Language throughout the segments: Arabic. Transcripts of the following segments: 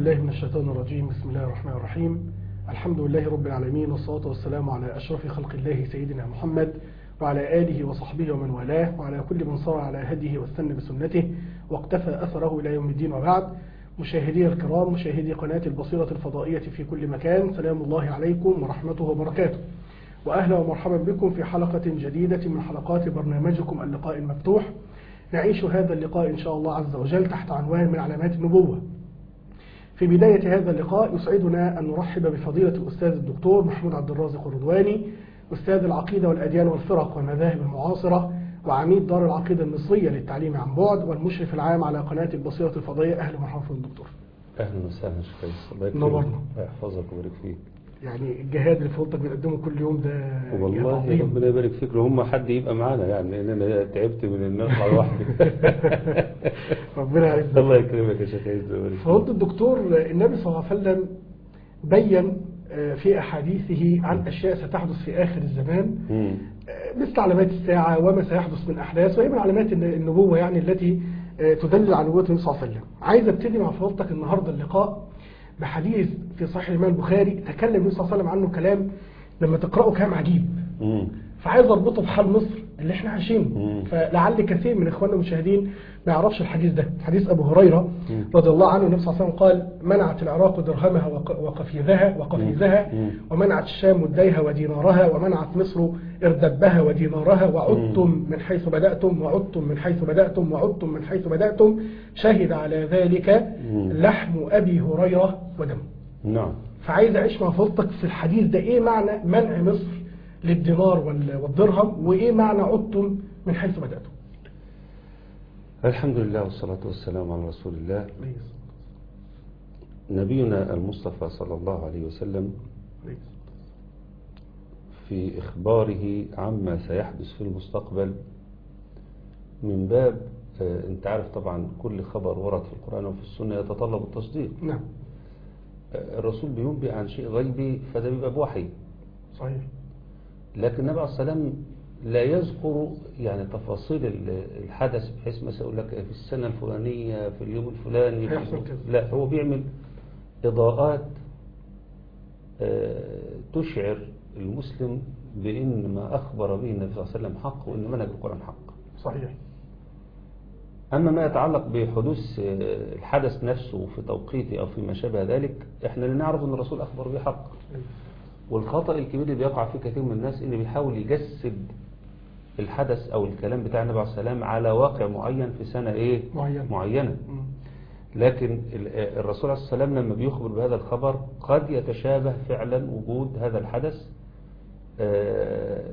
بالله من الشيطان الرجيم. بسم الله الرحمن الرحيم. الحمد لله رب العالمين والصلاة والسلام على أشرف خلق الله سيدنا محمد وعلى آله وصحبه ومن والاه وعلى كل من صار على هديه واستنى بسنته واقتفى أثره إلى يوم الدين وبعد. مشاهدي الكرام مشاهدي قناة البصيرة الفضائية في كل مكان سلام الله عليكم ورحمته وبركاته. وأهلا ومرحبا بكم في حلقة جديدة من حلقات برنامجكم اللقاء المفتوح. نعيش هذا اللقاء إن شاء الله عز وجل تحت عنوان من علامات النبوة. في بداية هذا اللقاء يسعدنا أن نرحب بفضيلة الأستاذ الدكتور محمود عبد الرازق الرضواني أستاذ العقيدة والأديان والفرق والمذاهب المعاصرة وعميد دار العقيدة المصرية للتعليم عن بعد والمشرف العام على قناة البصيرة الفضائية. أهلا ومرحبا الدكتور أهلا وسهلا نورنا. الله يحفظك ويبارك فيك. يعني الجهاد اللي فضلتك بتقدمه كل يوم ده والله عظيم. ربنا يبارك فيك. هم حد يبقى معانا يعني لأن أنا تعبت من إن أطلع لوحدي. ربنا يعزك الله يكرمك يا شيخ عز فقلت الدكتور النبي صلى الله عليه وسلم بين آه، في أحاديثه عن أشياء ستحدث في آخر الزمان. آه، مثل علامات الساعة وما سيحدث من أحداث وهي من علامات الن- النبوة يعني التي آه، تدل على نبوة النبي صلى الله عليه وسلم. عايز أبتدي مع فضلتك النهاردة اللقاء بحديث في صحيح الإمام البخاري تكلم النبي صلى الله عليه وسلم عنه كلام لما تقرأه كلام عجيب. فعايز أربطه بحال مصر اللي إحنا عايشينه. فلعل كثير من إخواننا المشاهدين ما يعرفش الحديث ده حديث أبو هريرة. رضي الله عنه النبي صلى الله عليه وسلم قال منعت العراق درهمها وق- وقفيزها وقفيزها. ومنعت الشام مديها ودينارها ومنعت مصر اردبها ودينارها وعدتم من حيث بدأتم وعدتم من حيث بدأتم وعدتم من حيث بدأتم. شهد على ذلك. لحم أبي هريرة ودمه. نعم. فعايز أعيش مع فضلتك في الحديث ده إيه معنى منع مصر للدينار وال- والدرهم وإيه معنى عدتم من حيث بدأتم؟ الحمد لله والصلاة والسلام على رسول الله. نبينا المصطفى صلى الله عليه وسلم في إخباره عما سيحدث في المستقبل. من باب آه، أنت عارف طبعا كل خبر ورد في القرآن وفي السنة يتطلب التصديق. نعم. آه، الرسول بينبئ عن شيء غيبي فده بيبقى بوحي. صحيح. لكن النبي عليه والسلام لا يذكر يعني تفاصيل ال- الحدث بحيث مثلا يقول لك في السنة الفلانية في اليوم الفلاني. لا هو بيعمل إضاءات آه، تشعر المسلم بأن ما أخبر به النبي صلى الله عليه وسلم حق وأن منهج القرآن حق. صحيح. أما ما يتعلق بحدوث آه، الحدث نفسه في توقيته أو فيما شابه ذلك إحنا اللي نعرف أن الرسول أخبر به حق. والخطأ الكبير اللي بيقع فيه كثير من الناس إنه بيحاول يجسد الحدث أو الكلام بتاع النبي عليه السلام على واقع معين في سنة إيه؟ معين. معينة. لكن ال- الرسول عليه السلام لما بيخبر بهذا الخبر قد يتشابه فعلا وجود هذا الحدث آه،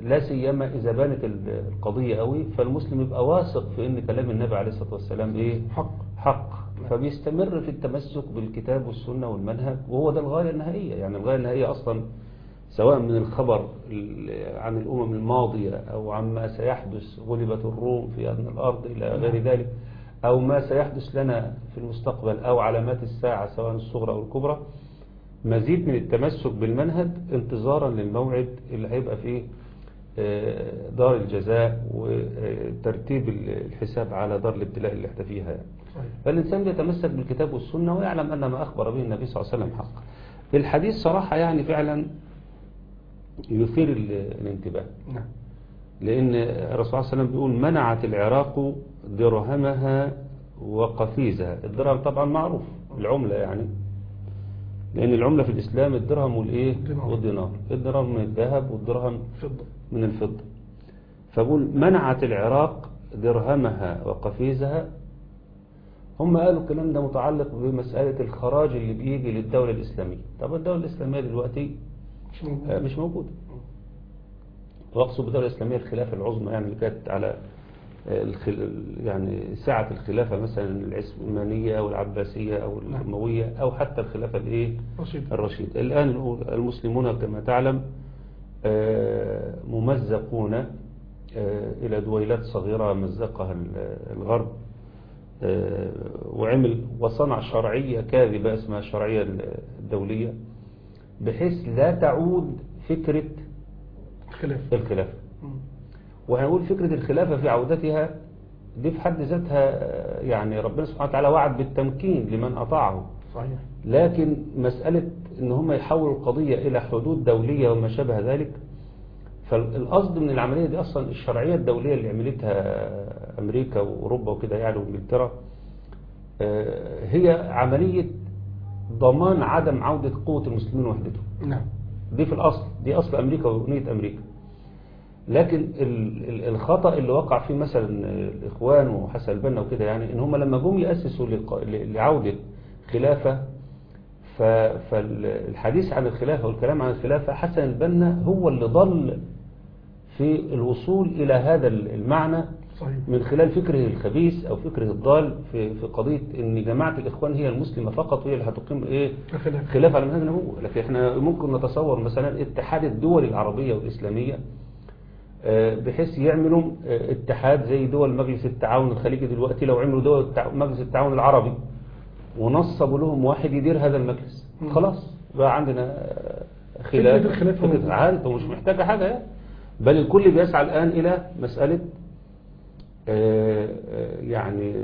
لا سيما إذا بانت ال- القضية قوي فالمسلم يبقى واثق في أن كلام النبي عليه الصلاة والسلام إيه؟ حق. حق. فبيستمر في التمسك بالكتاب والسنة والمنهج وهو ده الغاية النهائية. يعني الغاية النهائية أصلا سواء من الخبر ال- عن الأمم الماضية أو عما سيحدث غلبت الروم في أدنى الأرض إلى غير ذلك أو ما سيحدث لنا في المستقبل أو علامات الساعة سواء الصغرى أو الكبرى. مزيد من التمسك بالمنهج انتظارا للموعد اللي هيبقى فيه آه، دار الجزاء وترتيب الحساب على دار الابتلاء اللي إحنا فيها يعني. فالإنسان بيتمسك بالكتاب والسنة ويعلم أن ما أخبر به النبي صلى الله عليه وسلم حق. الحديث صراحة يعني فعلا يثير ال- الانتباه. نعم. لأن الرسول صلى الله عليه وسلم بيقول منعت العراق درهمها وقفيزها. الدرهم طبعا معروف العملة يعني. لأن العملة في الإسلام الدرهم والإيه؟ الدينار. والدينار. الدرهم من الذهب والدرهم فضة. من الفضة. فبقول منعت العراق درهمها وقفيزها. هم قالوا الكلام ده متعلق بمسألة الخراج اللي بيجي للدولة الإسلامية. طب الدولة الإسلامية دلوقتي مش موجود مش موجودة. وأقصد بالدولة الإسلامية الخلافة العظمى يعني اللي كانت على. يعني ساعة الخلافة مثلا العثمانية أو العباسية أو نعم. الأموية أو حتى الخلافة رشيد الرشيد الآن المسلمون كما تعلم آه، ممزقون آه، إلى دويلات صغيرة مزقها ال- الغرب آه، وعمل وصنع شرعية كاذبة اسمها الشرعية الدولية بحيث لا تعود فكرة الخلاف الخلافة مم. وهنقول فكرة الخلافة في عودتها دي في حد ذاتها يعني ربنا سبحانه وتعالى وعد بالتمكين لمن أطاعه. صحيح. لكن مسألة إن هم يحولوا القضية إلى حدود دولية وما شابه ذلك فالقصد من العملية دي أصلا الشرعية الدولية اللي عملتها أمريكا وأوروبا وكده يعني وإنجلترا آه، هي عملية ضمان عدم عودة قوة المسلمين وحدتهم. نعم. دي في الأصل دي أصل أمريكا وبنية أمريكا. لكن ال- ال- الخطأ اللي وقع فيه مثلا الإخوان وحسن البنا وكده يعني إن هم لما جم يأسسوا لعودة خلافة ف- فالحديث عن الخلافة والكلام عن الخلافة حسن البنا هو اللي ضل في الوصول إلى هذا المعنى صحيح. من خلال فكره الخبيث أو فكره الضال في في قضية إن جماعة الإخوان هي المسلمة فقط وهي اللي هتقيم إيه؟ خلاف على منهج النبوة. لكن إحنا ممكن نتصور مثلا اتحاد الدول العربية والإسلامية بحيث يعملوا آه، اتحاد زي دول مجلس التعاون الخليجي دلوقتي لو عملوا دول مجلس التعاون العربي ونصبوا لهم واحد يدير هذا المجلس. خلاص بقى عندنا آه، خلاف فكرة موجودة. عادة ومش محتاجة حاجة يعني. بل الكل بيسعى الآن إلى مسألة آه، آه، يعني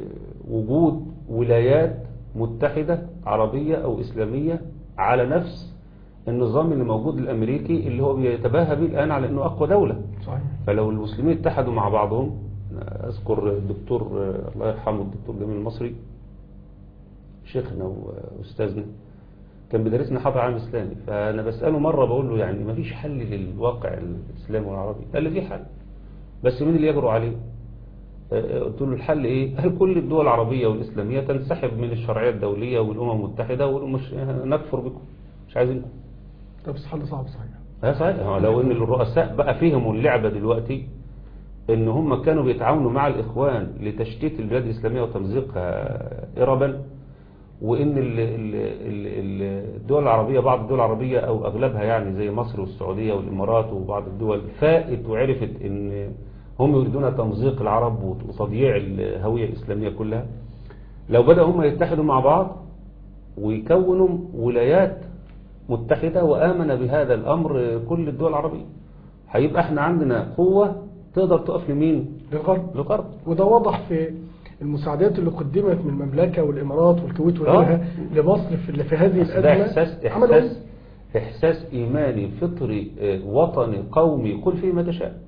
وجود ولايات متحدة عربية أو إسلامية على نفس النظام اللي موجود الأمريكي اللي هو بيتباهى به الآن على أنه أقوى دولة. صحيح. فلو المسلمين اتحدوا مع بعضهم أنا أذكر الدكتور الله يرحمه الدكتور جميل المصري شيخنا وأستاذنا كان بيدرسنا حضر عام إسلامي فأنا بسأله مرة بقول له يعني ما فيش حل للواقع الإسلامي والعربي. قال لي في حل. بس مين اللي يجرؤ عليه؟ قلت له الحل إيه؟ هل كل الدول العربية والإسلامية تنسحب من الشرعية الدولية والأمم المتحدة؟ ومش نكفر بكم مش عايزينكم. طب بس حل صعب؟ صحيح. ها صحيح. لو إن الرؤساء بقى فيهم اللعبة دلوقتي إن هم كانوا بيتعاونوا مع الإخوان لتشتيت البلاد الإسلامية وتمزيقها اربا وإن ال- ال- ال- ال- الدول العربية بعض الدول العربية أو أغلبها يعني زي مصر والسعودية والإمارات وبعض الدول فاقت وعرفت إن هم يريدون تمزيق العرب وتضييع الهوية الإسلامية كلها لو بدأوا هم يتحدوا مع بعض ويكونوا ولايات متحدة وآمن بهذا الأمر كل الدول العربية. هيبقى إحنا عندنا قوة تقدر تقف لمين؟ للغرب. للغرب. وده واضح في المساعدات اللي قدمت من المملكة والإمارات والكويت وغيرها لمصر في في هذه بس ده الأزمة. إحساس عملوا إحساس إحساس إيماني فطري آه، وطني قومي قل فيه ما تشاء.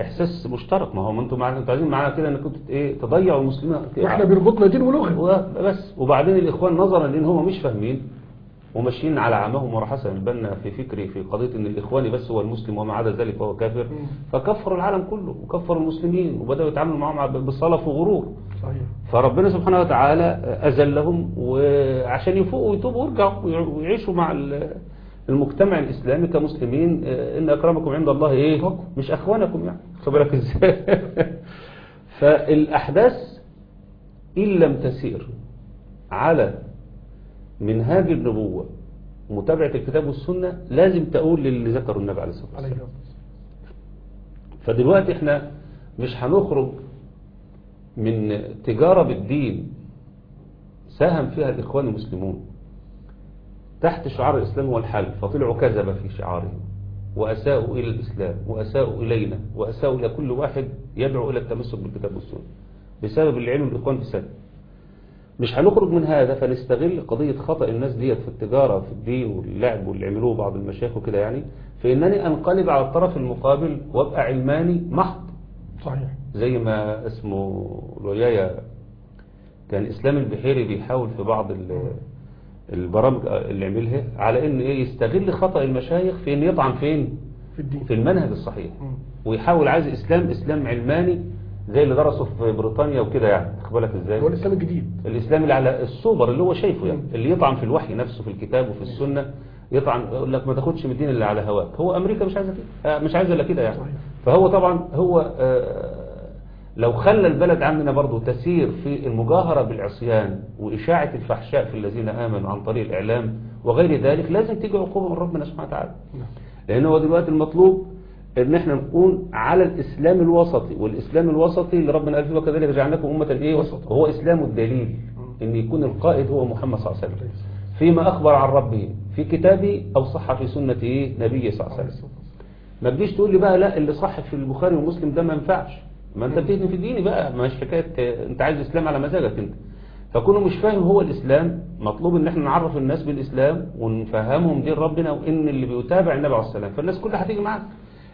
إحساس مشترك. ما هو ما أنتوا عايزين معانا كده انكم تت- إيه تضيعوا المسلمين. وإحنا بيربطنا دين ولغة. وبس وبعدين الإخوان نظرا لأن هم مش فاهمين. وماشيين على عمهم ورا حسن البنا في فكري في قضية إن الإخواني بس هو المسلم وما عدا ذلك فهو كافر. مم. فكفروا العالم كله وكفروا المسلمين وبدأوا يتعاملوا معهم بصلف وغرور صحيح. فربنا سبحانه وتعالى أذلهم وعشان يفوقوا ويتوبوا ويرجعوا ويعيشوا مع ال- المجتمع الإسلامي كمسلمين. إن أكرمكم عند الله إيه. مش أخوانكم يعني. خد بالك إزاي؟ فالأحداث إن لم تسير على منهاج النبوة ومتابعة الكتاب والسنة لازم تقول للي ذكروا النبي عليه الصلاة والسلام. فدلوقتي إحنا مش هنخرج من تجارة بالدين ساهم فيها الإخوان المسلمون. تحت شعار الإسلام والحل فطلعوا كذب في شعارهم وأساءوا إلى الإسلام وأساءوا إلينا وأساءوا إلى كل واحد يدعو إلى التمسك بالكتاب والسنة. بسبب العلم الإخوان في سنة مش هنخرج من هذا فنستغل قضية خطأ الناس ديت في التجارة في الدين واللعب واللي عملوه بعض المشايخ وكده يعني. في انني أنقلب على الطرف المقابل وأبقى علماني محض. صحيح. زي ما اسمه الويايا كان إسلام البحيري بيحاول في بعض ال- البرامج اللي عملها على ان إيه يستغل خطأ المشايخ في ان يطعن فين؟ في الدين. في المنهج الصحيح. ويحاول عايز إسلام إسلام علماني زي اللي درسه في بريطانيا وكده يعني بالك إزاي هو الإسلام الجديد الإسلام اللي على السوبر اللي هو شايفه يعني. اللي يطعن في الوحي نفسه في الكتاب وفي السنة يطعن يقول لك ما تاخدش من الدين اللي على هواك هو أمريكا مش عايزة كده آه، مش عايزة إلا كده يعني. فهو طبعا هو آه، لو خلى البلد عندنا برضو تسير في المجاهرة بالعصيان وإشاعة الفحشاء في الذين آمنوا عن طريق الإعلام وغير ذلك لازم تيجي عقوبة من ربنا سبحانه وتعالى نعم. لأن هو دلوقتي المطلوب إن إحنا نكون على الإسلام الوسطي والإسلام الوسطي اللي ربنا قال فيه وكذلك جعلناكم أمة إيه وسطا. هو إسلام الدليل إن يكون القائد هو محمد صلى الله عليه وسلم. فيما أخبر عن ربه في كتابه أو صح في سنه إيه نبيه صلى الله عليه وسلم. والسلام. ما تجيش تقول لي بقى لا اللي صح في البخاري ومسلم ده ما ينفعش. ما أنت بتهدم في ديني بقى مش حكاية أنت عايز إسلام على مزاجك أنت. فكونه مش فاهم هو الإسلام مطلوب إن إحنا نعرف الناس بالإسلام ونفهمهم دين ربنا وإن اللي بيتابع النبي عليه السلام فالناس كلها هتيجي معاك.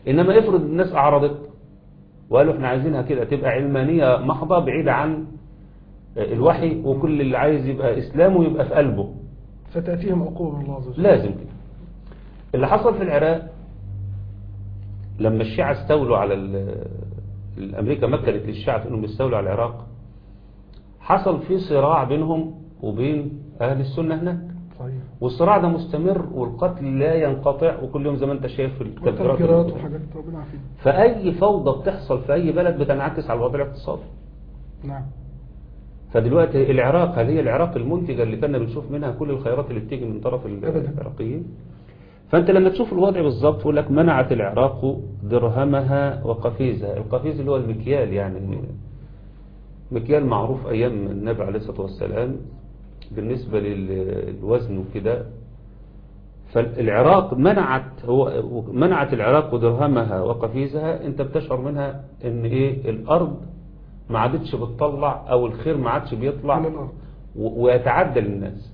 إنما افرض الناس أعرضت وقالوا إحنا عايزينها كده تبقى علمانية محضة بعيدة عن الوحي وكل اللي عايز يبقى إسلامه يبقى في قلبه. ستأتيهم عقوبة الله عز وجل. لازم كده. اللي حصل في العراق لما الشيعة استولوا على ال- الأمريكا مكنت للشيعة في أنهم يستولوا على العراق حصل في صراع بينهم وبين أهل السنة هناك. والصراع ده مستمر والقتل لا ينقطع وكل يوم زي ما انت شايف التذكيرات وحاجات ربنا فأي فوضى بتحصل في أي بلد بتنعكس على الوضع الاقتصادي. نعم. فدلوقتي العراق هل هي العراق المنتجة اللي كنا بنشوف منها كل الخيرات اللي بتيجي من طرف. العراقيين. فأنت لما تشوف الوضع بالظبط يقول لك منعت العراق درهمها وقفيزها. القفيز اللي هو المكيال يعني مكيال معروف أيام النبي عليه الصلاة والسلام. بالنسبة للوزن وكده فالعراق منعت هو منعت العراق درهمها وقفيزها انت بتشعر منها ان إيه الأرض ما عادتش بتطلع أو الخير ما عادش بيطلع ويتعدى للناس.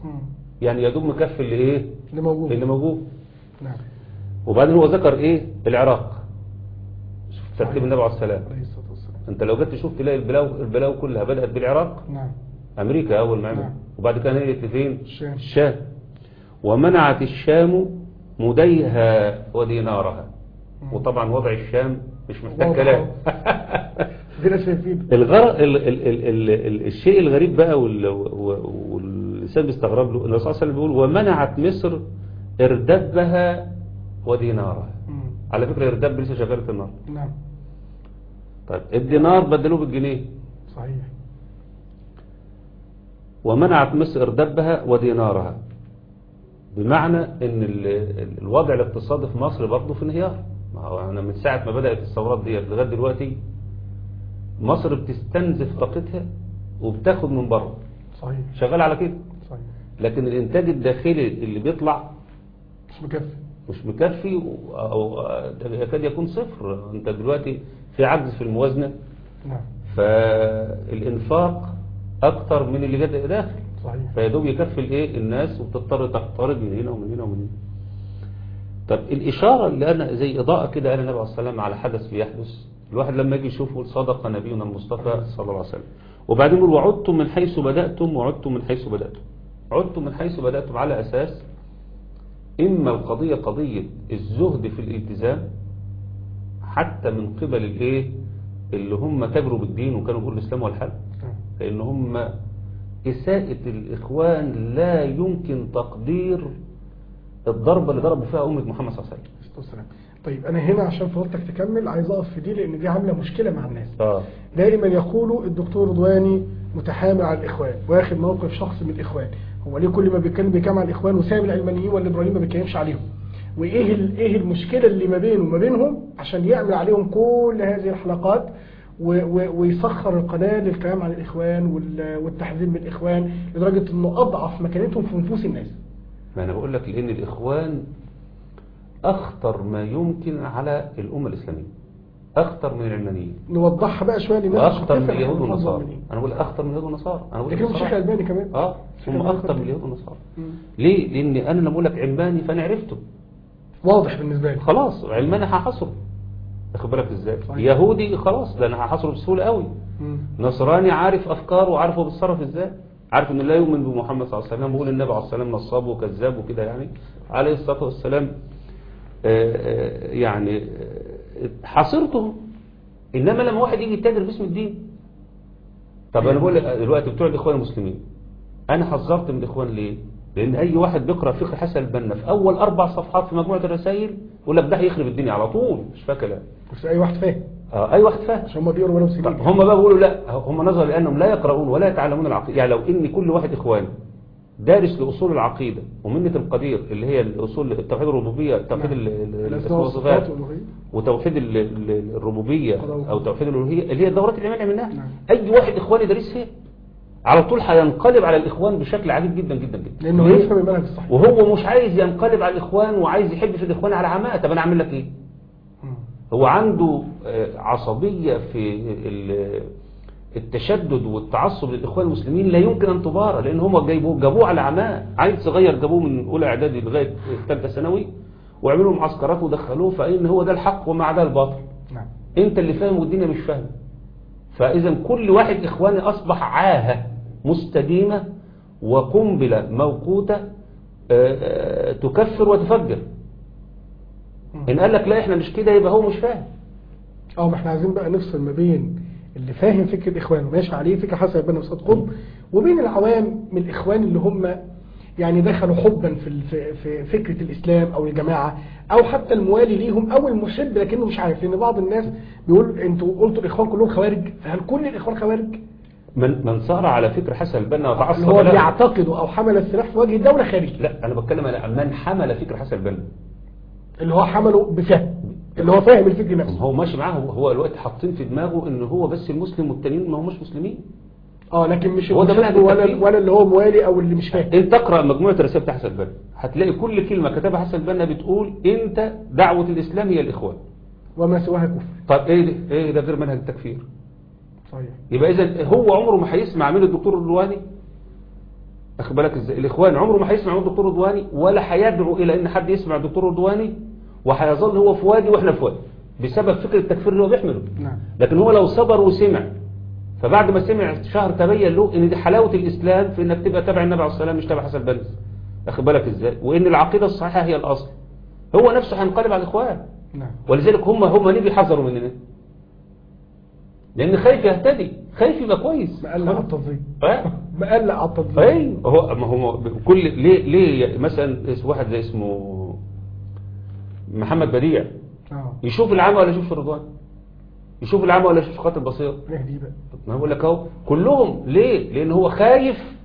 يعني يا دوب مكفي اللي إيه اللي موجود. اللي موجود. نعم. وبعدين هو ذكر إيه العراق. ترتيب. النبي عليه الصلاة والسلام. انت لو جيت تشوف تلاقي البلاو البلاو كلها بدأت بالعراق. نعم. أمريكا أول ما عمل. نعم. وبعد كده نقلت لفين؟ الشام. ومنعت الشام مديها ودينارها. وطبعا وضع الشام مش محتاج. كلام. الغر... ال... ال... ال... ال... ال... الشيء الغريب بقى وال... والإنسان بيستغرب له. الرسول صلى الله عليه وسلم بيقول ومنعت مصر إردبها ودينارها. على فكرة إردب لسه شغالة النار. نعم. طيب الدينار بدلوه بالجنيه صحيح ومنعت مصر اردبها ودينارها. بمعنى إن ال... ال- الوضع الاقتصادي في مصر برضه في انهيار. ما هو أنا من ساعة ما بدأت الثورات ديت لغاية دلوقتي مصر بتستنزف طاقتها وبتاخد من بره. صحيح. شغال على كده. صحيح. لكن الإنتاج الداخلي اللي بيطلع مش مكفي. مش مكفي أو يكاد يكون صفر. أنت دلوقتي في عجز في الموازنة. نعم. فالإنفاق أكتر من اللي جاي داخل. صحيح. فيدوب يكفي الإيه؟ الناس وبتضطر تقترض من هنا ومن هنا ومن هنا. طب الإشارة اللي أنا زي إضاءة كده قال النبي عليه الصلاة والسلام على حدث بيحدث. الواحد لما يجي يشوفه صدق نبينا المصطفى صلى الله عليه وسلم. وبعدين يقول وعدتم من حيث بدأتم وعدتم من حيث بدأتم. عدتم من حيث بدأتم على أساس إما القضية قضية الزهد في الالتزام حتى من قبل الإيه؟ اللي هم تجروا بالدين وكانوا بيقولوا الإسلام والحل. لأن هم إساءة الإخوان لا يمكن تقدير الضربة اللي ضربوا فيها أمة محمد صلى الله عليه وسلم. طيب أنا هنا عشان فضلتك تكمل عايز أقف في دي لأن دي عاملة مشكلة مع الناس آه. دائما يقول الدكتور رضواني متحامل على الإخوان واخد موقف شخص من الإخوان هو ليه كل ما بيتكلم بيتكلم على الإخوان وسايب العلمانيين والليبراليين ما بيتكلمش عليهم وإيه إيه المشكلة اللي ما بينه وما بينهم عشان يعمل عليهم كل هذه الحلقات ويسخر القناة للكلام عن الإخوان وال- والتحذير من الإخوان لدرجة إنه أضعف مكانتهم في نفوس الناس ما أنا بقول لك لأن الإخوان أخطر ما يمكن على الأمة الإسلامية أخطر من العلمانيين نوضحها بقى شوية للناس وأخطر من اليهود والنصارى إيه. أنا بقول أخطر من اليهود والنصارى أنا بقول الشيخ. الألباني كمان الشيخ هم أخطر من. اليهود والنصارى. ليه؟ لأن أنا لما أقول لك علماني فأنا عرفته واضح بالنسبة لي خلاص علماني هحصره واخد بالك إزاي؟ صحيح. يهودي خلاص ده أنا هحصره بسهولة قوي. نصراني عارف افكاره وعارف هو بيتصرف إزاي؟ عارف انه لا يؤمن بمحمد صلى الله عليه وسلم بيقول النبي عليه الصلاة والسلام نصاب وكذاب وكده يعني. عليه الصلاة والسلام آه، آه، يعني آه، حاصرته. إنما لما واحد يجي يتاجر باسم الدين طب أنا بقول دلوقتي بتوع الإخوان المسلمين أنا حذرت من الإخوان ليه؟ لأن أي واحد بيقرأ فقه حسن البنا في أول أربع صفحات في مجموعة الرسائل يقول لك ده هيخرب الدنيا على طول. مش فاكر كلام بس أي واحد فاهم. آه أي واحد فاهم. عشان هم بيقروا ولو سنين. هم بقى بيقولوا لا هم نظرا لأنهم لا يقرؤون ولا يتعلمون العقيدة. يعني لو ان كل واحد اخوان دارس لأصول العقيدة ومنة القدير اللي هي الأصول التوحيد الربوبية توحيد ال- الأسماء الصفات والصفات وتوحيد ال- ال- الربوبية قضاء أو توحيد الألوهية اللي هي الدورات اللي عملناها نعم. أي واحد إخواني دارس فيها على طول هينقلب على الإخوان بشكل عجيب جدا جدا جدا. لأنه؟ يفهم المنهج الصحيح. وهو مش عايز ينقلب على الإخوان وعايز يحب في الاخوان على عماء. طب أنا أعمل لك إيه؟ مم. هو عنده آه، عصبية في ال- التشدد والتعصب للإخوان المسلمين لا يمكن أن تبارى لأن هم جايبوه جابوه على عماه عيل صغير جابوه من أولى إعدادي لغاية ثالثه ثانوي وعملوا معسكرات ودخلوه فإن هو ده الحق ومع ده الباطل. نعم. أنت اللي فاهم والدنيا مش فاهم فإذا كل واحد إخواني أصبح عاهة. مستديمة وقنبلة موقوتة آه، آه، تكفر وتفجر. إن قال لك لا إحنا مش كده يبقى هو مش فاهم. آه ما إحنا عايزين بقى نفصل ما بين اللي فاهم فكر الإخوان وماشي عليه فكره حسن بن مسعود قطب وبين العوام من الإخوان اللي هم يعني دخلوا حبا في في فكرة الإسلام أو الجماعة أو حتى الموالي ليهم أو المحب لكنه مش عارف لأن بعض الناس بيقول أنتوا قلتوا الإخوان كلهم خوارج فهل كل الإخوان خوارج؟ من من صار على فكر حسن البنا وتعصب هو له بيعتقدوا أو حمل السلاح في وجه الدولة خارجي. لا أنا بتكلم على من حمل فكر حسن البنا. اللي هو حمله بفهم اللي هو فاهم الفكر نفسه. هو ماشي معاه هو- الوقت حاطين في دماغه إن هو بس المسلم والتانيين ما هماش مسلمين. آه لكن مش هو ده ولا. ولا اللي هو موالي أو اللي مش فاهم. انت تقرأ مجموعة الرسائل بتاع حسن البنا هتلاقي كل كلمة كتبها حسن البنا بتقول إنت دعوة الإسلام هي الإخوان. وما سواها كفر. طب إيه ده؟ إيه ده غير منهج التكفير؟ صحيح. يبقى اذا هو عمره ما هيسمع من الدكتور الرضواني اخد بالك إزاي؟ الإخوان عمره ما هيسمع من الدكتور الرضواني ولا هيدعو إلى إن حد يسمع الدكتور الرضواني وهيظل هو في وادي وإحنا في وادي بسبب فكر التكفير اللي هو بيحمله. نعم. لكن هو لو صبر وسمع فبعد ما سمع شهر تبين له إن دي حلاوة الإسلام في إنك تبقى تبع النبي عليه الصلاة والسلام مش تبع حسن بنز. اخد بالك إزاي؟ وإن العقيدة الصحيحة هي الأصل. هو نفسه هينقلب على الإخوان. نعم. ولذلك هم هم ليه بيحذروا مننا؟ لأن خايف يهتدي. خايف يبقى كويس. مقلق على ها مقلق على التنظيم اي هو ما هو كل ليه ليه مثلا واحد زي اسمه محمد بديع آه. يشوف العامة ولا يشوف رضوان يشوف العامة ولا يشوف قاتل بصير نهدي بقى. ما بقول لك أهو. كلهم ليه؟ لأن هو خايف.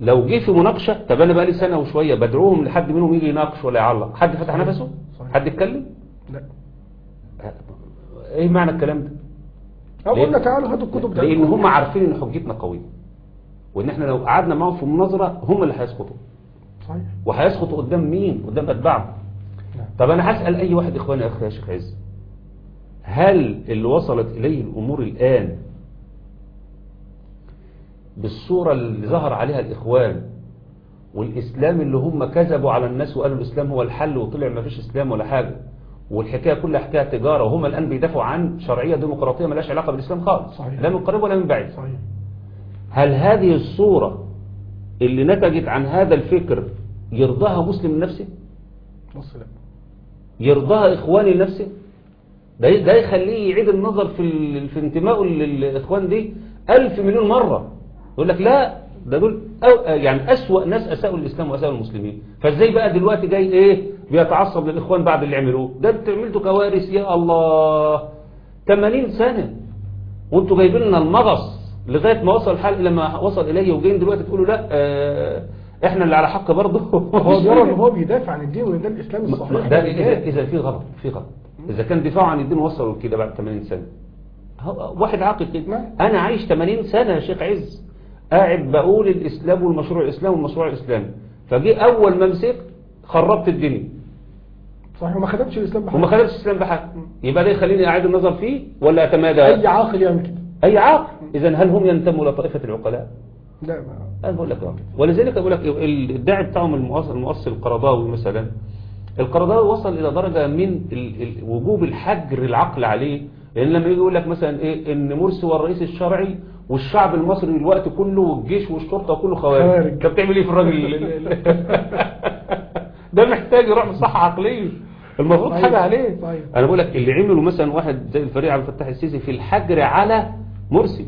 لو جه في مناقشة طب أنا بقى لي سنة وشوية بدعوهم لحد منهم يجي يناقش ولا يعلق. حد فتح نفسه؟ صحيح. حد اتكلم؟ لا. إيه معنى الكلام ده؟ ليه؟ قلنا تعالوا هاتوا الكتب لأن بتاعتكم. هم عارفين إن حجتنا قوية. وإن إحنا لو قعدنا معاهم في مناظرة هم اللي هيسقطوا. صحيح. وهيسقطوا قدام مين؟ قدام أتباعهم. نعم. طب أنا هسأل أي واحد إخواني أخي يا شيخ عز هل اللي وصلت إليه الأمور الآن بالصورة اللي ظهر عليها الإخوان والإسلام اللي هم كذبوا على الناس وقالوا الإسلام هو الحل وطلع ما فيش إسلام ولا حاجة والحكاية كلها حكاية تجارة وهم الآن بيدافعوا عن شرعية ديمقراطية ملهاش علاقة بالإسلام خالص صحيح. لا من قريب ولا من بعيد. صحيح. هل هذه الصورة اللي نتجت عن هذا الفكر يرضاها مسلم نفسه بص لا. يرضاها إخواني لنفسه؟ ده ده يخليه يعيد النظر في ال- في انتمائه للإخوان دي ألف مليون مرة. يقول لك لا ده دول أو يعني أسوأ ناس أساءوا الإسلام وأساءوا المسلمين فإزاي بقى دلوقتي جاي إيه؟ بيتعصب للإخوان بعد اللي عملوه. ده عملتوا كوارث يا الله. 80 سنة. وانتوا جايبين لنا المغص لغاية ما وصل الحال إلى ما وصل إليه وجايين دلوقتي تقولوا لا آه إحنا اللي على حق برضه. هو بيرى إن هو بيدافع عن الدين وان ده الإسلام الصحيح. ده إذا, إذا في غلط في غلط. إذا كان دفاعه عن الدين وصلوا كده بعد 80 سنة. هو- واحد عاقل. كده. أنا عايش 80 سنة يا شيخ عز. قاعد بقول الإسلام والمشروع الإسلام والمشروع الإسلامي فجي أول ما مسكت خربت الدنيا. صحيح وما خدمش الإسلام بحاجة. وما خدتش الإسلام بحاجة. يبقى ده يخليني أعيد النظر فيه ولا أتمادى؟ أي عاقل يعمل كده. أي عاقل. إذا هل هم ينتموا لطائفة العقلاء؟ لا ما أنا بقول لك. ولذلك بقول لك الداعي بتاعهم المؤصل, المؤصل القرضاوي مثلا. القرضاوي وصل إلى درجة من وجوب الحجر العقل عليه. لأن لما يجي يقول لك مثلا إيه إن مرسي هو الرئيس الشرعي والشعب المصري الوقت كله والجيش والشرطة كله خوارج. أنت بتعمل إيه في الراجل؟ ال- ال- ده محتاج يروح مصحة عقلية المفروض صحيح. حاجة عليه صحيح. أنا بقول لك اللي عمله مثلا واحد زي الفريق عبد الفتاح السيسي في الحجر على مرسي.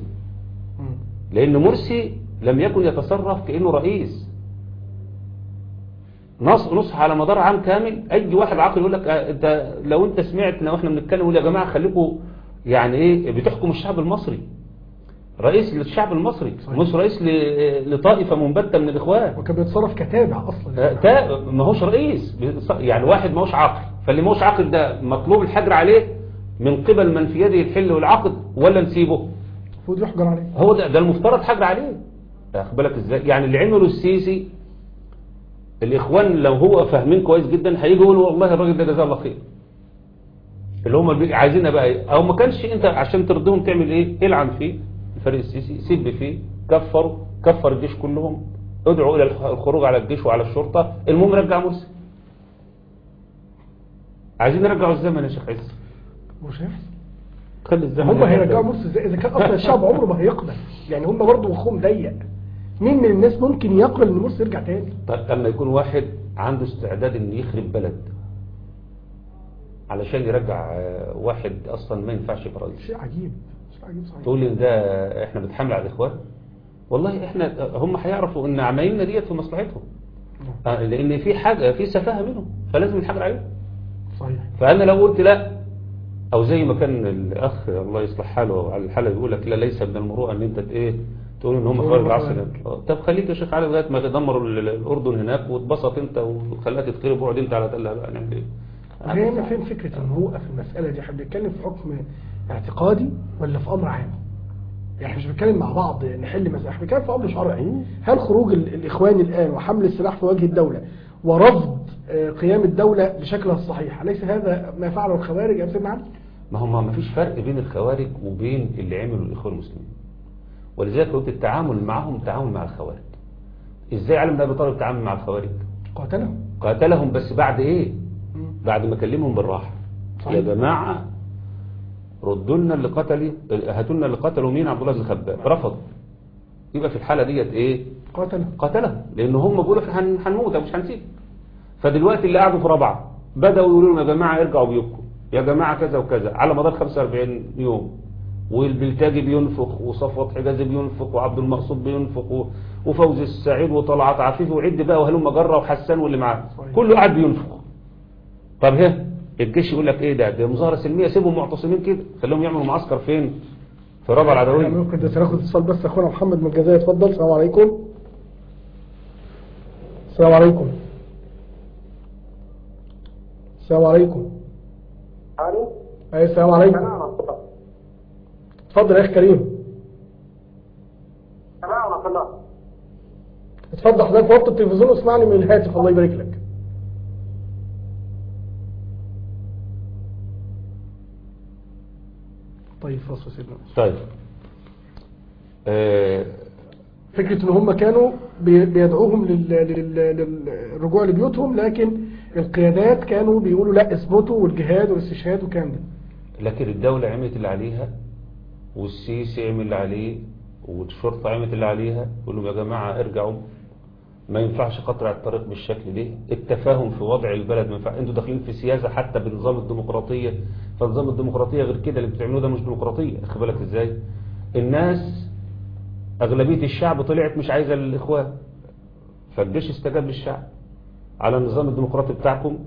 لأن مرسي لم يكن يتصرف كأنه رئيس نص نصح على مدار عام كامل أي واحد عاقل يقول لك آه، أنت لو أنت سمعتنا وإحنا بنتكلم يقول يا جماعة خليكم يعني إيه بتحكم الشعب المصري رئيس للشعب المصري صحيح. مش رئيس لطائفة منبتة من الإخوان. وكان بيتصرف كتابع أصلا. آه، تا- ما هوش رئيس يعني واحد ما هوش عاقل فاللي ما هوش عاقل ده مطلوب الحجر عليه من قبل من في يده الحل والعقد ولا نسيبه؟ المفروض يحجر عليه. هو ده, ده المفترض حجر عليه. واخد بالك إزاي؟ يعني اللي عمله السيسي الإخوان لو هو فاهمين كويس جدا هيجوا يقولوا والله الراجل ده جزاه الله خير. اللي هم عايزينها بقى إيه أو ما كانش أنت عشان ترضيهم تعمل إيه؟ إلعن فيه. الفريق السيسي سب فيه كفروا كفر الجيش كلهم. ادعوا إلى الخروج على الجيش وعلى الشرطة. المهم رجع مرسي. عايزين نرجعوا الزمن يا شيخ عز مش هيحصل خلي الزمن هم يرجع. هيرجعوا مرسي إزاي إذا كان أصلا الشعب عمره ما هيقبل. يعني هم برضه مخهم ضيق. مين من الناس ممكن يقبل إن مرسي يرجع تاني؟ طيب لما يكون واحد عنده استعداد ان يخرب بلد. علشان يرجع آه، واحد أصلا ما ينفعش يبقى رئيس. شيء عجيب. تقول لي ده إحنا بنتحمل على الإخوان؟ والله إحنا هم هيعرفوا إن عمايلنا ديت في مصلحتهم. آه، لأن في حاجة في سفاهة منهم فلازم نحجر عليهم. صحيح. فأنا لو قلت لا أو زي ما كان الأخ الله يصلح حاله على الحلقة يقول لك لا ليس من المروءه إن أنت إيه تقول إن هم خوارج هم العصر. طب خليك يا شيخ علي لغاية ما يدمروا ال- الأردن هناك واتبسط أنت وخلاها تتخرب واقعد أنت على تلها بقى نعمل إيه هنا فين فكرة المروءة في المسألة دي؟ إحنا بنتكلم في حكم اعتقادي ولا في أمر عام؟ يعني إحنا مش بنتكلم مع بعض نحل مسألة إحنا بنتكلم في أمر شرعي. هل خروج ال- الإخوان الآن وحمل السلاح في وجه الدولة ورفض آه، قيام الدولة بشكلها الصحيح أليس هذا ما فعله الخوارج يا سيدنا علي؟ ما هم ما فيش فرق بين الخوارج وبين اللي عملوا الإخوان المسلمين. ولذلك قلت التعامل معهم تعامل مع الخوارج. إزاي بن ابي طالب تعامل مع الخوارج؟ قاتلهم. قاتلهم بس بعد إيه. بعد ما كلمهم بالراحة. صحيح. يا جماعة ردوا لنا اللي قتل هاتوا لنا اللي قتلوا مين؟ عبد الله بن خباب. رفضوا يبقى في الحالة ديت إيه؟ قاتلهم. قتلهم لأن هم بيقولوا إحنا هن- هنموت مش هنسيب. فدلوقتي اللي قعدوا في رابعة بدأوا يقولوا لهم يا جماعة ارجعوا بيوتكم. يا جماعة كذا وكذا. على مدار 45 يوم. والبلتاجي بينفق وصفوت حجازي بينفق وعبد المقصود بينفق و- وفوزي السعيد وطلعت عفيف وعد بقى وهلم جرة وحسان واللي معاه. كله قاعد بينفق طب ها الجيش يقول لك إيه ده؟ ده مظاهرة سلمية. سيبهم معتصمين كده. خليهم يعملوا معسكر فين؟ في رابعه العدوية. ممكن ده ناخد اتصال بس أخونا محمد من الجزائر. اتفضل. السلام عليكم. السلام عليكم. السلام عليكم. ألو؟ أي السلام عليكم. اتفضل يا أخي كريم. سلام ورحمة الله. اتفضل حضرتك وطي التلفزيون واسمعني من الهاتف. الله يبارك لك. سيدنا طيب. آه فكرة إن هم كانوا بي- بيدعوهم لل- لل- للرجوع لبيوتهم لكن القيادات كانوا بيقولوا لا اثبتوا والجهاد والاستشهاد والكلام ده. لكن الدولة عملت اللي عليها والسيسي عمل اللي عليه والشرطة عملت اللي عليها يقول لهم يا جماعة ارجعوا ما ينفعش قطع الطريق بالشكل ده. التفاهم في وضع البلد ما ينفع. أنتوا داخلين في سياسة حتى بنظام الديمقراطية. فنظام الديمقراطية غير كده اللي بتعملوه ده مش ديمقراطية. اخد بالك إزاي؟ الناس أغلبية الشعب طلعت مش عايزة الإخوان. فالجيش استجاب للشعب. على النظام الديمقراطي بتاعكم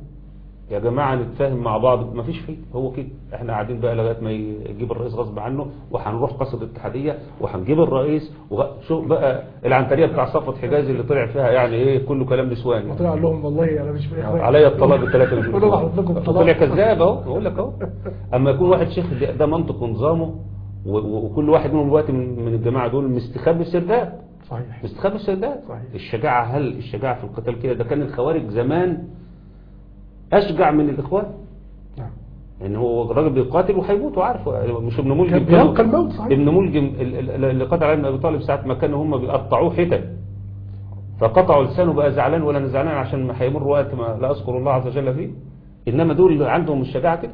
يا جماعة نتفاهم مع بعض ما فيش فيه هو كده. إحنا قاعدين بقى لغاية ما يجيب الرئيس غصب عنه وهنروح قصر الاتحادية وهنجيب الرئيس وشوف بقى العنترية بتاع صفوة حجازي اللي طلع فيها يعني إيه كله كلام نسواني وطلع لهم والله أنا مش عليا الطلاق الثلاثة الطلاق. طلع كذاب اهو بقول لك اهو. اما يكون واحد شيخ ده, منطق ونظامه وكل واحد منهم دلوقتي من من الجماعة دول مستخبي السرداب صحيح. مستخبي السرداب صحيح. الشجاعة هل الشجاعة في القتال كده؟ ده كان الخوارج زمان أشجع من الإخوان. نعم. ان هو الراجل بيقاتل وهيموت وعارف. مش ابن ملجم بيلقى الموت صحيح. ابن ملجم ال- ال- اللي قتل علي بن أبي طالب ساعة ما كانوا هم بيقطعوه حتت فقطعوا لسانه بقى زعلان ولا أنا زعلان عشان ما هيمر وقت ما لا أذكر الله عز وجل فيه. إنما دول اللي عندهم الشجاعة كده.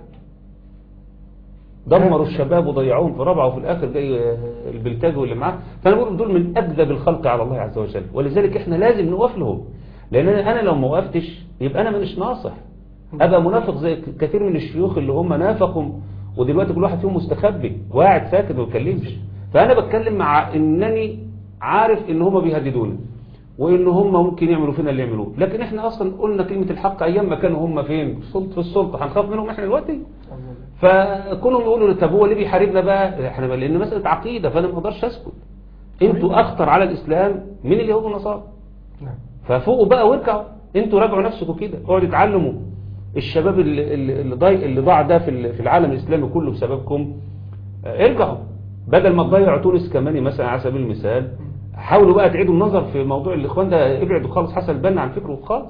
دمروا الشباب وضيعوهم في رابعه وفي الآخر جاي آه، البلتاجي واللي معاه. فأنا بقول دول من اكذب الخلق على الله عز وجل. ولذلك إحنا لازم نقف لهم لأن أنا أنا لو ما وقفتش يبقى أنا مش ناصح. ابقى منافق زي كثير من الشيوخ اللي هم نافقوا ودلوقتي كل واحد فيهم مستخبي وقاعد ساكت ما بيتكلمش. فأنا بتكلم مع إنني عارف إن هم بيهددوني وإن هم ممكن يعملوا فينا اللي يعملوه. لكن إحنا أصلا قلنا كلمة الحق أيام ما كانوا هم فين؟ في السلطة هنخاف منهم إحنا دلوقتي؟ فكونهم يقولوا طب هو ليه بيحاربنا بقى؟ إحنا بقى لأن مسألة عقيدة فأنا ما أقدرش أسكت. أنتوا أخطر على الإسلام من اليهود والنصارى. نعم. ففوقوا بقى وارجعوا أنتوا راجعوا نفسكم كده. اقعدوا اتعلموا. الشباب اللي اللي اللي ضاع اللي ضاع ده في ال- في العالم الإسلامي كله بسببكم آه، ارجعوا. بدل ما تضيعوا تونس كمان مثلا على سبيل المثال حاولوا بقى تعيدوا النظر في موضوع الاخوان ده ابعدوا خالص حسن البنا عن فكره خالص.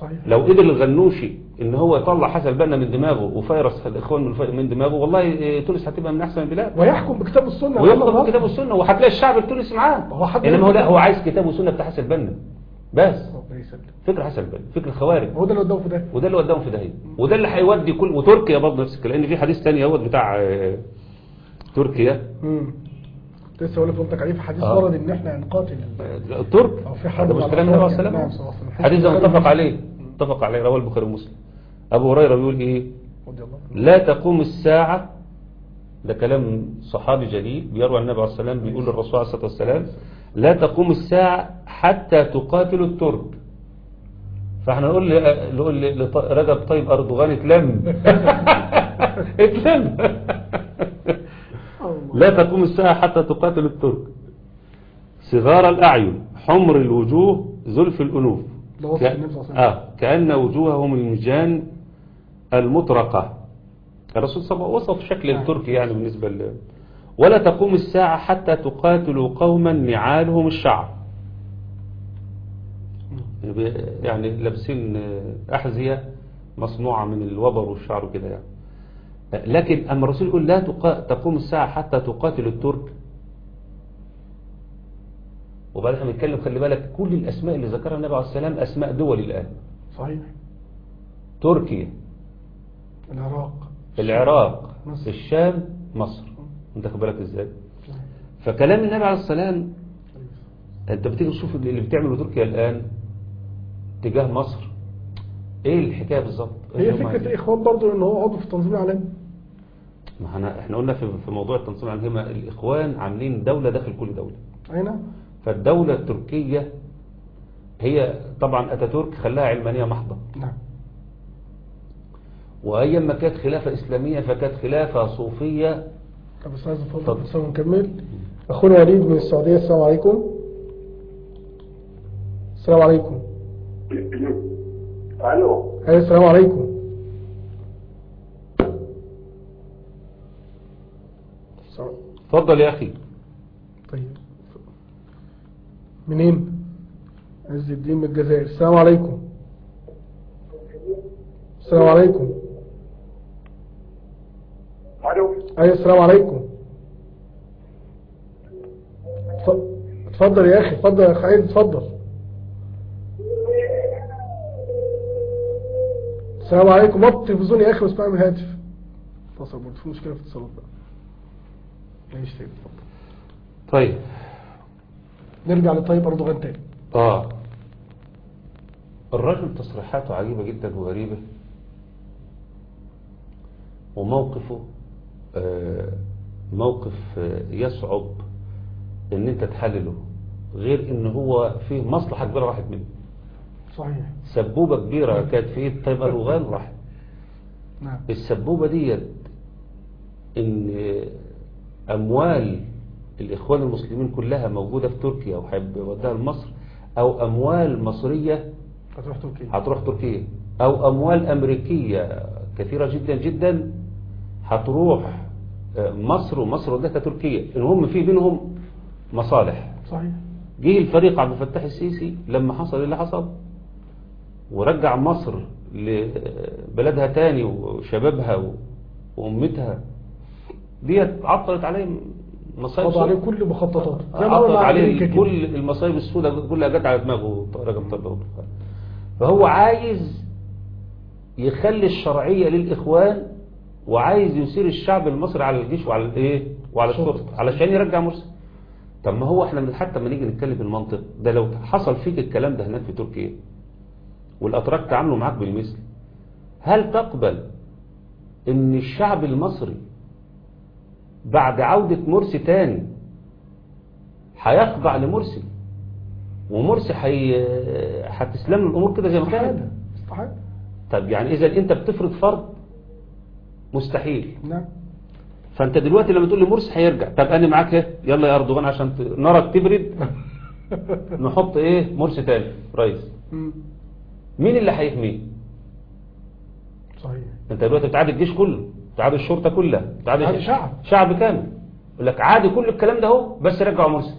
صحيح. لو قدر الغنوشي إن هو يطلع حسن البنا من دماغه وفيرس الإخوان من- من دماغه والله إيه، تونس هتبقى من أحسن البلاد. ويحكم بكتاب السنة. ويطلب كتاب السنة وهتلاقي الشعب التونسي معاه. هو حد إنما هو لا هو عايز كتاب وسنة بتاع حسن البنا. بس. فكر حسن البنا فكر الخوارج هو ده اللي قدامه في ده وده اللي وداهم في داهية. وده اللي هيودي كل وتركيا برضه نفس الكلام لأن في حديث تاني أهوت بتاع آه، تركيا. امم لسه أقول لك عليه في حديث آه. ورد إن إحنا نقاتل آه، الترك أو في حرب هذا مش على كلام النبي نعم، الصلاه صلى الله عليه وسلم. حديث ده البخاري متفق. عليه. متفق عليه رواه البخاري ومسلم. أبو هريرة بيقول إيه. لا تقوم الساعة ده كلام صحابي جليل بيروى النبي عليه الصلاة والسلام بيقول للرسول عليه الصلاة والسلام لا تقوم الساعة حتى تقاتل الترك فاحنا نقول ل- نقول ل- لط- رجب طيب أردوغان اتلم اتلم. لا تقوم الساعة حتى تقاتل الترك صغار الأعين حمر الوجوه زلف الأنوف ك-. آه كأن وجوههم المجان المطرقة الرسول صلى الله عليه وسلم وصف شكل نعم. التركي يعني بالنسبة ل ولا تقوم الساعة حتى تقاتلوا قوما نعالهم الشعر يعني لابسين أحذية مصنوعة من الوبر والشعر وكده يعني. لكن أما الرسول يقول لا. تقوم الساعة حتى تقاتل الترك. وبعدين إحنا بنتكلم خلي بالك كل الأسماء اللي ذكرها النبي عليه السلام أسماء دول الآن. صحيح. تركيا العراق العراق مصر. الشام مصر. انت بالك إزاي؟ فكلام النبي عليه السلام انت بتيجي تشوف اللي بتعمله تركيا الآن تجاه مصر إيه الحكاية بالظبط؟ هي هم فكرة عايزين؟ الإخوان برضو إن هو عضو في التنظيم العالمي. ما إحنا إحنا قلنا في في موضوع التنظيم العالمي الإخوان عاملين دولة داخل كل دولة. أي نعم. فالدولة التركية هي طبعا أتاتورك خلاها علمانية محضة. نعم. وايام ما كانت خلافة إسلامية فكانت خلافة صوفية طب أستاذ اتفضل. اتفضل اتصال ونكمل أخونا وليد من السعودية السلام عليكم. السلام عليكم. ألو. أيوة السلام عليكم. اتفضل يا أخي. طيب. منين؟ عز الدين من الجزائر. السلام عليكم. السلام عليكم. ألو. أيوه السلام عليكم. اتف- اتفضل يا أخي اتفضل يا أخي عايز اتفضل السلام عليكم. وطي التلفزيون يا أخي واسمع من الهاتف اتصل برضه في مشكلة في الاتصالات بقى. ماشي طيب اتفضل. طيب. نرجع لطيب اردوغان تاني. آه. الرجل تصريحاته عجيبة جدا وغريبة وموقفه موقف آه، يصعب إن أنت تحلله غير إن هو فيه مصلحة كبيرة راحت منه. صحيح. سبوبة كبيرة كانت في ايد طيب أردوغان راحت. نعم. السبوبة ديت إن أموال الإخوان المسلمين كلها موجودة في تركيا وحب يوديها لمصر أو أموال مصرية هتروح تركيا. هتروح تركيا أو أموال أمريكية كثيرة جدا جدا هتروح آه، مصر ومصر ودتها تركيا المهم في بينهم مصالح صحيح جه الفريق عبد الفتاح السيسي لما حصل اللي حصل ورجع مصر لبلدها تاني وشبابها و- وأمتها ديت عطلت عليه مصايب قضى عليه. كل مخططاته عمل عطلت عليه. كل المصايب السوداء كلها جت على دماغه رجب أردوغان. فهو عايز يخلي الشرعية للإخوان وعايز يثير الشعب المصري على الجيش وعلى الايه؟ وعلى شرطة. الشرطة علشان يرجع مرسي طب ما هو إحنا من حتى ما نيجي نتكلم بالمنطق ده لو حصل فيك الكلام ده هناك في تركيا والأتراك تعاملوا معاك بالمثل هل تقبل إن الشعب المصري بعد عودة مرسي تاني هيخضع لمرسي؟ ومرسي حي... هتسلم له الأمور كده زي ما كانت؟ استحالة طب يعني إذا أنت بتفرض فرض مستحيل. نعم. فأنت دلوقتي لما تقول لي مرسي هيرجع طب أنا معاك إيه؟ يلا يا أردوغان عشان نارك تبرد. نحط إيه؟ مرسي تاني. رئيس. مين اللي هيحميه؟ صحيح. أنت دلوقتي بتعادي الجيش كله بتعادي الشرطة كلها بتعادي بتعادي شعب. كامل. يقول لك عادي كل الكلام ده أهو بس رجعوا مرسي.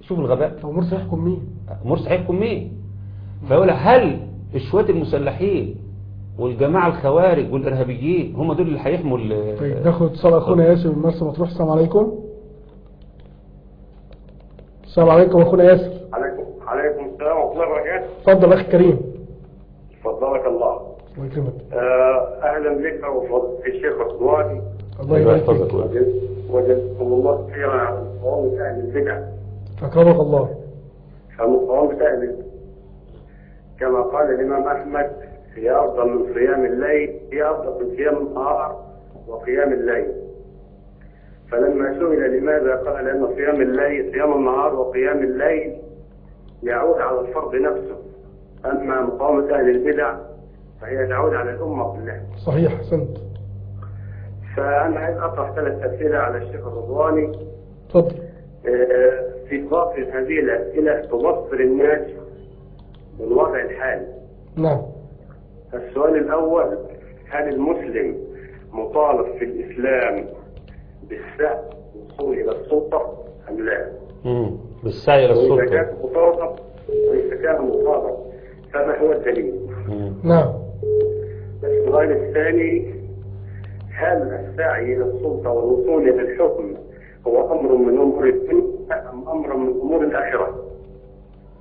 شوف الغباء. طب مرسي يحكم مين؟ مرسي هيحكم مين؟ فيقول هل الشوات المسلحين والجماعة الخوارج والإرهابيين هم دول اللي هيحموا ال- طيب ناخد اتصال أخونا ياسر من مرسى مطروح. السلام عليكم. السلام عليكم أخونا ياسر. عليكم عليكم السلام ورحمة الله وبركاته. اتفضل أخي كريم فضلك الله. الله يكرمك. آه، أهلا بك وفضل الشيخ رضواني الله يبارك يحفظك فيك. ويحفظك. وجزاكم الله خيرا على مقاومة أهل البدع. أكرمك الله. فمقاومة أهل البدع. كما قال الإمام أحمد هي أفضل من صيام الليل هي أفضل من صيام النهار وقيام الليل. فلما سئل لماذا قال لأن صيام الليل صيام النهار وقيام الليل يعود على الفرد نفسه. أما مقاومة أهل البدع فهي تعود على الأمة كلها. صحيح احسنت فأنا عايز أطرح ثلاث أسئلة على الشيخ الرضواني. اتفضل آه، في ضابط هذه الأسئلة تبصر الناس بالوضع الحالي. نعم. السؤال الأول هل المسلم مطالب في الإسلام بالسعي والوصول إلى السلطة أم لا؟ مم. بالسعي إلى وإذا السلطة كان مطالب وإذا كان مطالب فما هو الدليل؟ نعم السؤال الثاني هل السعي إلى السلطة والوصول إلى الحكم هو أمر من أمور الدنيا أم أمر من أمور الآخرة؟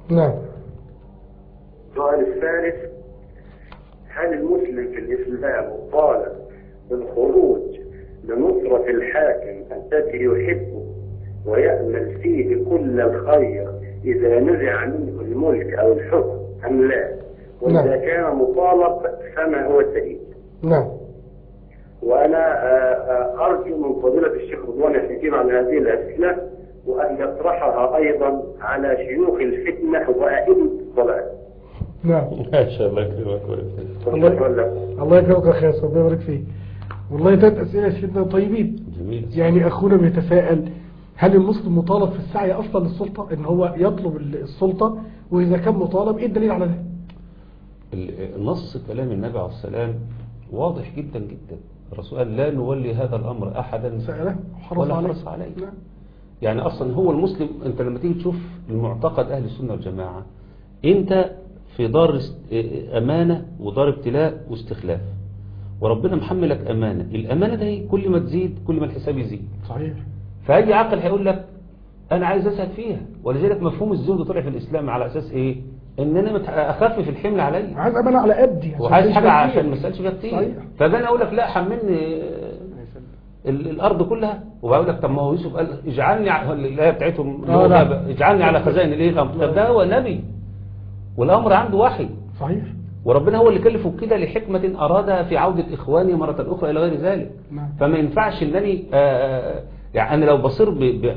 نعم السؤال الثالث هل المسلم في الإسلام مطالب بالخروج لنصرة الحاكم الذي يحبه ويأمل فيه كل الخير إذا نزع منه الملك أو الحكم أم لا؟ وإذا نعم. كان مطالب فما هو الدليل؟ نعم وأنا آه، آه، أرجو من فضيلة الشيخ رضوان الحكيم على هذه الأسئلة وأن يطرحها أيضا على شيوخ الفتنة وأئمة الضلال. نعم. ما شاء الله يكرمك. الله. الله يكرمك يا أخي ياسر ربنا يبارك فيك. والله ثلاث أسئلة يا سيدنا طيبين. جميل. يعني أخونا بيتساءل هل المسلم مطالب في السعي أصلا للسلطة؟ إن هو يطلب السلطة وإذا كان مطالب إيه الدليل على ده؟ ال- نص كلام النبي عليه السلام واضح جدا جدا. الرسول قال لا نولي هذا الأمر أحدا سأله حرص ولا عليه. حرص عليه. نعم. يعني أصلا هو المسلم أنت لما تيجي تشوف المعتقد أهل السنة والجماعة أنت في دار أمانة ودار ابتلاء واستخلاف. وربنا محملك أمانة. الأمانة دي كل ما تزيد كل ما الحساب يزيد. صحيح. فأي عاقل هيقول لك أنا عايز أسعد فيها. ولذلك مفهوم الزهد طلع في الإسلام على أساس إيه؟ إن أنا مت- أخفف الحمل علي عايز أمانة على قدي. وعايز فيها. عشان. ما اسالش فيها كتير. صحيح. فجاي أقول لك لا حملني ال- الأرض كلها. وبقول لك طب ما هو يوسف قال اجعلني الايه بتاعتهم اللي آه، اجعلني على خزائن الإيه؟ طب ده هو نبي. والأمر عنده وحي. صحيح. وربنا هو اللي كلفه كده لحكمة أرادها في عودة إخواني مرة أخرى إلى غير ذلك. نعم. فما ينفعش أنني آه، يعني أنا لو بصير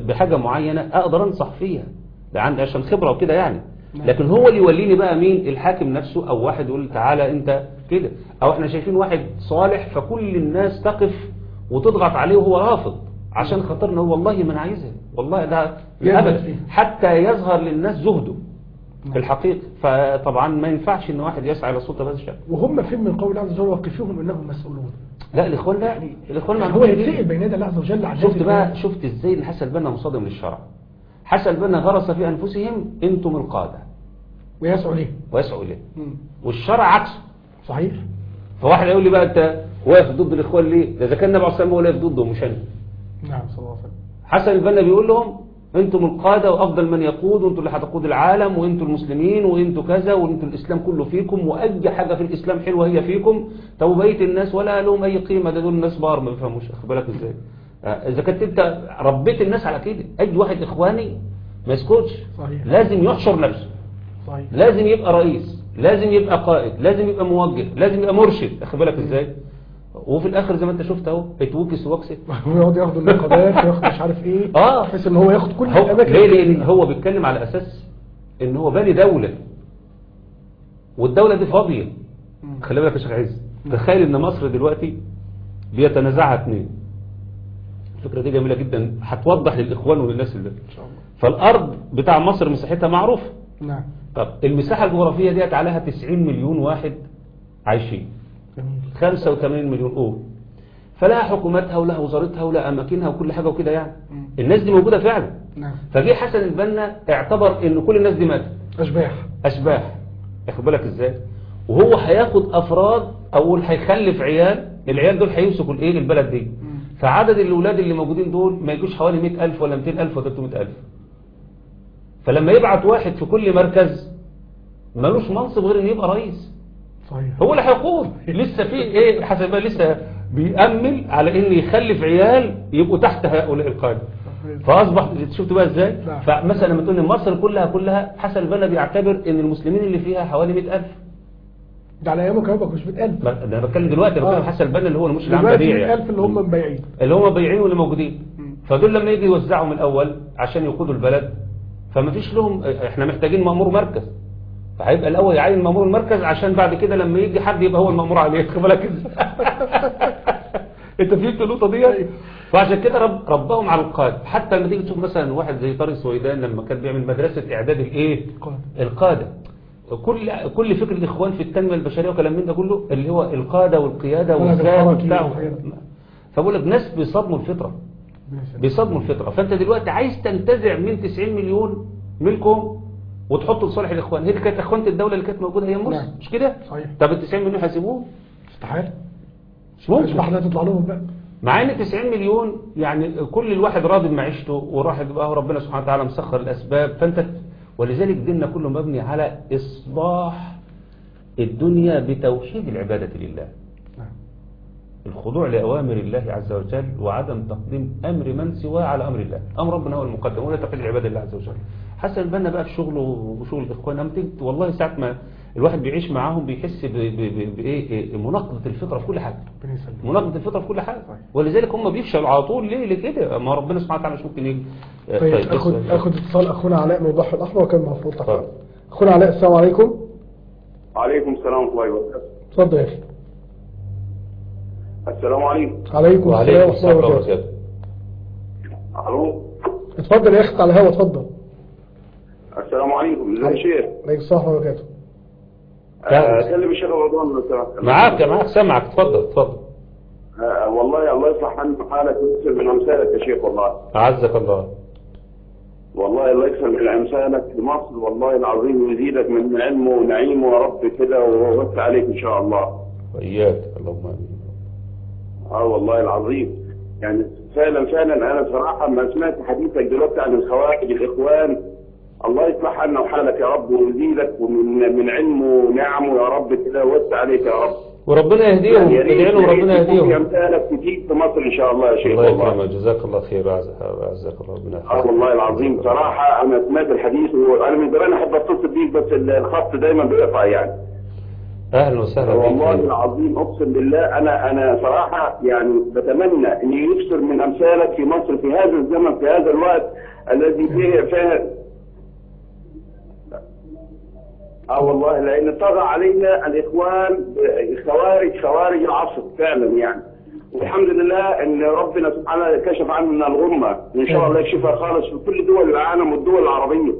بحاجة معينة أقدر أنصح فيها. ده عندي عشان خبرة وكده يعني. نعم. لكن هو اللي يوليني بقى مين؟ الحاكم نفسه أو واحد يقول تعالى أنت كده. أو إحنا شايفين واحد صالح فكل الناس تقف وتضغط عليه وهو رافض عشان خاطرنا هو والله أنا عايزها. والله ده. حتى يظهر للناس زهده. في الحقيقة. فطبعا ما ينفعش إن واحد يسعى إلى السلطه بهذا الشكل. وهم فين من قول الله عز وجل وقفوهم إنهم مسؤولون. لا الإخوان لا. الإخوان ما يعني هو. يتسئل بين يدي الله عز وجل شفت بقى. شفت إزاي إن حسن البنا مصادم للشرع. حسن البنا غرس في أنفسهم أنتم القادة. ويسعوا ليه؟ ويسعوا اليه مم. والشرع عكسه. صحيح. فواحد يقول لي بقى أنت واقف ضد الإخوان ليه؟ ده إذا كان النبي عليه الصلاه والسلام هو اللي واقف ضده مش أنا. نعم صلى الله عليه وسلم. حسن البنا بيقول لهم أنتم القادة وأفضل من يقود وأنتم اللي هتقود العالم وأنتم المسلمين وأنتم كذا وأنتم الإسلام كله فيكم وأي حاجة في الإسلام حلوة هي فيكم. طب بقيه الناس ولا لهم أي قيمة؟ ده دول الناس بار ما بيفهموش اخد بالك إزاي؟ آه، إذا كنت أنت ربيت الناس على كده أي واحد إخواني ما يسكتش. لازم يحشر نفسه. صحيح. لازم يبقى رئيس لازم يبقى قائد لازم يبقى موجه لازم يبقى مرشد اخد بالك إزاي؟ وفي الآخر زي ما انت شفت اهو اتوكس وكسه ويقعد ياخد النقابات وياخد مش عارف إيه آه. بحيث إن هو ياخد كل الأماكن ليه. لأن هو بيتكلم على أساس إن هو باني دولة. والدولة دي فاضية. مم. خلي بالك يا شيخ عز. تخيل إن مصر دلوقتي بيتنازعها اثنين الفكرة دي جميلة جدا. هتوضح للإخوان وللناس اللي إن شاء الله. فالأرض بتاع مصر مساحتها معروفة نعم. طب المساحة الجغرافية ديت عليها 90 مليون واحد عايشين. 85 مليون. أوه. فلها حكومتها ولها وزارتها ولها أماكنها وكل حاجة وكده يعني. الناس دي موجودة فعلا. نعم. فجه حسن البنا اعتبر إن كل الناس دي ماتت. أشباح. أشباح. ياخد بالك إزاي؟ وهو هياخد أفراد أو هيخلف عيال. العيال دول هيمسكوا الإيه؟ البلد دي. فعدد الأولاد اللي موجودين دول ما يجوش حوالي 100000 ولا 200000 ولا 300000 فلما يبعت واحد في كل مركز ملوش منصب غير انه يبقى رئيس. صحيح. هو اللي هيقوم لسه في إيه؟ حسب لسه بيأمل على ان يخلف عيال يبقوا تحت هؤلاء القادة فاصبح شفت بقى إزاي؟ نعم. فمثلا لما تقول مصر كلها كلها حسن البنا بيعتبر إن المسلمين اللي فيها حوالي 100000 ده على ايامه ما كانوش 100000 ما- ده أنا بتكلم دلوقتي أنا بتكلم آه. حسن البنا اللي هو مش العام بديع يعني. 100000 اللي هم مبيعين. اللي هم بياعين واللي موجودين. فدول لما يجي يوزعوا من الأول عشان يقودوا البلد فما فيش لهم إحنا محتاجين مأمور مركز. فهيبقى الأول يعين مأمور المركز عشان بعد كده لما يجي حد يبقى هو المأمور عليه خد بالك انت فهمت النقطة دي؟ فعشان كده رب ربهم على القاده حتى لما تيجي تشوف مثلا واحد زي طارق سويدان لما كان بيعمل مدرسة إعداد الإيه. القادة. كل كل فكر الاخوان في التنمية البشرية وكلام من ده كله اللي هو القادة والقيادة والذات الحركي وبتاع. فبقول لك ناس بيصدموا الفطرة. بيصدموا الفطرة. فأنت دلوقتي عايز تنتزع من 90 مليون منكم وتحطه لصالح الإخوان. هي كانت إخوانة الدولة اللي كانت موجودة. هي مرسي نعم. مش كده؟ صحيح. طب ال 90 مليون هيسيبوه استحالة. مش ممكن. إحنا تطلع لهم. بقى مع إن 90 مليون يعني كل الواحد راضي بمعيشته وراح يبقى ربنا سبحانه وتعالى مسخر الأسباب. فأنت ولذلك ديننا كله مبني على إصلاح الدنيا بتوحيد العبادة لله. نعم. الخضوع لأوامر الله عز وجل وعدم تقديم أمر من سواه على أمر الله. أمر ربنا هو المقدم ولا تقليد عباد الله عز وجل. حسن البنا بقى في شغله وشغل الإخوان أما تيجي والله ساعة ما الواحد بيعيش معاهم بيحس ب- ب- ب- بإيه إيه، مناقضة الفطرة في كل يسلمك. مناقضة الفطرة في كل حاجة. صحيح. ولذلك هم بيفشلوا على طول ليه؟ لكده. ما ربنا سبحانه وتعالى مش ممكن يجي طيب اخد بس- آخد اتصال أخونا علاء من البحر الأحمر وكان المفروض. تحت. أخونا علاء السلام عليكم. وعليكم السلام ورحمة الله وبركاته. اتفضل يا أخي. السلام عليكم. عليكم وعليكم السلام ورحمة الله وبركاته. ألو؟ اتفضل يا أخي على الهوا اتفضل. السلام عليكم. ازيك يا شيخ؟ عليكم ورحمة الله وبركاته. آه، اكلم الشيخ رمضان لو سمحت. معاك معاك. سامعك. اتفضل اتفضل. آه، والله الله يصلح عنك حالك ويكثر من أمثالك يا شيخ والله. أعزك الله. والله الله يكثر من أمثالك في مصر. والله العظيم ويزيدك من علمه ونعيمه يا رب كده ويوسع عليك إن شاء الله. وإياك. اللهم آمين آه والله العظيم. يعني فعلا فعلا أنا صراحة ما سمعت حديثك دلوقتي عن الخوارج الإخوان الله يصلح عنا وحالك يا رب ويزيدك ومن من علمه ونعمه يا رب كده ويوسع عليك يا رب. وربنا يهديهم يا ريت- ادعي لهم ربنا يهديهم. أمثالك كتير في مصر إن شاء الله يا شيخ الله يكرمك جزاك الله خير أعزك الله ربنا آه يحفظك. والله العظيم. صراحة أنا سمعت الحديث وأنا من زمان أحب أتصل بيك بس الخط دايما بيقطع يعني. أهلا وسهلا بك والله. العظيم أقسم بالله أنا أنا صراحة يعني بتمنى أن يكثر من أمثالك في مصر في هذا الزمن في هذا الوقت الذي فيه فيه آه والله لأن طغى علينا الإخوان خوارج خوارج العصر فعلا يعني. والحمد لله إن ربنا سبحانه كشف عنا الغمة. إن شاء الله يكشفها خالص في كل دول العالم والدول العربية.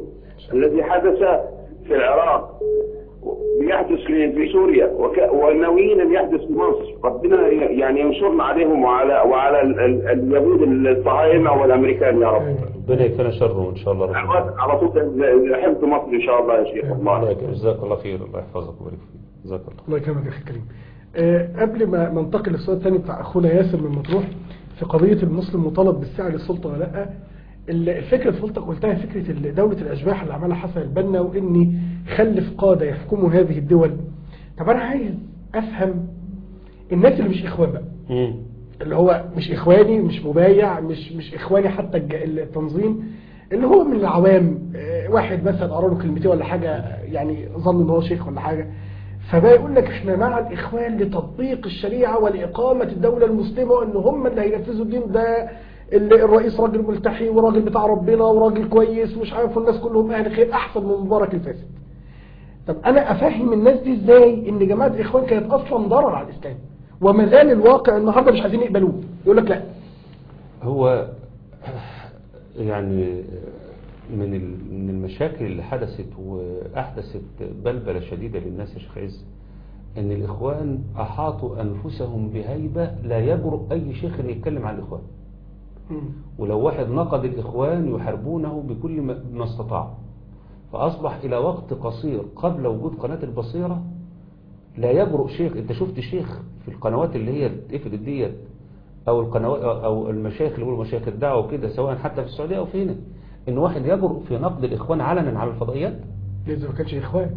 الذي حدث في العراق. بيحدث في في سوريا وك- وناويين ان يحدث في مصر. ربنا يعني ينصرنا عليهم وعلى وعلى ال- ال- اليهود الصهاينة والأمريكان يا رب. ربنا يكفينا شره إن شاء الله. ربنا على طول حفظ مصر إن شاء الله يا شيخ. الله جزاك الله خير. الله يحفظك ويبارك فيك. جزاك الله الله يكرمك يا أخي الكريم. آه، قبل ما ما ننتقل للسؤال الثاني بتاع أخونا ياسر من مطروح في قضية المسلم مطالب بالسعي للسلطة ولا لأ؟ ال- الفكرة اللي فضلتك قلتها فكرة ال- دولة الأشباح اللي عملها حسن البنا وإني خلف قادة يحكموا هذه الدول. طب أنا عايز أفهم الناس اللي مش إخوان بقى. اللي هو مش إخواني مش مبايع مش مش إخواني حتى التنظيم. اللي هو من العوام آه، واحد مثلا قرأ له كلمتين ولا حاجة يعني ظن إن هو شيخ ولا حاجة. فبقى يقول لك إحنا مع الإخوان لتطبيق الشريعة ولإقامة الدولة المسلمة وإن هم اللي هينفذوا الدين ده. ال- الرئيس راجل ملتحي وراجل بتاع ربنا وراجل كويس ومش عارف والناس كلهم أهل خير أحسن من مبارك الفاسد. طب أنا أفهم الناس دي إزاي إن جماعة الإخوان كانت أصلا ضرر على الإسلام؟ وما زال الواقع النهارده مش عايزين يقبلوه. يقول لك لا. هو يعني من من المشاكل اللي حدثت وأحدثت بلبلة شديدة للناس يا شيخ عز أن الإخوان أحاطوا أنفسهم بهيبة لا يجرؤ أي شيخ أن يتكلم عن الإخوان. ولو واحد نقد الإخوان يحاربونه بكل ما ما استطاع. فأصبح إلى وقت قصير قبل وجود قناة البصيرة لا يجرؤ شيخ. أنت شفت شيخ في القنوات اللي هي اتقفلت ديت أو القنوات أو المشايخ اللي بيقولوا مشايخ الدعوة وكده سواء حتى في السعودية أو في هنا إن واحد يجرؤ في نقد الإخوان علنا على الفضائيات؟ إذا ما كانش إخوان.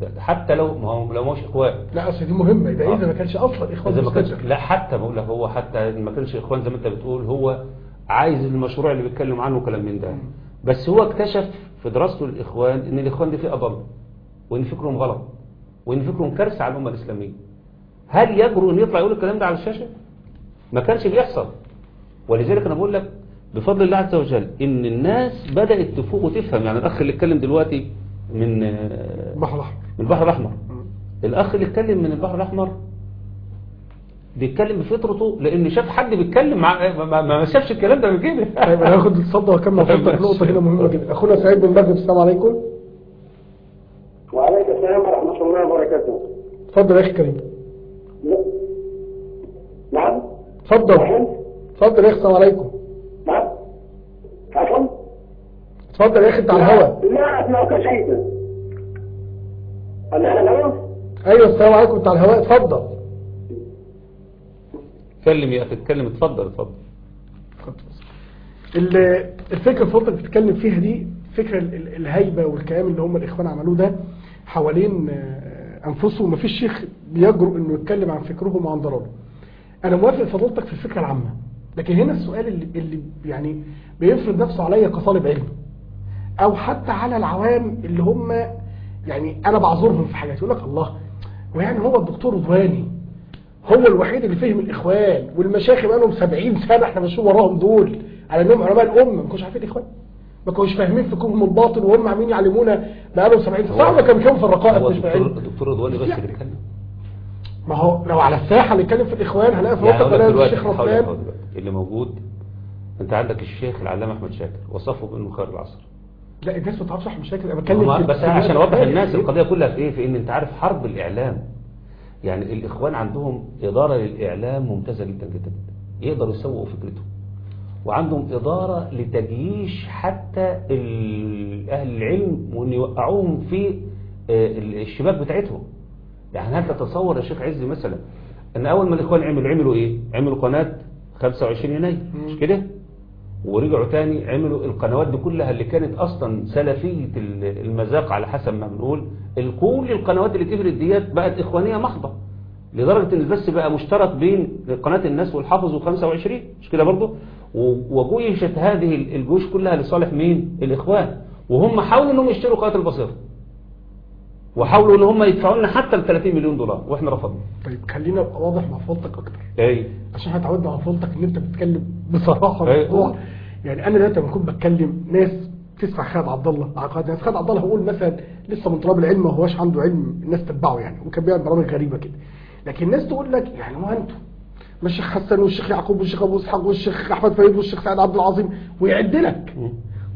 ده حتى لو ما هو لو مش إخوان. لا أصل دي مهمة. ده آه. إذا ما كانش أصلا إخوان إذا ما كانش. لا حتى بقول لك هو حتى ما كانش إخوان زي ما أنت بتقول هو عايز المشروع اللي بيتكلم عنه كلام من ده. بس هو اكتشف في دراسته للإخوان إن الإخوان دي فئه ضاله وإن فكرهم غلط وإن فكرهم كارثة على الأمة الإسلامية. هل يجرؤ إن يطلع يقول الكلام ده على الشاشة؟ ما كانش بيحصل. ولذلك أنا بقول لك بفضل الله عز وجل إن الناس بدأت تفوق وتفهم. يعني الأخ اللي اتكلم دلوقتي من البحر الأحمر. من البحر الأحمر. مم. الأخ اللي اتكلم من البحر الأحمر بيتكلم بفطرته لأن شاف حد بيتكلم مع ما, ما ما شافش الكلام ده من كده طيب هاخد الصدى وأكمل حضرتك نقطة هنا مهمة جدا. أخونا سعيد بن بكر السلام عليكم. وعليكم السلام ورحمة الله وبركاته. اتفضل يا أخي كريم نعم. اتفضل. اتفضل يا أخي السلام عليكم. نعم. عفوا. اتفضل يا أخي أنت على الهواء لا أسمعك شيئا هل أنا الهواء؟ أيوه السلام عليكم أنت على الهواء اتفضل. اتكلم يا أخي اتكلم اتفضل اتفضل. ال- الفكرة اللي فضلك بتتكلم فيها دي فكرة ال- ال- الهيبة والكلام اللي هم الإخوان عملوه ده حوالين آه، أنفسهم. مفيش شيخ بيجرؤ إنه يتكلم عن فكرهم وعن ضرره. أنا موافق فضلتك في الفكرة العامة لكن هنا السؤال اللي, اللي يعني بيفرض نفسه عليا كطالب علم أو حتى على العوام اللي هم يعني أنا بعذرهم في حاجات. يقول لك الله ويعني هو الدكتور رضواني هو الوحيد اللي فهم الإخوان والمشايخ بقى لهم 70 سنة إحنا ماشيين وراهم دول. على إنهم علماء الأمة ما كانوش عارفين الإخوان. ما كانوش فاهمين فكرهم الباطل وهم عاملين يعلمونا بقى لهم 70 سنة. صعب كانوا بيفهموا في الرقائق مش في الدكتور رضواني بس اللي بيتكلم ما هو لو على الساحة اللي اتكلم في الإخوان هنلاقي في يعني قناة دلوقتي الشيخ دلوقتي اللي موجود أنت عندك الشيخ العلامة أحمد شاكر وصفه بأنه خير العصر. لا الناس ما تعرفش أحمد شاكر أنا بتكلم في- بس في عشان اوضح. الناس القضية كلها في إيه؟ في إن أنت عارف حرب الإعلام. يعني الإخوان عندهم إدارة للإعلام ممتازة جدا جدا يقدروا يسوقوا فكرتهم. وعندهم إدارة لتجييش حتى أهل العلم وإن يوقعوهم في آه، الشباك بتاعتهم. يعني هل تتصور يا شيخ عز مثلا إن أول ما الإخوان عملوا عملوا إيه؟ عملوا قناة 25 يناير مش كده؟ ورجعوا تاني عملوا القنوات دي كلها اللي كانت أصلا سلفية ال- المذاق على حسب ما بنقول. كل القنوات اللي اتقفلت ديت بقت إخوانية محضة لدرجة إن البث بقى مشترك بين قناة الناس والحافظ و25 مش كده برضه وجيشت هذه ال- الجيوش كلها لصالح مين؟ الإخوان. وهم حاولوا إنهم يشتروا قناة البصيرة. وحاولوا إن هم يدفعوا لنا حتى ال 30 مليون دولار وإحنا رفضنا. طيب خلينا أبقى واضح مع فضلتك أكتر. اي عشان إحنا اتعودنا على فضلتك إن أنت بتتكلم بصراحة. الموضوع يعني أنا دلوقتي لما أكون بتكلم ناس تسمع خالد عبد الله عقاد ناس خالد عبد الله هقول مثلا لسه من طلاب العلم ما هواش عنده علم الناس تتبعه يعني وكان بيعمل برامج غريبة كده. لكن الناس تقول لك يعني هو أنتوا ما الشيخ حسن والشيخ يعقوب والشيخ أبو إسحاق والشيخ أحمد فريد والشيخ سعد عبد العظيم ويعد لك.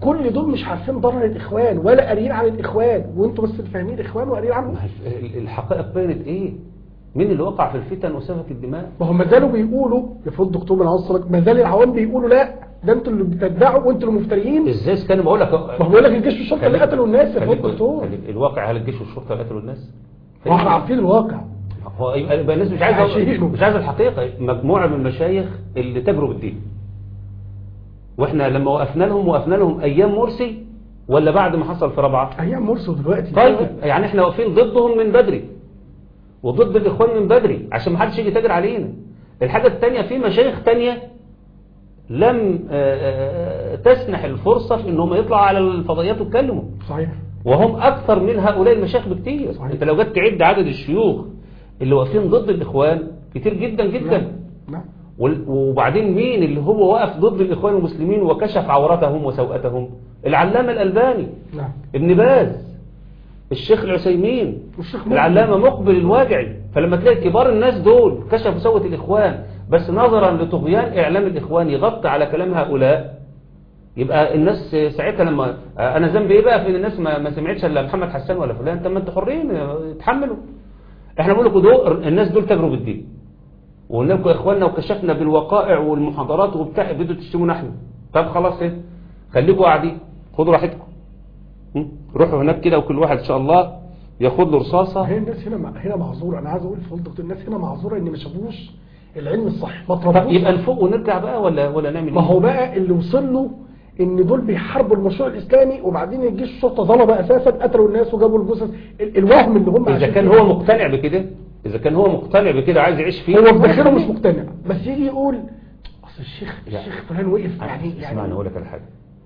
كل دول مش عارفين ضرر الإخوان ولا قاريين عن الإخوان. وانتوا بس فاهمين الإخوان وقاريين عنهم. الحقائق بينت إيه؟ مين اللي وقع في الفتن وسفك الدماء؟ ما هم ما زالوا بيقولوا المفروض دكتور من عصرك ما زال العوام بيقولوا لا ده أنتوا اللي بتدعوا وانتوا اللي مفتريين إزاي؟ كان بقول لك ما هو بيقول لك الجيش والشرطة اللي قتلوا الناس يا فندم دكتور. الواقع هل الجيش والشرطة اللي قتلوا الناس؟ ما إحنا عارفين الواقع. هو يبقى الناس مش عايزه. مش عايزة الحقيقة. مجموعة من المشايخ اللي تجروا بالدين. وإحنا لما وقفنا لهم وقفنا لهم أيام مرسي ولا بعد ما حصل في رابعة؟ أيام مرسي دلوقتي طيب يعني إحنا واقفين ضدهم من بدري وضد الإخوان من بدري عشان ما حدش يجي يتاجر علينا. الحاجة الثانية في مشايخ ثانية لم آه، آه، تسنح الفرصة في إنهم يطلعوا على الفضائيات ويتكلموا. صحيح. وهم أكثر من هؤلاء المشايخ بكتير. صحيح. أنت لو جيت تعد عدد الشيوخ اللي واقفين ضد الإخوان كتير جدا جدا. نعم وال- وبعدين مين اللي هو وقف ضد الإخوان المسلمين وكشف عورتهم وسوءتهم؟ العلامة الألباني. نعم. ابن باز. الشيخ مقبل. العلامة مقبل الواجعي. فلما تلاقي كبار الناس دول كشفوا سوة الإخوان بس نظرا لطغيان إعلام الإخوان يغطي على كلام هؤلاء يبقى الناس ساعتها لما أنا ذنبي إيه بقى في إن الناس ما, ما سمعتش إلا محمد حسان ولا فلان؟ طب ما أنتوا حرين يتحملوا إحنا بنقول لكم دول الناس دول تجروا بالدين. وقلنا لكم يا إخواننا وكشفنا بالوقائع والمحاضرات وبتاع بدوا تشتمونا إحنا طب خلاص إيه؟ خليكم قاعدين خدوا راحتكم? روحوا هناك كده وكل واحد إن شاء الله ياخد له رصاصة. هي الناس هنا هنا معذورة. أنا عايز أقول دكتور الناس هنا معذورة إن ما شافوش العلم الصح ما طب يبقى نفوق ونرجع بقى ولا ولا نعمل ما إيه؟ هو بقى اللي وصل له إن دول بيحاربوا المشروع الإسلامي وبعدين الجيش الشرطة ظلمة أساسا قتلوا الناس وجابوا الجثث. ال- الوهم اللي هم إذا كان. هو مقتنع بكده إذا كان هو مقتنع بكده عايز يعيش فيه. هو في داخله مش مقتنع. بس يجي يقول أصل الشيخ الشيخ فلان وقف يعني اسمعني يعني أقول لك على حاجة.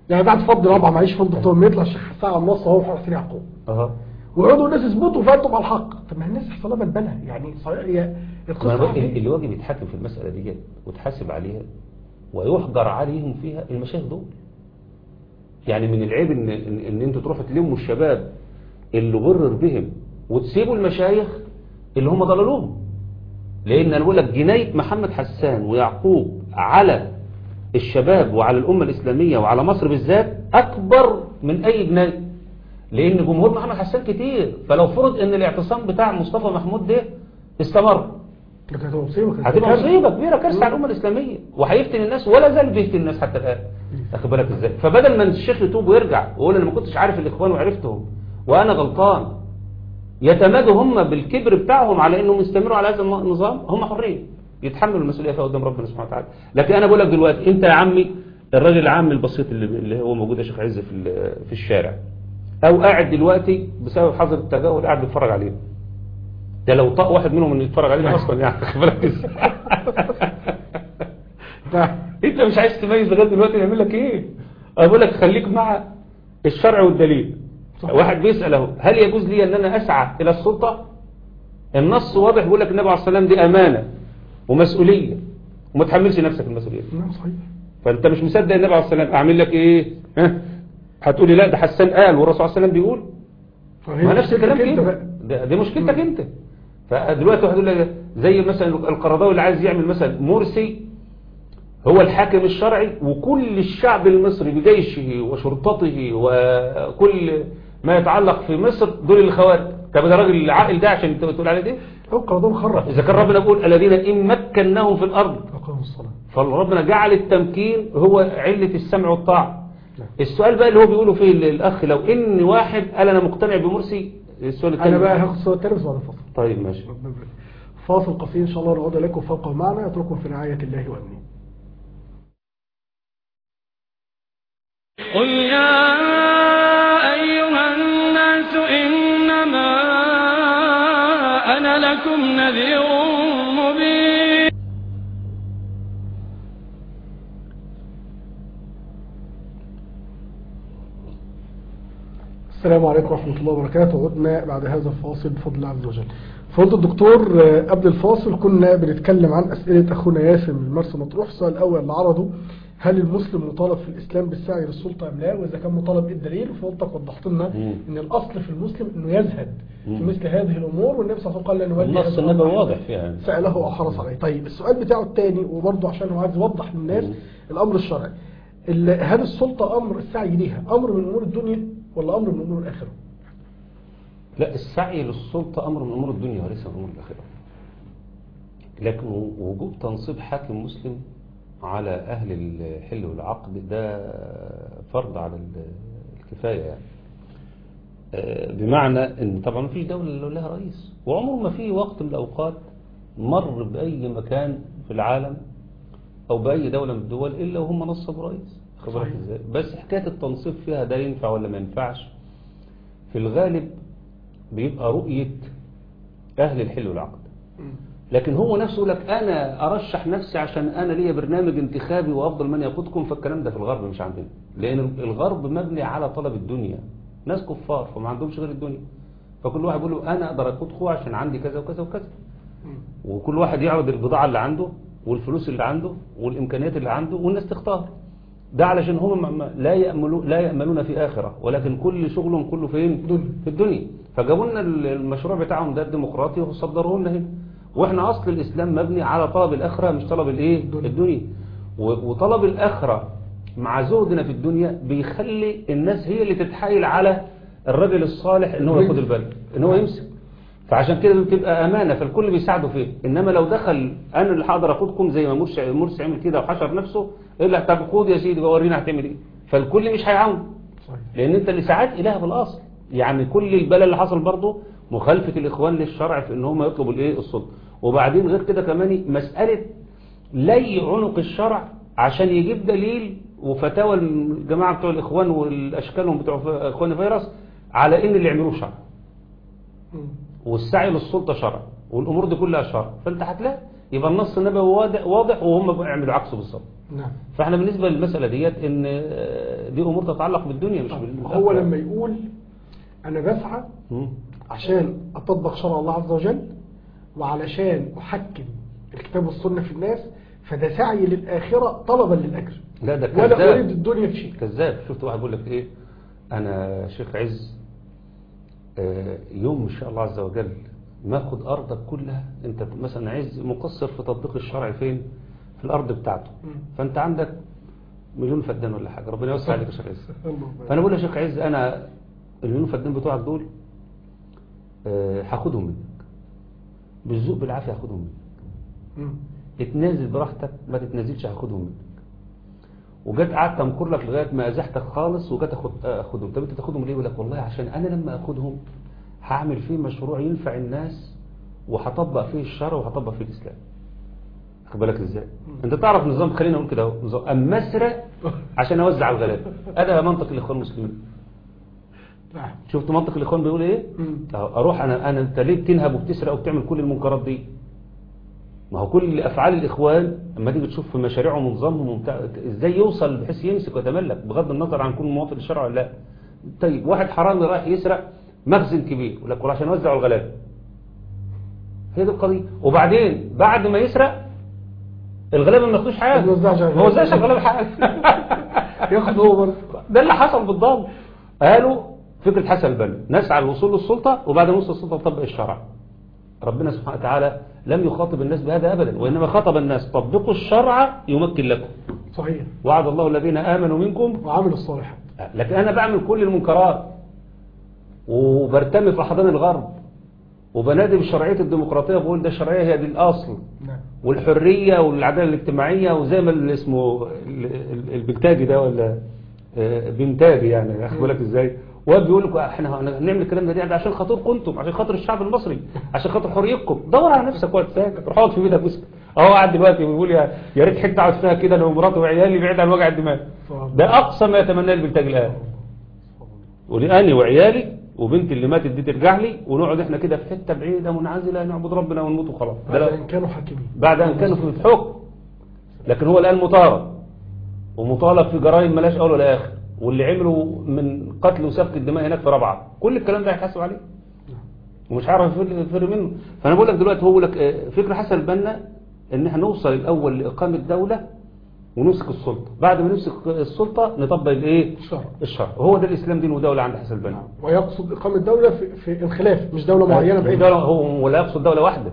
يعني بعد فضل رابعه معيش فضل دكتور ما يطلع الشيخ ساعة ونص أهو في حسين يعقوب أها. ويقعدوا الناس يثبتوا فانتم على الحق. طب ما الناس يحصل لها بلبلة. يعني صحيح هي ما القصة أنا. اللي واجب يتحكم في المسألة دي وتحاسب عليها ويحجر عليهم فيها المشايخ دول. يعني من العيب ان, إن, إن أنتوا تروحوا تلموا الشباب اللي غرر بهم وتسيبوا المشايخ اللي هم ضللوهم. لأن أنا بقول لك جناية محمد حسان ويعقوب على الشباب وعلى الأمة الإسلامية وعلى مصر بالذات أكبر من أي جناية. لأن جمهور محمد حسان كتير. فلو فرض أن الاعتصام بتاع مصطفى محمود ده استمر. كانت هتبقى كانت هتبقى. مصيبة كبيرة كارثة على الأمة الإسلامية. وهيفتن الناس ولا زال بيفتن الناس حتى الآن. أخد بالك إزاي؟ فبدل ما الشيخ يتوب ويرجع ويقول أنا ما كنتش عارف الإخوان وعرفتهم وأنا غلطان يتمادوا هم بالكبر بتاعهم على أنهم يستمروا على هذا النظام هم حرين يتحملوا المسؤولية فيها قدام ربنا سبحانه وتعالى. لكن أنا بقول لك دلوقتي أنت يا عمي الراجل العام البسيط اللي, اللي هو موجود يا شيخ عز في في الشارع. أو قاعد دلوقتي بسبب حظر التجاهل قاعد بيتفرج عليه. ده لو طاق واحد منهم إنه يتفرج عليه أصلا يعني. خد بالك. أنت مش عايز تميز لغاية دلوقتي يعمل لك إيه؟ أنا بقول لك خليك مع الشرع والدليل. واحد بيسال اهو هل يجوز لي أن أنا أسعى إلى السلطة؟ النص واضح بيقول لك النبي عليه الصلاه والسلام دي أمانة ومسؤولية وما تحملش نفسك المسؤولية. نعم صحيح. فأنت مش مصدق النبي عليه الصلاه والسلام أعمل لك إيه؟ ها؟ هتقولي لا ده حسان قال والرسول عليه الصلاه والسلام بيقول. فهي ما نفس الكلام كده. ده- دي مشكلتك أنت. فدلوقتي واحد يقول لك زي مثلا القرضاوي اللي عايز يعمل مثلا مرسي هو الحاكم الشرعي وكل الشعب المصري بجيشه وشرطته وكل ما يتعلق في مصر دول الخوارج. طب ده راجل عاقل ده عشان انت بتقول عليه ده هو قرضهم خرف. إذا كان ربنا بيقول الذين إن مكناهم في الأرض أقاموا الصلاة. فربنا جعل التمكين هو علة السمع والطاعة. نعم. السؤال بقى اللي هو بيقوله فيه الأخ لو إن واحد قال أنا مقتنع بمرسي السؤال الثاني أنا بقى هاخد الصورة الثانية بس بعد الفصل طيب ماشي. فاصل قصير إن شاء الله نعود لكم فابقوا معنا اترككم في رعاية الله وأمنه. قل يا نذير مبين. السلام عليكم ورحمة الله وبركاته. عدنا بعد هذا الفاصل بفضل الله عز وجل. فضل الدكتور آه، قبل الفاصل كنا بنتكلم عن أسئلة أخونا ياسر من مرسى مطروح. الأول اللي عرضه هل المسلم مطالب في الإسلام بالسعي للسلطة أم لا وإذا كان مطالب إيه الدليل وفضلتك وضحت لنا. إن الأصل في المسلم إنه يزهد في. مثل هذه الأمور والنبي صلى الله عليه وسلم قال النص النبوي الأمر واضح فيها. سأله أو حرص عليه طيب السؤال بتاعه الثاني وبرضه عشان هو عايز يوضح للناس. الأمر الشرعي ال- هل السلطة أمر السعي ليها أمر من أمور الدنيا ولا أمر من أمور الآخرة لا السعي للسلطة أمر من أمور الدنيا وليس من أمور الآخرة لكن وجوب تنصيب حاكم مسلم على أهل الحل والعقد ده فرض على ال- الكفاية يعني. آه، بمعنى إن طبعا مفيش دولة إلا لها رئيس. وعمر ما في وقت من الأوقات مر بأي مكان في العالم أو بأي دولة من الدول إلا وهم نصبوا رئيس. صحيح. إزاي؟ بس حكاية التنصيب فيها ده ينفع ولا ما ينفعش؟ في الغالب بيبقى رؤية أهل الحل والعقد. لكن هو نفسه يقول لك أنا أرشح نفسي عشان أنا ليا برنامج انتخابي وأفضل من يقودكم فالكلام ده في الغرب مش عندنا. لأن الغرب مبني على طلب الدنيا. ناس كفار فما عندهمش غير الدنيا. فكل واحد يقول له أنا أقدر أقودكم عشان عندي كذا وكذا وكذا. وكل واحد يعرض البضاعة اللي عنده والفلوس اللي عنده والإمكانيات اللي عنده والناس تختار. ده علشان هم لا يأملون لا يأملون في آخرة. ولكن كل شغلهم كله فين. في الدنيا. فجابوا لنا ال- المشروع بتاعهم ده الديمقراطي وصدروه لنا هنا. وإحنا اصل الاسلام مبني على طلب الاخره مش طلب الايه؟ الدنيا. وطلب الاخره مع زهدنا في الدنيا بيخلي الناس هي اللي تتحايل على الرجل الصالح إن هو ياخد البلد إن هو يمسك. فعشان كده بتبقى أمانة فالكل بيساعده فيه. إنما لو دخل أنا اللي هقدر اخدكم زي ما مرسي مرسي عمل كده وحشر نفسه الا طب خد يا سيدي ورينا هتعمل إيه. فالكل مش هيعاون. لأن أنت اللي ساعات إله بالأصل. يعني كل البلاء اللي حصل برضه مخالفة الإخوان للشرع في إن هم يطلبوا الإيه؟ السلطة. وبعدين غير كده كمان مسألة لي عنق الشرع عشان يجيب دليل وفتاوى الجماعة بتوع الإخوان والاشكالهم بتوع إخوان فيروس على إن اللي يعملوه شرع. والسعي للسلطة شرع والأمور دي كلها شرع. فأنت هتلاقي يبقى النص النبوي واضح, وهم بيعملوا عكسه بالظبط. نعم. فإحنا بالنسبة للمسألة ديت إن آه، دي أمور تتعلق بالدنيا مش بال- هو لما يقول أنا بسعى. عشان أطبق شرع الله عز وجل وعلشان أحكم الكتاب والسنة في الناس فده سعي للآخرة طلبا للأجر. لا ده ولا كذاب. أريد الدنيا في شيء. كذاب. شفت واحد بيقول لك إيه؟ أنا شيخ عز آه، يوم إن شاء الله عز وجل ما اخد أرضك كلها أنت مثلا عز مقصر في تطبيق الشرع فين؟ في الأرض بتاعته. مم. فأنت عندك مليون فدان ولا حاجة. ربنا يوسع عليك يا شيخ عز. فأنا بقول يا شيخ عز أنا المليون فدان بتوعك دول هاخدهم منك. بالذوق بالعافية هاخدهم منك. اتنازل براحتك ما تتنازلش هاخدهم منك. وجت قعدت أمكر لك لغاية ما ازحتك خالص وجت اخد أخدهم. طب أنت تاخدهم ليه؟ يقول لك والله عشان أنا لما أخدهم هعمل فيه مشروع ينفع الناس وهطبق فيه الشرع وهطبق فيه الإسلام. خد بالك إزاي؟ أنت تعرف نظام خلينا نقول كده أهو نظام اما اسرق عشان أوزع الغلابة. هذا منطق الإخوان المسلمين. شفت منطق الإخوان بيقول إيه؟ أروح أنا أنا أنت ليه بتنهب وبتسرق وبتعمل كل المنكرات دي؟ ما هو كل أفعال الإخوان اما تيجي تشوف في مشاريعهم ونظامهم إزاي يوصل بحيث يمسك ويتملك بغض النظر عن كون مواطن الشرع ولا لأ؟ طيب واحد حرامي رايح يسرق مخزن كبير يقول لك عشان يوزعوا الغلابه هي دي القضية. وبعدين بعد ما يسرق الغلابه ما ياخدوش حاجة. ما يوزعش على ما وزعش الغلابه حاجة. ياخد هو برضه. ده اللي حصل بالضبط. قالوا فكرة حسن البنا. نسعى للوصول للسلطة وبعد ما نوصل للسلطة نطبق الشرع. ربنا سبحانه وتعالى لم يخاطب الناس بهذا أبدا وإنما خاطب الناس. طبقوا الشرع يمكن لكم. صحيح. وعد الله الذين آمنوا منكم وعامل الصالحات. لكن أنا بعمل كل المنكرات. وبرتمي في حضان الغرب. وبنادي بشرعية الديمقراطية بقول ده الشرعية هي دي الأصل. نعم. والحرية والعدالة الاجتماعية وزي ما اللي اسمه ال- ال- البنتاجي ده ولا آه، بنتاجي يعني اخد بالك واد بيقول لك إحنا هنعمل الكلام ده ده عشان خاطركم أنتم عشان خاطر الشعب المصري عشان خاطر حريتكم دور على نفسك وقت ساكت روح اقعد في بيتك واسكت. اهو قاعد دلوقتي بيقول يا يا ريت حتة اقعد فيها كده أنا ومراتي وعيالي بعيد عن وجع الدماغ. ده اقصى ما يتمناه البنتاجي الان ولاني وعيالي وبنتي اللي ماتت دي ترجع لي ونقعد إحنا كده في حتة بعيدة منعزلة نعبد ربنا ونموت وخلاص. بعد أن كانوا حاكمين. بعد أن كانوا في الحكم لكن هو الآن مطالب. ومطالب في جرائم ملاش أول ولا آخر. واللي عملوا من قتل وسفك الدماء هناك في رابعة كل الكلام ده هيحاسب عليه. ومش عارف يفر منه. فأنا بقول لك دلوقتي هو لك آه، فكرة حسن البنا إن إحنا نوصل الأول لإقامة دولة ونمسك السلطة. بعد ما نمسك السلطة نطبق الإيه الشرع. الشرع. وهو ده الإسلام دين ودولة عند حسن البنا. ويقصد إقامة دولة في, في الخلاف مش دولة معينة. مش بعيدة دولة هو ولا يقصد دولة واحدة.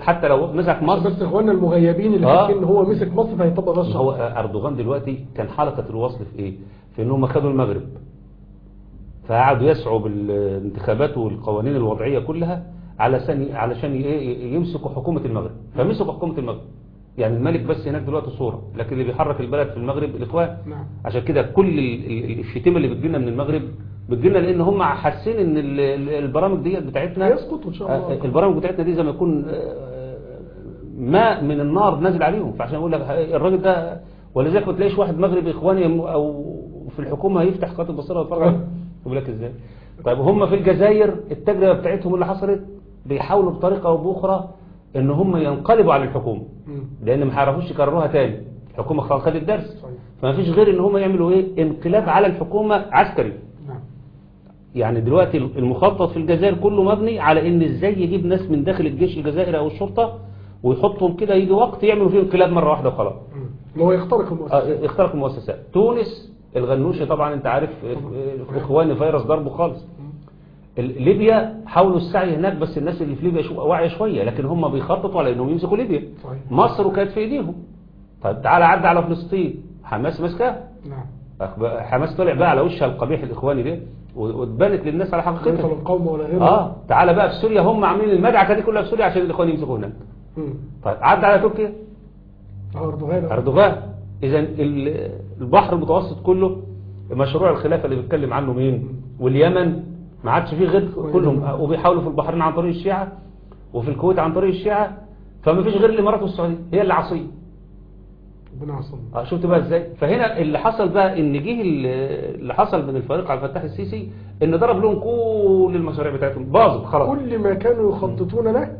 حتى لو مسك مصر بس إخواننا المغيبين اللي آه. فاكرين إن هو مسك مصر فهيطبق ده ما هو الشرع أردوغان دلوقتي كان حلقة الوصل في إيه؟ في إنهم خدوا المغرب. فقعدوا يسعوا بالانتخابات والقوانين الوضعية كلها علشان علشان ي- يمسكوا حكومة المغرب. فمسكوا حكومة المغرب. يعني الملك بس هناك دلوقتي صورة لكن اللي بيحرك البلد في المغرب الإخوان. نعم. عشان كده كل ال- ال- الشتيمة اللي بتجيلنا من المغرب بتجيلنا لأن هم حاسين إن ال- ال- البرامج ديت بتاعتنا هيسقطوا إن شاء الله. آه، البرامج بتاعتنا دي زي ما يكون آه، ماء من النار نازل عليهم. فعشان أقول لك الراجل ده ولذلك ما تلاقيش واحد مغربي اخواني يم- أو في الحكومة يفتح قناة البصيرة ويتفرج عليه. يقول لك إزاي؟ طيب هم في الجزائر التجربة بتاعتهم اللي حصلت بيحاولوا بطريقة أو بأخرى إن هم ينقلبوا على الحكومة. مم. لأن ما هيعرفوش يكرروها تاني. الحكومة خلاص خدت الدرس فما فيش غير إن هم يعملوا إيه؟ انقلاب على الحكومة عسكري. نعم. يعني دلوقتي المخطط في الجزائر كله مبني على إن إزاي يجيب ناس من داخل الجيش الجزائري أو الشرطة ويحطهم كده يجي وقت يعملوا فيه انقلاب مرة واحدة وخلاص. هو يخترق المؤسسة. آه، اخترقوا المؤسسات تونس الغنوشي طبعا أنت عارف اخواني فيروس ضربه خالص. ال- ليبيا حاولوا السعي هناك بس الناس اللي في ليبيا شو- واعية شوية لكن هم بيخططوا على إنهم يمسكوا ليبيا. مصر وكانت في إيديهم. طيب تعالى عدى على فلسطين. حماس ماسكاها نعم. حماس طلع بقى على وشها القبيح الإخواني ده و- واتبانت للناس على حقيقتها. المقاومة ولا غيرها آه تعالى بقى في سوريا. هم عاملين المدعكة دي كلها في سوريا عشان الإخوان يمسكوا هناك. طيب عدى على تركيا. أردوغان. أردوغان. اذا ال- البحر المتوسط كله مشروع الخلافة اللي بيتكلم عنه مين؟ واليمن. ما عادش فيه غير كلهم. وبيحاولوا في البحرين عن طريق الشيعة وفي الكويت عن طريق الشيعة. فما فيش غير الإمارات والسعودية هي اللي عصية ربنا يعصمنا آه، شفت بقى إزاي؟ فهنا اللي حصل بقى إن جه ال- اللي حصل من الفريق عبد الفتاح السيسي إن ضرب لهم كل المشاريع بتاعتهم. باظت خلاص. كل ما كانوا يخططون له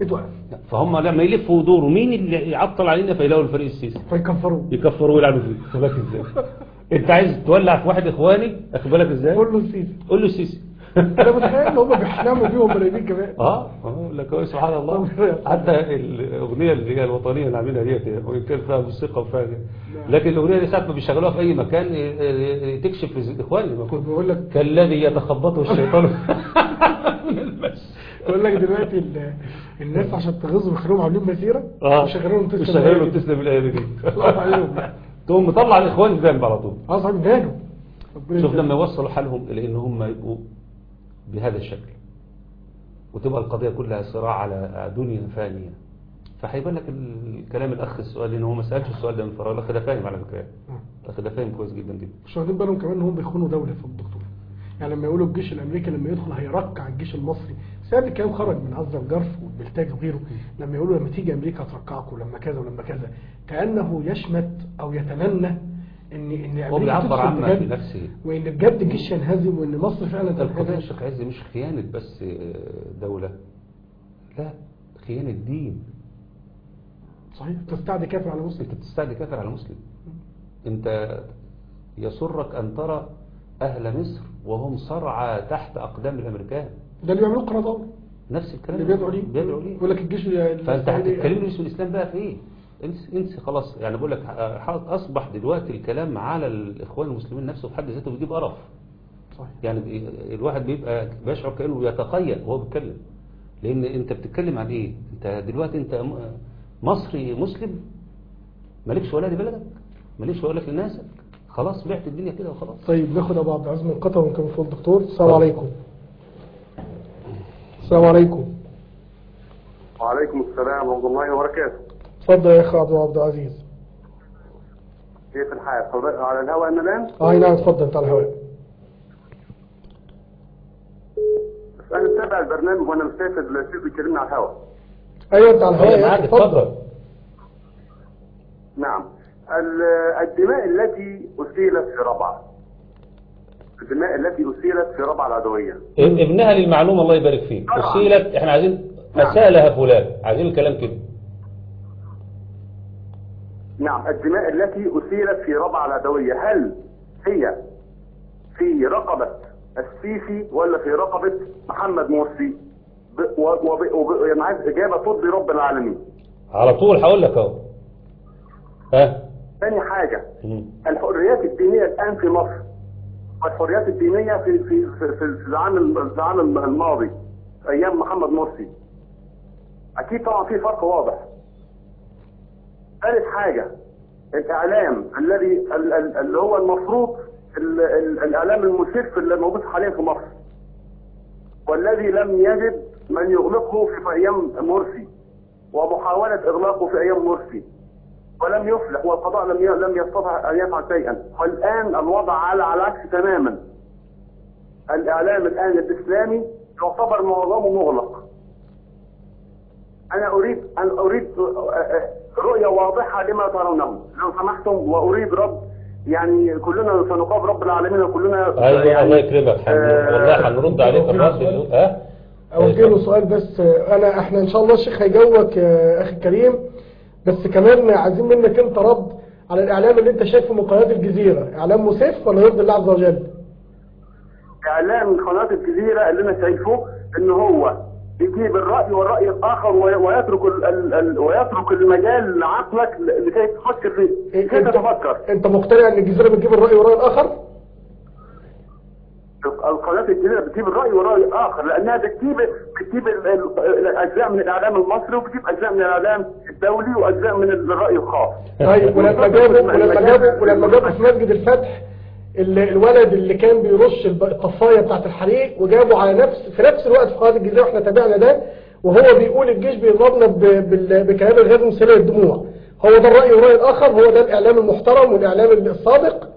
اتوقف فهم لما يلفوا ويدوروا مين اللي يعطل علينا فيلاقوا الفريق السيسي. فيكفروا. يكفروا ويلعبوا فيه. خد بالك إزاي. أنت عايز تولع في واحد إخواني؟ أخد بالك إزاي؟ كله السيسي. قول له السيسي. أنا متخيل إن هم بيحلموا بيهم ملايين كمان. آه آه، لك هو سبحان الله. حتى الأغنية اللي هي الوطنية اللي عاملينها ديت وان كان فيها موسيقى وفيها لكن الأغنية دي ساعه ما بيشغلوها في أي مكان تكشف إخواني. بقول لك كالذي يتخبطه الشيطان. من المس بقول لك دلوقتي ال- الناس عشان تغيظهم يخلوهم عاملين مسيرة آه. وشغالهم تسلم وشغالهم الأيادي. تسلم دي. الله عليهم تقوم مطلع الإخوان جنب على طول. آه صاحب ربنا شوف. لما يوصلوا حالهم إلى إن هم يبقوا بهذا الشكل وتبقى القضية كلها صراع على دنيا فانية. فهيبان لك الكلام الأخ السؤال لأن هو ما سألش السؤال ده من فراغ. الأخ ده فاهم على فكرة. آه. الأخ ده فاهم كويس جدا جدا. مش واخدين بالهم كمان إن هم بيخونوا دولة في الدكتور. يعني لما يقولوا الجيش الأمريكي لما يدخل هيركع الجيش المصري. هذا الكلام خرج من عزة وجرف والبلتاج وغيره. لما يقولوا لما تيجي أمريكا تركعكم لما كذا ولما كذا كأنه يشمت أو يتمنى ان إن أمريكا عما في نفسه. وإن بجد الجيش ينهزم وإن مصر فعلا تنهزم. الشيخ عز مش خيانة بس دولة. لا خيانة دين. صحيح. تستعدي كافر على مسلم. أنت بتستعدي كافر على مسلم. أنت يسرك أن ترى أهل مصر وهم صرعى تحت أقدام الأمريكان. ده اللي بيعملوه قناة نفس الكلام. اللي بيدعوا ليه. بيدعوا ليه. يقول لك الجيش فأنت الإسرائيلي- هتتكلمني باسم الإسلام بقى في إيه؟ انسي خلاص. يعني بقول لك أصبح دلوقتي الكلام على الإخوان المسلمين نفسه في حد ذاته بيجيب قرف. صحيح. يعني الواحد بيبقى بيشعر كأنه بيتقيأ وهو بيتكلم. لأن أنت بتتكلم عن إيه؟ أنت دلوقتي أنت مصري مسلم مالكش ولا لبلدك مالكش ولا لناسك. خلاص بعت الدنيا كده وخلاص. طيب ناخد أبو عبد العزيز من قطر ونكمل فوق الدكتور. السلام عليكم. السلام عليكم. وعليكم السلام ورحمة الله وبركاته. اتفضل يا اخ عبد العزيز. كيف الحال؟ على الهواء أنا الآن؟ آه أي نعم اتفضل انت على الهواء. بس أنا متابع البرنامج وأنا مسافر الأستاذ بيكلمني على الهواء. أيوه انت على الهواء. أيوة اتفضل نعم. ال- الدماء التي أسيلت في ربعة الدماء التي أسيلت في ربعة العدوية. ابنها للمعلومة الله يبارك فيه طبعا. أسيلت إحنا عايزين نعم. أسالها فلان. عايزين الكلام كده. نعم الدماء التي أسيلت في ربعة العدوية. هل هي في رقبة السيسي ولا في رقبة محمد مرسي ب- و- وب- وب- يعني عايز إجابة ترضي رب العالمين. على طول هقول لك أهو. ها؟ ثاني حاجة. الحريات الدينية الآن في مصر والحريات الدينية في في في, العام العام الماضي أيام محمد مرسي. أكيد طبعا في فرق واضح. ثالث حاجة الإعلام الذي ال- ال- اللي هو المفروض ال- ال- الإعلام المسف اللي موجود حاليا في مصر. والذي لم يجد من يغلقه في أيام مرسي. ومحاولة إغلاقه في أيام مرسي. ولم يفلح والقضاء لم لم يستطع أن يفعل شيئا. والآن الوضع على على العكس تماما. الإعلام الآن الإسلامي يعتبر معظمه مغلق. أنا أريد أن أريد رؤية واضحة لما ترونه. لو سمحتم وأريد رب يعني كلنا سنقابل رب العالمين وكلنا أيوه يعني الله يكرمك آه، والله هنرد عليك الراس ها؟ اوجه له سؤال بس آه، أنا إحنا إن شاء الله الشيخ هيجاوبك يا أخي الكريم. بس كمان عايزين منك انت رد على الإعلام اللي انت شايفه من قناة الجزيرة. إعلام مسف ولا يرضي الله عز وجل؟ إعلام قناة الجزيرة اللي أنا شايفه إن هو يجيب الرأي والرأي الآخر وي- ويترك ال ال ال ويترك المجال لعقلك لكي تفكر فيه. كيف تفكر؟ إنت مقتنع إن الجزيرة بتجيب الرأي والرأي الآخر؟ القناة الجديدة بتجيب الرأي ورأي آخر لأنها بتجيب بتجيب الأجزاء من الإعلام المصري وبتجيب أجزاء من الإعلام الدولي وأجزاء من الرأي الخاص. طيب ولما جابوا ولما جابوا ولما جابوا في مسجد الفتح ال- الولد اللي كان بيرش الطفاية بتاعت الحريق وجابوا على نفس في نفس الوقت في قناة الجزيره وإحنا تابعنا ده وهو بيقول الجيش بيضربنا بكلام الغاز مسيل الدموع. هو ده الرأي والرأي الآخر هو ده الإعلام المحترم والإعلام الصادق.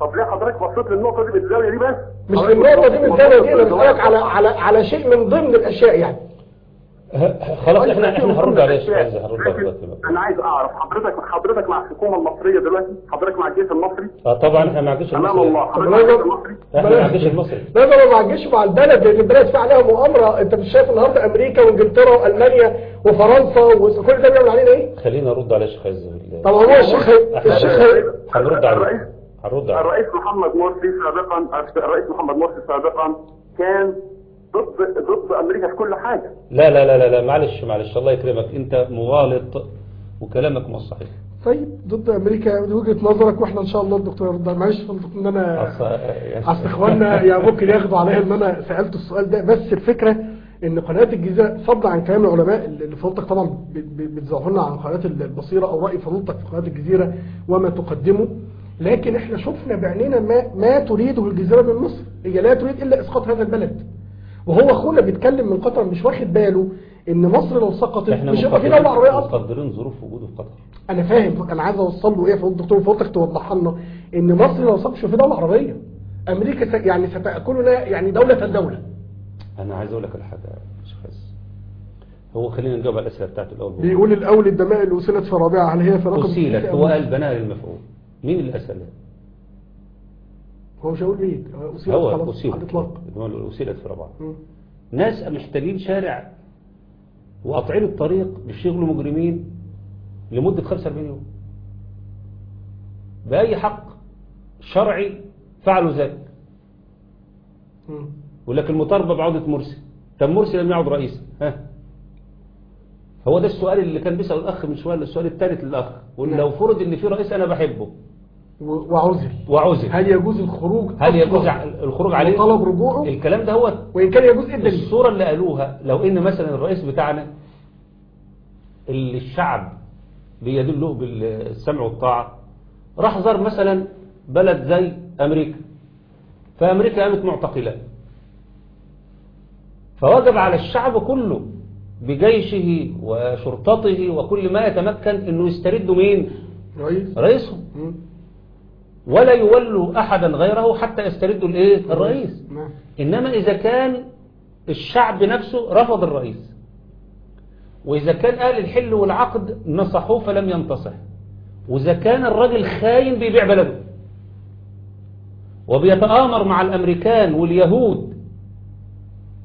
طب ليه حضرتك بصيت للنقطة دي بالزاوية دي بس؟ مش حضرتك النقطة دي من الزاوية دي أنا بصيت بسألك على على على شيء من ضمن الأشياء يعني. خلاص طيب، إحنا إحنا هنرد عليه الأشياء. عز هنرد عليه لكن دلوقتي بقى. أنا عايز أعرف حضرتك حضرتك مع الحكومة المصرية دلوقتي؟ حضرتك مع الجيش المصري؟ آه طبعا إحنا مع الجيش امام المصري. الله. حضرتك مع لا، الجيش لا. المصري؟ إحنا مع الجيش المصري. لا ده ما معجش مع البلد لأن البلد في عليها مؤامرة. أنت مش شايف النهارده أمريكا وإنجلترا وألمانيا وفرنسا وكل ده بيعمل علينا إيه؟ خلينا نرد على الشيخ عز. طب هو الشيخ الشيخ هنرد عليه. عليه الرئيس محمد مرسي سابقا الرئيس محمد مرسي سابقا كان ضد ضد أمريكا في كل حاجة. لا لا لا لا لا معلش معلش الله يكرمك. أنت مغالط وكلامك مش صحيح طيب ضد أمريكا دي وجهة نظرك وإحنا إن شاء الله الدكتور يرد معلش إن أنا أصل- يعني- اصل إخواننا يعني ممكن ياخدوا عليا إن أنا سألت السؤال ده. بس الفكرة إن قناة الجزيره فضلا عن كلام العلماء اللي فضلتك طبعا ب- ب- بتزعوا لنا عن قناه البصيرة أو رأي فضلتك في قناة الجزيرة وما تقدمه. لكن إحنا شفنا بعينينا ما ما تريده الجزيرة من مصر هي لا تريد إلا إسقاط هذا البلد. وهو أخونا بيتكلم من قطر مش واخد باله إن مصر لو سقطت مش هيبقى في دوله عربيه أصلا مقدرين ظروف وجوده في قطر. أنا فاهم أنا عايز أوصل له إيه؟ فقلت دكتور فضلتك توضح لنا. إن مصر لو سقطت في دوله عربية. أمريكا س... يعني ستأكلنا يعني دولة الدولة أنا عايز أقول لك على حاجة يا شيخ هو خلينا نجاوب على الأسئلة بتاعته الأول. بيقول الأول الدماء اللي اسلت في رابعة هل هي في رقم ستة هو قال بناء للمفعول. مين اللي أسأل؟ هو مش هيقول مين اسلت هو أسيلت على الإطلاق. هو أسيلت في مم. ناس محتلين شارع وقاطعين الطريق بيشغلوا مجرمين لمدة 45 يوم. بأي حق شرعي فعلوا ذلك. ولكن المطالبة بعودة مرسي. طب مرسي لم يعد رئيسا. ها. هو ده السؤال اللي كان بيسأل الأخ من شوية السؤال الثالث للأخ. وإن نعم. فرض إن في رئيس أنا بحبه. وعزل وعزل هل يجوز الخروج؟ هل يجوز الخروج عليه؟ وطلب رجوعه؟ الكلام ده هو وإن كان يجوز إيه الدليل؟ الصورة اللي قالوها لو إن مثلا الرئيس بتاعنا اللي الشعب بيدل له بالسمع والطاعة راح زار مثلا بلد زي أمريكا. فأمريكا قامت معتقلة. فوجب على الشعب كله بجيشه وشرطته وكل ما يتمكن إنه يستردوا مين رئيس. رئيسهم. ولا يولوا أحدا غيره حتى يستردوا الإيه؟ الرئيس. نعم. إنما إذا كان الشعب نفسه رفض الرئيس. وإذا كان أهل الحل والعقد نصحوه فلم ينتصح. وإذا كان الراجل خاين بيبيع بلده. وبيتآمر مع الأمريكان واليهود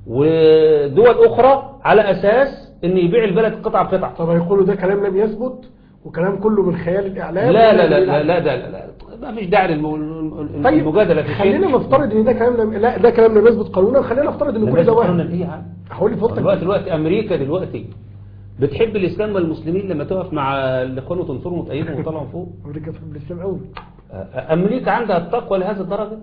ودول أخرى على أساس أن يبيع البلد قطعة بقطعة طب هيقولوا ده كلام لم يثبت؟ وكلام كله من خيال الإعلام لا لا لا لا لا لا, لا, لا. ما فيش داعي للم- طيب في شيء خلينا نفترض إن ده كلام لم... لا ده كلام لم يثبت قانونا خلينا نفترض إن كل ده عم؟ هقول لي دلوقتي فضلك دلوقتي أمريكا دلوقتي بتحب الإسلام والمسلمين لما تقف مع الإخوان وتنصرهم وتأيدهم وتطلعهم فوق أمريكا تحب الإسلام قوي أمريكا عندها التقوى لهذه الدرجة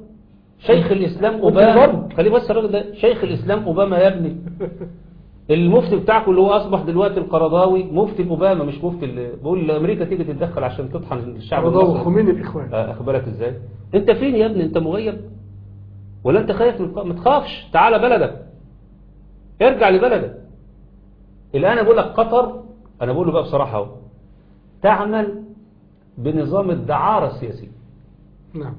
شيخ الإسلام اوباما. خليه بس الراجل ده شيخ الإسلام أوباما يا ابني المفتي بتاعكم اللي هو أصبح دلوقتي القرضاوي مفتي أوباما مش مفتي بقول أمريكا تيجي تتدخل عشان تطحن الشعب رضا المصري. خميني الاخوان آه، اخد بالك إزاي؟ أنت فين يا ابني؟ أنت مغيب؟ ولا أنت خايف ما تخافش تعالى بلدك. ارجع لبلدك. الآن بقول لك قطر أنا بقول له بقى بصراحة أهو. تعمل بنظام الدعارة السياسية. نعم.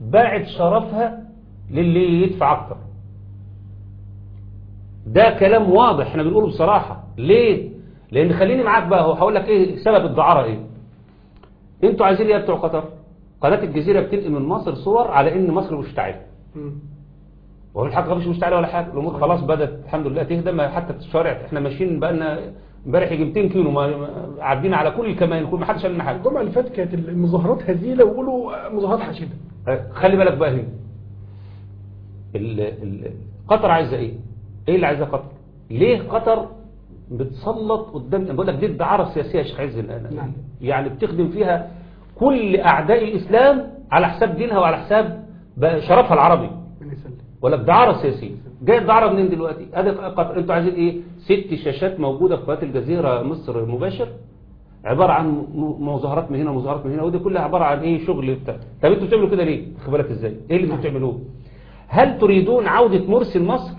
باعت شرفها للي يدفع أكتر. ده كلام واضح إحنا بنقوله بصراحة. ليه؟ لأن خليني معاك بقى هقول لك إيه سبب الدعارة إيه؟ أنتوا عايزين إيه يا بتوع قطر؟ قناة الجزيرة بتنقل من مصر صور على إن مصر مشتعلة. وهو الحق مش مشتعلة ولا حاجة. الأمور خلاص بدأت الحمد لله تهدى ما حتى في الشوارع إحنا ماشيين بقى لنا امبارح يجي 200 كيلو ما عدينا على كل الكمائن كل ما حدش قال لنا حاجة. الجمعة اللي فاتت كانت المظاهرات هزيلة ويقولوا مظاهرات حشدة. خلي بالك بقى هنا ال- ال- قطر عايزة إيه؟ إيه اللي عايزاه قطر؟ ليه قطر بتسلط قدام؟ بقول لك دي الدعاره السياسيه يا شيخ عز الآن. نعم. يعني بتخدم فيها كل أعداء الإسلام على حساب دينها وعلى حساب شرفها العربي. ولا الدعاره السياسيه جاية الدعاره منين دلوقتي؟ ادي قطر. أنتوا عايزين إيه؟ ست شاشات موجودة في قناة الجزيرة مصر مباشر. عبارة عن مظاهرات من هنا ومظاهرات من هنا. ودي كلها عبارة عن إيه؟ شغل بتاع. طب أنتوا بتعملوا كده ليه؟ خد بالك إزاي؟ إيه اللي أنتوا بتعملوه؟ هل تريدون عودة مرسي لمصر؟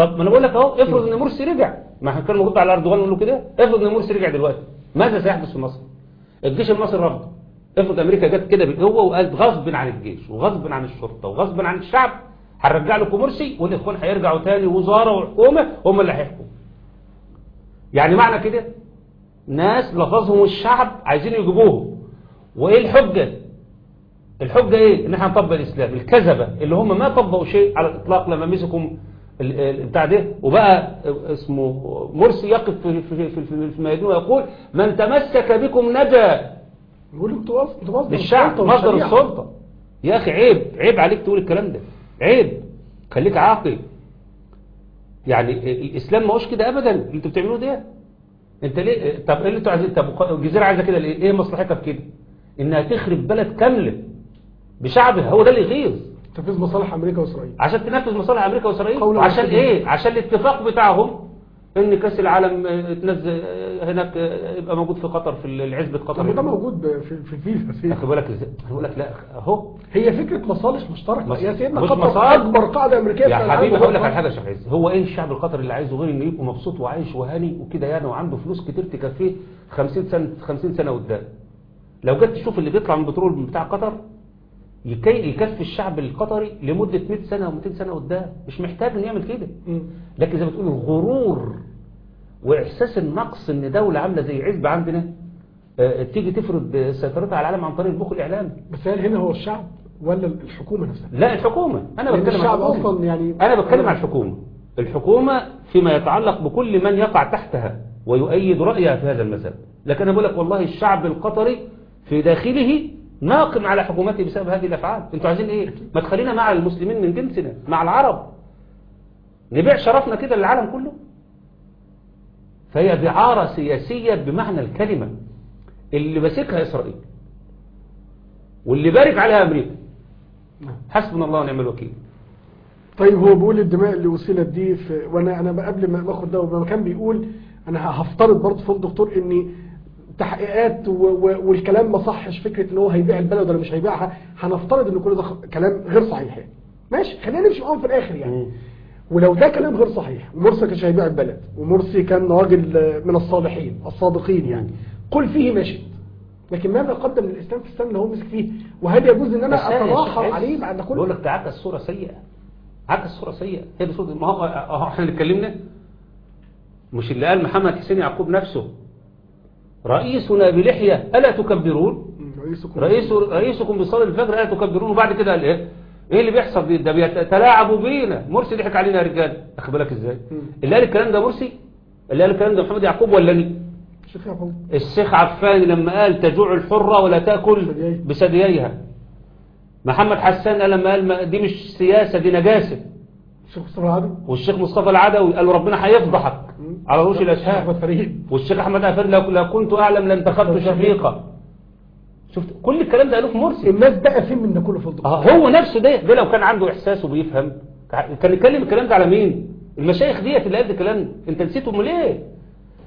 طب ما أنا بقول لك أهو افرض إن مرسي رجع. ما إحنا كان المفروض على اردوغان نقول له كده. افرض إن مرسي رجع دلوقتي. ماذا سيحدث في مصر؟ الجيش المصري رفض. افرض أمريكا جت كده بالقوه وقالت غصب عن الجيش وغصب عن الشرطة وغصب عن الشعب هنرجع لكم مرسي والاخوان هيرجعوا تاني وزارة وحكومة هم اللي هيحكموا. يعني معنى كده ناس لفظهم الشعب عايزين يجيبوهم. وإيه الحجة؟ الحجة إيه؟ إن إحنا نطبق الإسلام الكذبة اللي هم ما طبقوا شيء على الإطلاق لما مسكوا بتاع ده. وبقى اسمه مرسي يقف في في في, في, في ويقول من تمسك بكم نجا. يقول أنتوا مصدر السلطة مصدر. السلطة. يا أخي عيب عيب عليك تقول الكلام ده. عيب. خليك عاقل. يعني الإسلام ما هوش كده أبدا. اللي أنتوا بتعملوه ده؟ أنت ليه؟ طب إيه اللي أنتوا عايزين طب الجزيرة عايزة كده ليه؟ إيه مصلحتها في كده؟ إنها تخرب بلد كاملة بشعبها. هو ده اللي يغيظ. تنفيذ مصالح أمريكا وإسرائيل. عشان تنفذ مصالح أمريكا وإسرائيل؟ عشان. إيه؟ عشان الاتفاق بتاعهم إن كأس العالم آه، تنزل آه، هناك آه، يبقى موجود في قطر في العزبة قطر. طب ده موجود في في الفيفا في أخي بالك إزاي بقول لك لا أهو. هي فكرة مصالح مشتركة. يا سيدنا مش قطر مصالح. أكبر قاعدة أمريكية يا حبيبي هقول لك على حاجة يا شيخ عز. هو إيه الشعب القطري اللي عايزه؟ غير إنه يبقى مبسوط وعايش وهاني وكده يعني وعنده فلوس كتير تكفيه 50 سنه 50 سنة قدام. لو جيت تشوف اللي بيطلع من البترول بتاع قطر يكي يكفي الشعب القطري لمدة 100 سنة و200 سنة قدام. مش محتاج إنه يعمل كده. لكن زي ما تقول الغرور وإحساس النقص إن دولة عاملة زي عزبه عندنا آه، تيجي تفرض سيطرتها على العالم عن طريق البخل الإعلامي. بس هل هنا هو الشعب ولا الحكومة نفسها؟ لا الحكومة. لأن بتكلم الشعب الحكومة. أصلا يعني أنا بتكلم عن الحكومة. الحكومة فيما يتعلق بكل من يقع تحتها ويؤيد رأيها في هذا المذهب لكن أنا بقول لك والله الشعب القطري في داخله ناقم على حكومته بسبب هذه الأفعال. أنتوا عايزين إيه؟ ما تخلينا مع المسلمين من جنسنا مع العرب. نبيع شرفنا كده للعالم كله. فهي دعارة سياسية بمعنى الكلمة. اللي ماسكها إسرائيل. واللي بارك عليها أمريكا. حسبنا الله ونعم الوكيل. طيب هو بيقول الدماء اللي وصلت دي في وأنا أنا قبل ما باخد ده كان بيقول أنا هفترض برضه فوق الدكتور ان تحقيقات والكلام ما صحش فكرة إن هو هيبيع البلد ولا مش هيبيعها هنفترض إن كل ده كلام غير صحيح. يعني. ماشي خلينا نمشي معاهم في الآخر يعني. ولو ده كلام غير صحيح ومرسي كانش هيبيع البلد ومرسي كان راجل آه، من الصالحين الصادقين يعني قل فيه ما شئت. لكن ماذا قدم للإسلام في السنة اللي هو مسك فيه وهل يجوز إن أنا اتراحم عليه بعد كل بقول لك ده عكس صورة سيئة. عكس صورة سيئة. هي دي صورة ما هو أهو إحنا اللي اتكلمنا؟ مش اللي قال محمد حسين يعقوب نفسه. رئيسنا بلحية ألا تكبرون؟ رئيسكم رئيس رئيسكم بصلاة الفجر ألا تكبرون؟ وبعد كده قال إيه؟ إيه اللي بيحصل؟ ده بيتلاعبوا بينا. مرسي ضحك علينا يا رجال. اخد بالك إزاي. اللي قال الكلام ده مرسي؟ اللي قال الكلام ده محمد يعقوب ولا مين شيخ يعقوب. الشيخ عفان لما قال تجوع الحرة ولا تأكل؟ ثدييها. بثدييها محمد حسان لما قال دي مش سياسة دي نجاسة. الشيخ مصطفى العادل والشيخ مصطفى العدوي قال ربنا هيفضحك. على رؤوس أحمد فريد. والشيخ أحمد أفر لو, كنت أعلم لانتخبت شفيقا شفت؟ كل الكلام ده قالوه في مرسي الناس بقى فين من ده كله فضل آه، هو نفسه ده. ده لو كان عنده إحساس وبيفهم. كان يتكلم الكلام ده على مين؟ المشايخ ديت اللي قالت الكلام. ده أنت نسيتهم ليه؟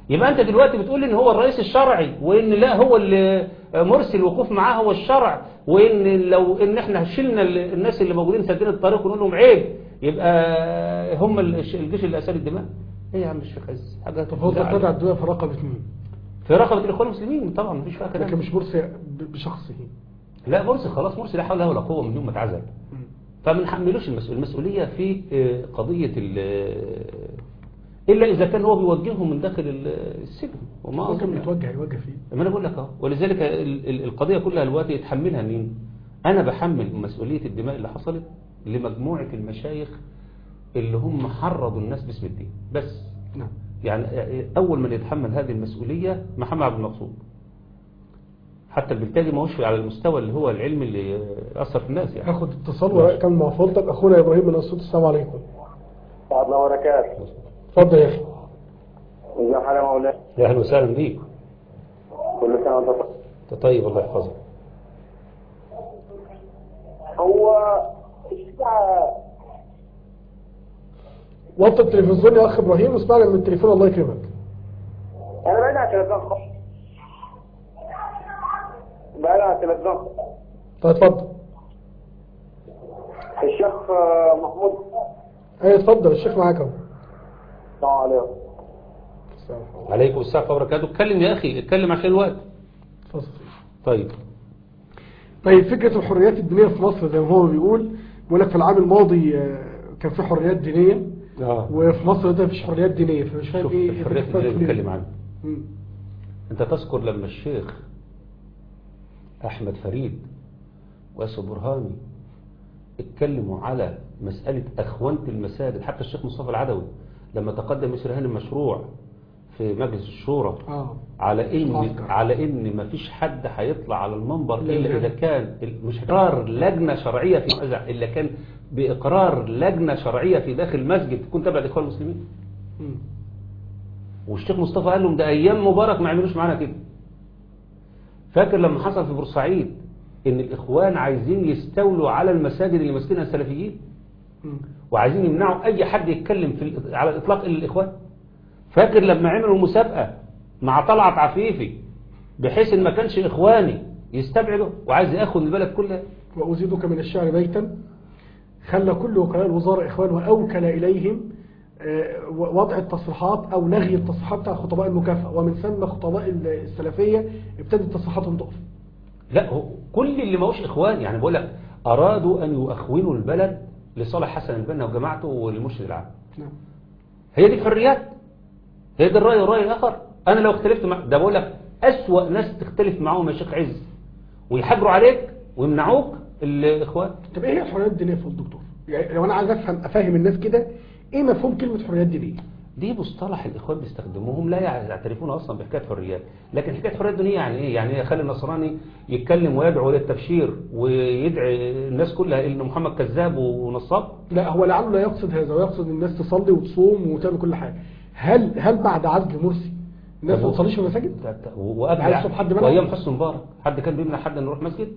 يبقى أنت دلوقتي بتقول إن هو الرئيس الشرعي وإن لا هو اللي مرسي الوقوف معاه هو الشرع وإن لو إن إحنا شلنا ال- الناس اللي موجودين سادين الطريق ونقول لهم عيب. يبقى هم الجيش اللي اسال الدماء. إيه يا عم الشيخ عز حاجة طب هو. تدع الدنيا في رقبة مين؟ في رقبة الاخوان المسلمين طبعا مفيش فيها لكن كلام مش مرسي بشخصه. لا مرسي خلاص مرسي لا حول له ولا قوة من يوم ما اتعزل فما نحملوش المسؤولية في آه، قضية ال- آه، إلا إذا كان هو بيوجههم من داخل ال- السجن. وما ممكن أظن. يتوجه يوجه فيه. ما أنا بقول لك أهو. ولذلك ال- ال- القضية كلها دلوقتي يتحملها مين؟ أنا بحمل مسؤولية الدماء اللي حصلت لمجموعة المشايخ اللي هم حرضوا الناس باسم الدين. بس نعم. يعني أول من يتحمل هذه المسؤولية محمد عبد المقصود. حتى بالتالي ما هوش على المستوى اللي هو العلمي اللي أثر في الناس يعني. هاخد اتصال وكان مع فضلتك أخونا إبراهيم من الصوت السلام عليكم. بعد الله وبركاته. اتفضل يا أخي. ازي حالك يا مولانا يا أهلا وسهلا بيك. كل سنة وأنت طيب. طيب الله يحفظك. هو وطي التلفزيون يا اخ إبراهيم واسمعنا من التليفون الله يكرمك. أنا بعيد عن التلفزيون خالص بعيد عن التلفزيون طيب اتفضل. الشيخ محمود. أيوه اتفضل الشيخ معاك أهو. السلام عليكم. عليكم السلام وبركاته اتكلم يا أخي اتكلم عشان الوقت. اتفضل. طيب. طيب فكرة الحريات الدينية في مصر زي ما هو بيقول لك في العام الماضي آه، كان في حريات دينية. آه. وفي مصر ده مفيش حريات دينية فمش فاهم إيه الحريات بين- بنتكلم عنها. أنت تذكر لما الشيخ أحمد فريد وأسو برهاني اتكلموا على مسألة أخوانة المساجد حتى الشيخ مصطفى العدوي لما تقدم يسر هاني المشروع في مجلس الشورى آه على إن. على إن ما فيش حد هيطلع على المنبر لا إلا لا. إذا كان مش اقرار لجنة شرعية في إلا كان بإقرار لجنة شرعية في داخل المسجد تكون تبع الاخوان المسلمين. والشيخ مصطفى قال لهم ده أيام مبارك ما عملوش معانا كده فاكر لما حصل في بورسعيد إن الإخوان عايزين يستولوا على المساجد اللي ماسكينها السلفيين. وعايزين يمنعوا أي حد يتكلم في على الإطلاق إلا الإخوان فاكر لما عملوا مسابقة مع طلعت عفيفي بحيث إن ما كانش إخواني يستبعدوا وعايز ياخد البلد كلها؟ وأزيدك من الشعر بيتا. خلى كل وكلاء الوزراء إخوان وأوكل إليهم آه، وضع التصريحات أو لغي التصريحات بتاع خطباء المكافأة. ومن ثم خطباء السلفية ابتدت تصريحاتهم تقف. لا هو كل اللي ما هوش إخوان. يعني بقول لك أرادوا أن يؤخونوا البلد لصالح حسن البنا وجماعته والمرشد العام. نعم. هي دي الحريات هي دي الرأي والرأي الآخر أنا لو اختلفت مع ده بقول لك أسوأ ناس تختلف معاهم يا شيخ عز ويحجروا عليك ويمنعوك الإخوان طب إيه هي الحريات الدينية في الدكتور؟ يعني لو أنا عايز افهم أفهم الناس كده إيه مفهوم كلمة حريات دينية؟ دي مصطلح الإخوان بيستخدموهم لا يعترفون أصلا بحكاية حريات لكن حكاية حريات دينية يعني إيه؟ يعني يخلي النصراني يتكلم ويدعو للتبشير ويدعي الناس كلها إن محمد كذاب ونصاب لا هو لعله لا يقصد هذا ويقصد الناس تصلي وتصوم وتعمل كل حاجة هل هل بعد عزل مرسي الناس ما تصليش في المساجد؟ وقبل عايز حد منعه؟ وأيام حسن مبارك. حد كان بيمنع حد إنه يروح مسجد؟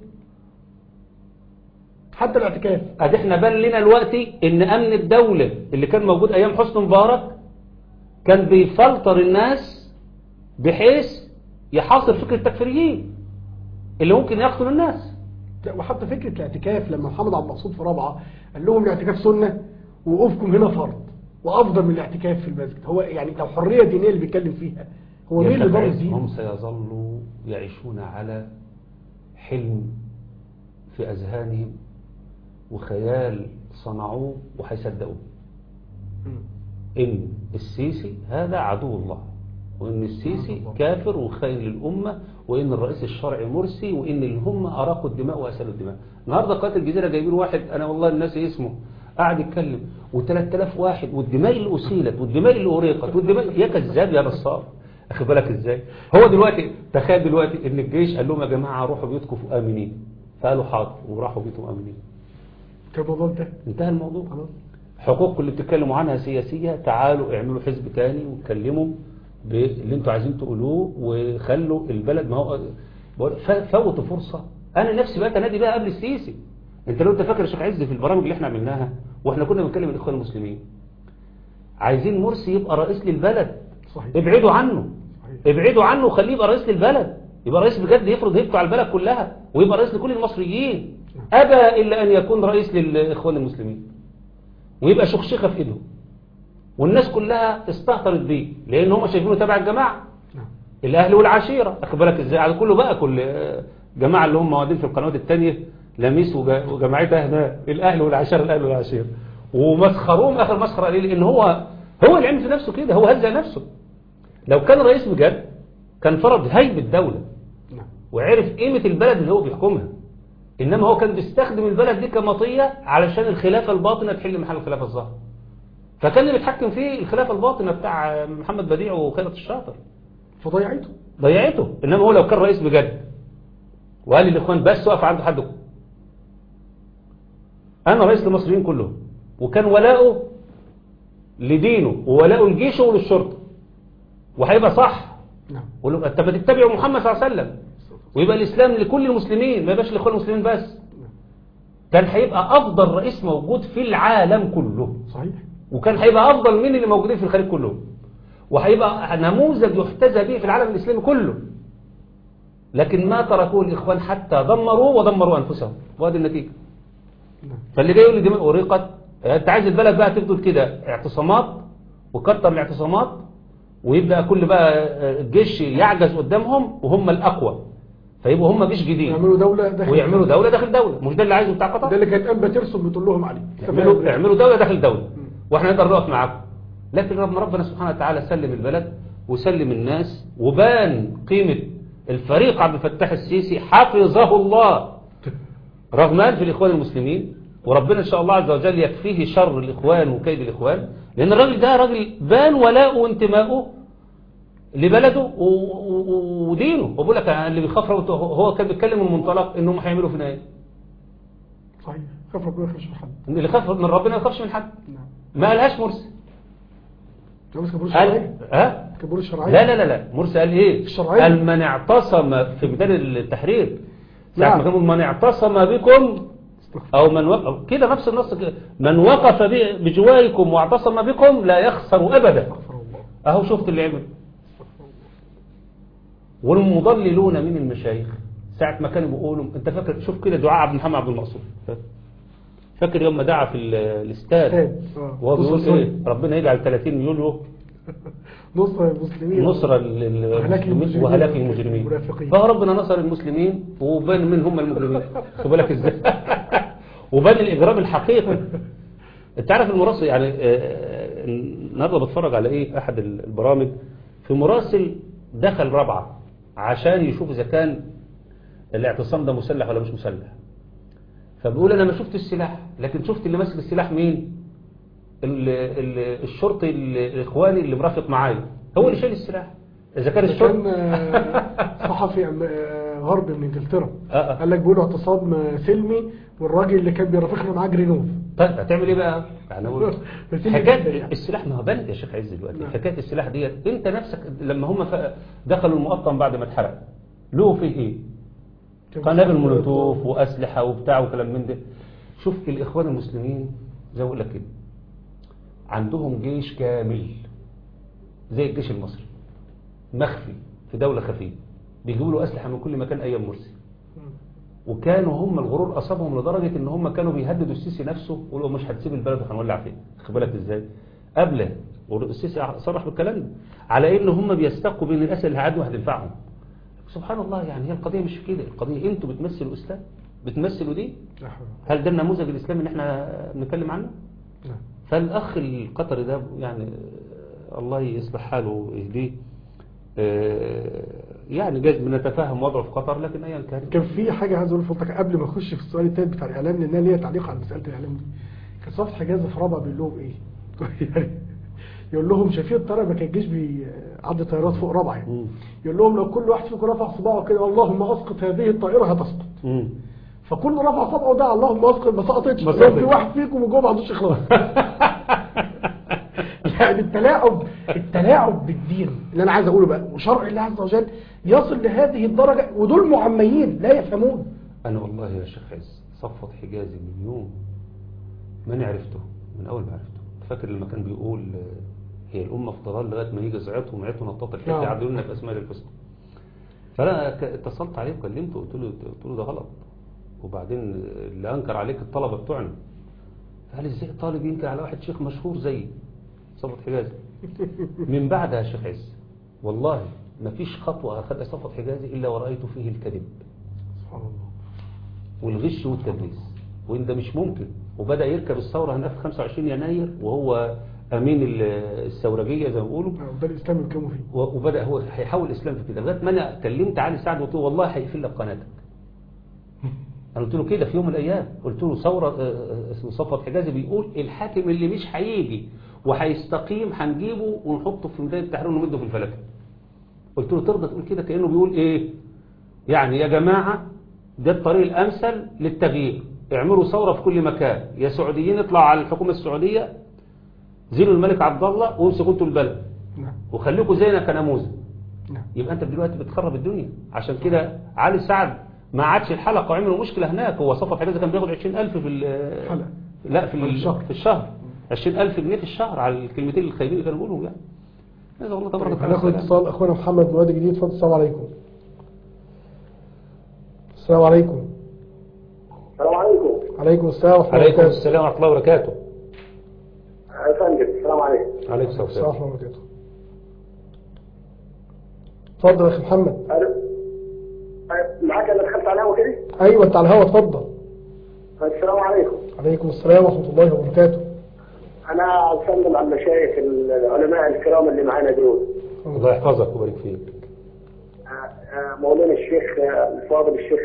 حتى الاعتكاف. ادي إحنا بان لنا دلوقتي إن أمن الدولة اللي كان موجود أيام حسني مبارك كان بيفلتر الناس بحيث يحاصر فكرة التكفيريين اللي ممكن يقتلوا الناس. وحتى فكرة الاعتكاف لما محمد عبد المقصود في رابعة قال لهم الاعتكاف سنة وقوفكم هنا فرض. وأفضل من الاعتكاف في المسجد. هو يعني لو حرية دينية اللي بيتكلم فيها هو مين اللي ضر هم الدين؟ سيظلوا يعيشون على حلم في أذهانهم وخيال صنعوه وهيصدقوه. إن السيسي هذا عدو الله وإن السيسي كافر وخاين للأمة وإن الرئيس الشرعي مرسي وإن اللي هم أراقوا الدماء وأسالوا الدماء. النهاردة قاتل الجزيرة جايبين واحد أنا والله الناس اسمه قاعد يتكلم. و3000 واحد والدماء اللي أسيلت والدماء اللي أريقت والدماء يا كذاب يا نصاب؟ أخي بالك إزاي؟ هو دلوقتي تخيل دلوقتي إن الجيش قال لهم يا جماعة روحوا بيوتكم آمنين. فقالوا حاضر وراحوا بيتهم آمنين. كان الموضوع ده انتهى الموضوع. خلاص. حقوقكم اللي بتتكلموا عنها سياسية تعالوا اعملوا حزب تاني واتكلموا باللي أنتوا عايزين تقولوه وخلوا البلد ما هو فوتوا فرصة. أنا نفسي بقى انادي بقى قبل السيسي. أنت لو أنت فاكر يا شيخ عز في البرامج اللي إحنا عملناها وإحنا كنا بنتكلم الاخوان المسلمين. عايزين مرسي يبقى رئيس للبلد. صحيح. ابعدوا عنه. صحيح. ابعدوا عنه وخليه يبقى رئيس للبلد. يبقى رئيس بجد يفرض هيبته على البلد كلها ويبقى رئيس لكل المصريين. أبى إلا أن يكون رئيس للإخوان المسلمين. ويبقى شخشخة في إيده. والناس كلها استهترت بيه لأن هم شايفينه تبع الجماعة. نعم. الأهل والعشيرة. أخد بالك إزاي؟ على كله بقى كل آه، جماعة اللي هم موادين في القنوات التانية. لميس وجماعتها هنا الأهل والعشيرة الأهل والعشيرة ومسخروهم آخر مسخرة ليه لأن هو هو اللي في نفسه كده هو هزأ نفسه. لو كان رئيس بجد كان فرض هيبة الدولة نعم. وعرف قيمة البلد اللي هو بيحكمها. إنما هو كان بيستخدم البلد دي كمطية علشان الخلافة الباطنة تحل محل الخلافة الظاهرة فكان اللي بيتحكم فيه الخلافة الباطنة بتاع محمد بديع وخيرت الشاطر. فضيعته. ضيعته. إنما هو لو كان رئيس بجد وقال للإخوان بس وقف عند حدكم أنا رئيس للمصريين كلهم. وكان ولاؤه لدينه وولاؤه لجيشه وللشرطة. وهيبقى صح. نعم. انت بتتبع محمد صلى الله عليه وسلم. ويبقى الإسلام لكل المسلمين ما يبقاش لإخوان المسلمين بس. كان هيبقى أفضل رئيس موجود في العالم كله. صحيح. وكان هيبقى أفضل من اللي موجودين في الخليج كلهم وهيبقى نموذج يحتذى به في العالم الإسلامي كله. لكن ما تركوه الإخوان حتى دمروه ودمروا أنفسهم. وهذه النتيجة. نعم فاللي جاي يقول لي دماء أريقت أنت عايز البلد بقى تفضل كده اعتصامات وكتر الاعتصامات ويبدأ كل بقى الجيش يعجز قدامهم وهم الأقوى. فيبقوا هم مش جديد. يعملوا دولة داخل ويعملوا دولة داخل دولة. مش ده اللي عايزه بتاع ده قطر اللي كانت أنبا ترسم بتقول لهم عليه. اعملوا اعملوا دولة داخل دولة. وإحنا نقدر نقف معاكم. لكن ربنا ربنا سبحانه وتعالى سلم البلد وسلم الناس وبان قيمة الفريق عبد الفتاح السيسي حفظه الله. رغم في الإخوان المسلمين وربنا إن شاء الله عز وجل يكفيه شر الإخوان وكيد الإخوان لأن الراجل ده راجل بان ولاؤه وانتماؤه لبلده ودينه. وبقول لك اللي بيخاف هو كان بيتكلم من منطلق إنهم هيعملوا فينا إيه صحيح. خاف ربنا يخش في حد. اللي يخاف من ربنا ما يخافش من حد. نعم. ما قالهاش مرسي. قال ها؟ كبور الشرعية لا لا لا لا. مرسي قال إيه؟ الشرعية. قال من اعتصم في بداية التحرير. ساعة نعم. ما كانوا من اعتصم بكم أو من وقف كده نفس النص كده. من وقف بجواركم واعتصم بكم لا يخسر الله أهو شفت اللي عمل. والمضللون من المشايخ ساعة ما كانوا بيقولوا أنت فاكر شوف كده دعاء عبد محمد عبد المقصود. فاكر يوم ما دعا في ال- الإستاد؟ آه. وهو بيقول إيه؟ ربنا يجعل 30 يوليو نصرة المسلمين. نصرة لل- وهلاك المجرمين. فربنا نصر المسلمين وبان من هم المجرمين. خد بالك إزاي؟ وبان الإجرام الحقيقي. أنت عارف المراسل يعني آه، النهارده بتفرج على إيه؟ أحد البرامج. في مراسل دخل رابعة عشان يشوف إذا كان الاعتصام ده مسلح ولا مش مسلح. فبيقول أنا ما شفت السلاح لكن شفت اللي ماسك السلاح مين؟ الشرطي ال- الإخواني اللي مرافق معايا. هو اللي شايل السلاح. إذا كان كان الشرطي آه، صحفي آه، غربي من إنجلترا. آه،. قال لك بيقولوا اعتصام سلمي والراجل اللي كان بيرافقنا معاه جرينوف. طيب هتعمل إيه بقى؟ يعني كده حكاية. السلاح ما هو بان يا شيخ عز دلوقتي. نعم. حكاية السلاح ديت أنت نفسك لما هم دخلوا المقطم بعد ما اتحرق له فيه إيه؟ قنابل مولوتوف. وأسلحة وبتاع وكلام من ده. شوف الإخوان المسلمين زي ما بقول لك كده. عندهم جيش كامل زي الجيش المصري مخفي في دولة خفية بيجيبوا له أسلحة من كل مكان أيام مرسي. وكانوا هم الغرور أصابهم لدرجة إن هم كانوا بيهددوا السيسي نفسه ويقولوا مش هتسيب البلد وهنولع فيه خد بالك إزاي؟ قبل والسيسي صرح بالكلام ده على إن هم بيستقوا بين الاسئله اللي هيعدوا هتنفعهم سبحان الله يعني هي القضية مش كده. القضية أنتوا بتمثلوا إسلام؟ بتمثلوا دي حول. هل ده النموذج الإسلامي اللي إحنا بنتكلم عنه؟ نعم. فالأخ القطري ده يعني الله يصلح حاله ويهديه آه، يعني جايز بنتفهم وضعه في قطر لكن ايا كان. كان في حاجة عايز أقول لفضلك قبل ما أخش في السؤال التالت بتاع الإعلام لأن ليا تعليق على مسألة الإعلام دي. كان صفحة حجاز في رابعة بيقول لهم إيه؟ يعني يقول لهم شايفين الطيارة ما كان الجيش بيعدي طيارات فوق رابعة يعني. يقول لهم لو كل واحد فيكم رفع صباعه كده اللهم أسقط هذه الطائرة هتسقط. فكل رفع صبعه ده اللهم اسقط ما سقطتش. في واحد فيكم من جوه ما عندوش إخلاص. يعني التلاعب التلاعب بالدين. اللي أنا عايز أقوله بقى وشرع الله عز وجل يصل لهذه الدرجة ودول معميين لا يفهمون. أنا والله يا شيخ عز صفت حجازي من يوم ما أنا عرفته من أول ما عرفته. فاكر لما كان بيقول هي الأمة في ضلال لغاية ما يجي زعتهم وعيتوا نطاط الحكي نعم. يعدلوا لنا الحسنى. فأنا ك- اتصلت عليه وكلمته قلت له قلت له ده غلط. وبعدين اللي أنكر عليك الطلبة بتوعنا. قال إزاي طالب ينكر على واحد شيخ مشهور زيي صفت حجازي؟ من بعدها شيخ عز والله ما فيش خطوة أخذها صفت حجازي إلا ورأيت فيه الكذب. سبحان الله. والغش والتدليس. وإن ده مش ممكن. وبدأ يركب الثورة هناك في 25 يناير وهو أمين ال- الثورجية زي ما بيقولوا. آه، الإسلام اللي كانوا فيه وبدأ هو هيحاول الإسلام في كده. لغاية ما أنا كلمت علي سعد وقلت له والله هيقفل لك قناتك. أنا قلت له كده في يوم من الأيام قلت له ثورة آه، آه، اسمه صفوت حجازي بيقول الحاكم اللي مش هيجي وهيستقيم هنجيبه ونحطه في ميدان التحرير ونمده في الفلك. قلت له ترضى تقول كده كأنه بيقول إيه؟ يعني يا جماعة ده الطريق الأمثل للتغيير. اعملوا ثورة في كل مكان. يا سعوديين اطلعوا على الحكومة السعودية زينوا الملك عبد الله وامسكوا أنتوا البلد. نعم. وخليكوا زينا كنموذج نعم. يبقى أنت دلوقتي بتخرب الدنيا. عشان كده علي سعد ما عادش الحلقة وعملوا مشكلة هناك هو صفت حجازي كان بياخد 20000 في ال- حلقة. لا في في ال- الشهر. في الشهر. 20000 جنيه في الشهر على الكلمتين الخايبين اللي كانوا بيقولهم يعني. هذا والله تبارك طيب وتعالى. هناخد. اتصال أخونا محمد من وادي جديد اتفضل السلام عليكم. السلام عليكم. السلام عليكم. عليكم السلام ورحمة الله عليكم وبركاته. السلام ورحمة الله وبركاته. يا فندم السلام عليكم. عليكم السلام السلام ورحمة الله وبركاته. اتفضل يا أخي محمد. ألو. معك أيوه انت على الهوا اتفضل. السلام عليكم. عليكم السلام ورحمة الله وبركاته. أنا اسلم على المشايخ العلماء الكرام اللي معانا دول. الله يحفظك ويبارك فيك. آه، آه، مولانا الشيخ آه، الفاضل الشيخ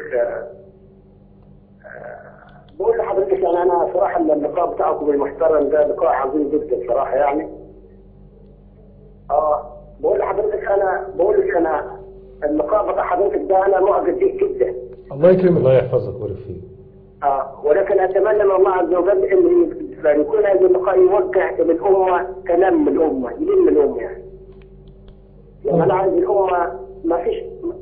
بقول لحضرتك يعني أنا صراحة اللقاء بتاعكم المحترم ده لقاء عظيم جدا صراحة يعني. آه بقول لحضرتك أنا بقول لك أنا اللقاء بتاع حضرتك ده أنا معجب بيه جدا الله يكرمك الله يحفظك ويبارك فيك آه ولكن أتمنى من الله عز وجل إن يعني يكون هذا اللقاء يوجه الأمة كلام من الأمة يلم الأمة يعني. يعني أنا عايز الأمة ما فيش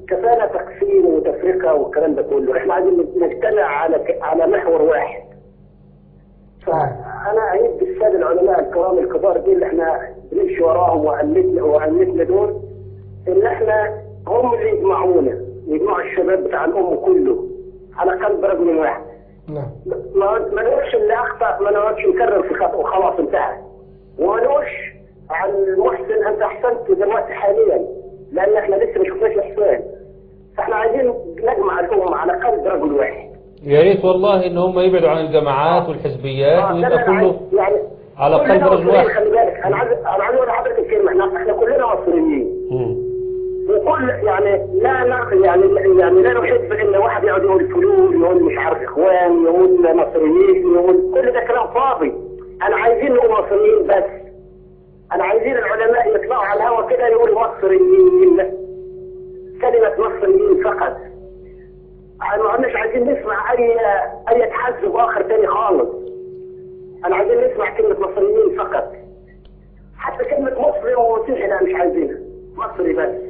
كفانا تقسيم وتفرقة والكلام ده كله، إحنا عايزين نجتمع على ك- على محور واحد. فأنا أعيد بالسادة العلماء الكرام الكبار دي اللي إحنا بنمشي وراهم وقلدنا وقلدنا دول إن إحنا هم اللي يجمعونا يجمعوا الشباب بتاع الأم كله. على قلب رجل واحد. نعم. ما ما نقولش اللي أخطأ ما نقعدش نكرر في خطأ وخلاص انتهى. وما نقولش عن المحسن أنت أحسنت دلوقتي حاليا لأن إحنا لسه ما شفناش احسان فإحنا عايزين نجمع الامه على قلب رجل واحد. يا ريت والله إن هم يبعدوا عن الجماعات والحزبيات آه، ويبقى كله يعني على قلب رجل واحد. خلي بالك. أنا عايز أنا عايز أقول لحضرتك كلمه إحنا إحنا كلنا مصريين. وكل يعني لا لا يعني يعني لا نحب إن واحد يقعد يقول فلول يقول مش عارف إخوان يقول مصريين يقول كل ده كلام فاضي. أنا عايزين نقول مصريين بس. أنا عايزين العلماء يطلعوا على الهوا كده يقولوا مصريين. كلمة مصريين فقط. ما عدناش عايزين نسمع أي أي تحزب آخر تاني خالص. أنا عايزين نسمع كلمة مصريين فقط. حتى كلمة مصري لا مش عايزينها. مصري بس.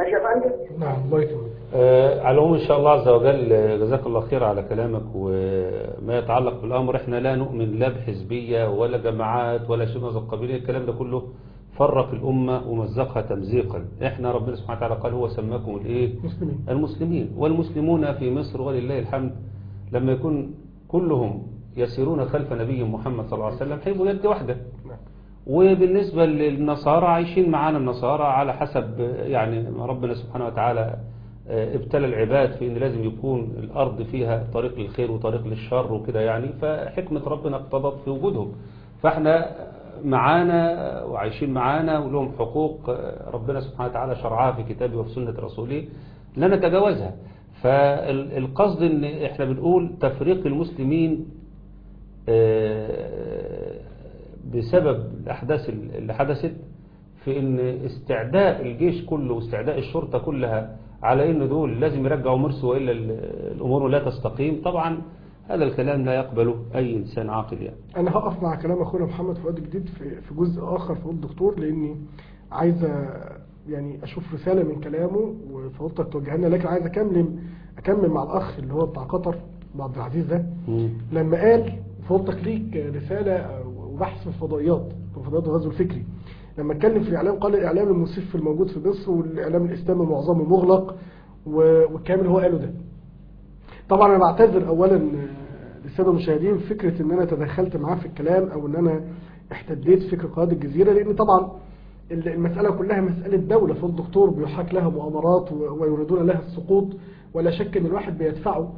ماشي يا فندم؟ نعم الله يكرمك. آه، على العموم إن شاء الله عز وجل جزاك الله خير على كلامك وما يتعلق بالأمر إحنا لا نؤمن لا بحزبية ولا جماعات ولا شيء من هذا القبيل. الكلام ده كله فرق الأمة ومزقها تمزيقا. إحنا ربنا سبحانه وتعالى قال هو سماكم الإيه؟ مسلمين. المسلمين. والمسلمون في مصر ولله الحمد لما يكون كلهم يسيرون خلف نبي محمد صلى الله عليه وسلم هيبقوا يد واحدة وبالنسبة للنصارى عايشين معانا النصارى على حسب يعني ربنا سبحانه وتعالى آه، ابتلى العباد في إن لازم يكون الأرض فيها طريق للخير وطريق للشر وكده يعني فحكمة ربنا اقتضت في وجودهم. فإحنا معانا وعايشين معانا ولهم حقوق آه، ربنا سبحانه وتعالى شرعها في كتابه وفي سنة رسوله لا نتجاوزها. فالقصد إن إحنا بنقول تفريق المسلمين آه، بسبب الأحداث اللي حدثت في إن استعداء الجيش كله واستعداء الشرطة كلها على إن دول لازم يرجعوا مرسي وإلا ال- الأمور لا تستقيم. طبعا هذا الكلام لا يقبله أي إنسان عاقل يعني. أنا هقف مع كلام أخونا محمد فؤاد جديد في في جزء آخر في الدكتور لأني عايز يعني أشوف رسالة من كلامه وفضلتك توجهها لنا لكن عايز اكمل أكمل مع الأخ اللي هو بتاع قطر عبد العزيز ده. لما قال فضلتك ليك رسالة وبحث في الفضائيات في الفضائيات الغزو الفكري. لما اتكلم في الإعلام قال الإعلام المسف الموجود في مصر والإعلام الإسلامي معظمه مغلق و- والكلام اللي هو قاله ده. طبعا أنا بعتذر اولا للسادة المشاهدين فكرة إن أنا تدخلت معاه في الكلام أو إن أنا احتديت فكر قناه الجزيرة لأن طبعا ال- المسألة كلها مسألة دولة فالدكتور بيحاك لها مؤامرات ويريدون لها السقوط ولا شك إن الواحد بيدفعه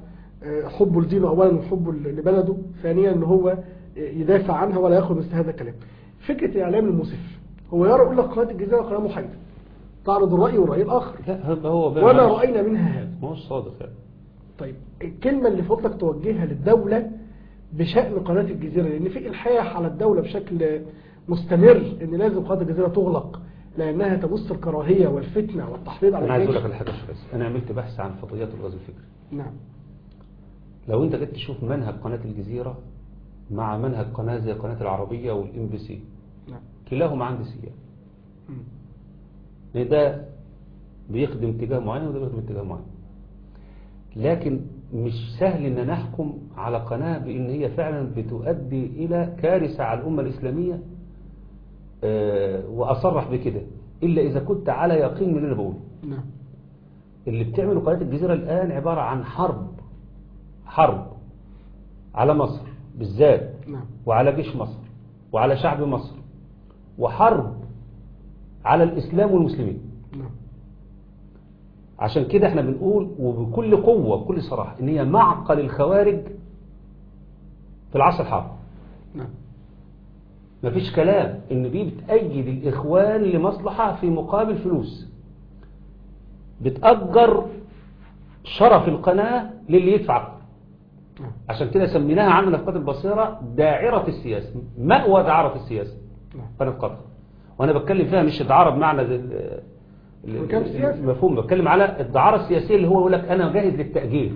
آه، حبه لدينه اولا وحبه لبلده. ثانيا إن هو يدافع عنها ولا ياخذ مثل هذا الكلام. فكرة الإعلام المسف هو يرى يقول لك قناة الجزيره قناه محايدة. تعرض الرأي والرأي الآخر. لا هو- ولا. رأينا منها هذا. ما هوش صادق يعني طيب الكلمة اللي فضلك توجهها للدولة بشأن قناة الجزيرة لأن في إلحاح على الدولة بشكل مستمر إن لازم قناة الجزيرة تغلق لأنها تبث الكراهية والفتنة والتحريض على أنا عايز أقول لك على حاجة بس أنا عملت بحث عن فضائيات الغزو الفكري. نعم. لو أنت جيت تشوف منهج قناة الجزيرة مع منهج قناة زي قناة العربية والإم بي سي. نعم. كلاهما عندي سيئة مم. لأن ده بيخدم اتجاه معين وده بيخدم اتجاه معين. لكن مش سهل إن نحكم على قناة بإن هي فعلا بتؤدي إلى كارثة على الأمة الإسلامية آه، وأصرح بكده. إلا إذا كنت على يقين من اللي أنا بقوله. نعم. اللي بتعمله قناة الجزيرة الآن عبارة عن حرب حرب على مصر. بالذات نعم. وعلى جيش مصر وعلى شعب مصر وحرب على الإسلام والمسلمين. نعم. عشان كده إحنا بنقول وبكل قوة وبكل صراحة إن هي معقل الخوارج في العصر الحاضر نعم. مفيش كلام إن دي بتأيد الإخوان لمصلحة في مقابل فلوس. بتأجر شرف القناة للي يدفع. عشان كده سميناها عندنا في قناة البصيرة داعرة السياسة مأوى دعارة السياسة. نعم. قناة قطر وأنا بتكلم فيها مش دعارة بمعنى. المفهوم بتكلم على الدعارة السياسية اللي هو يقول لك أنا جاهز للتأجير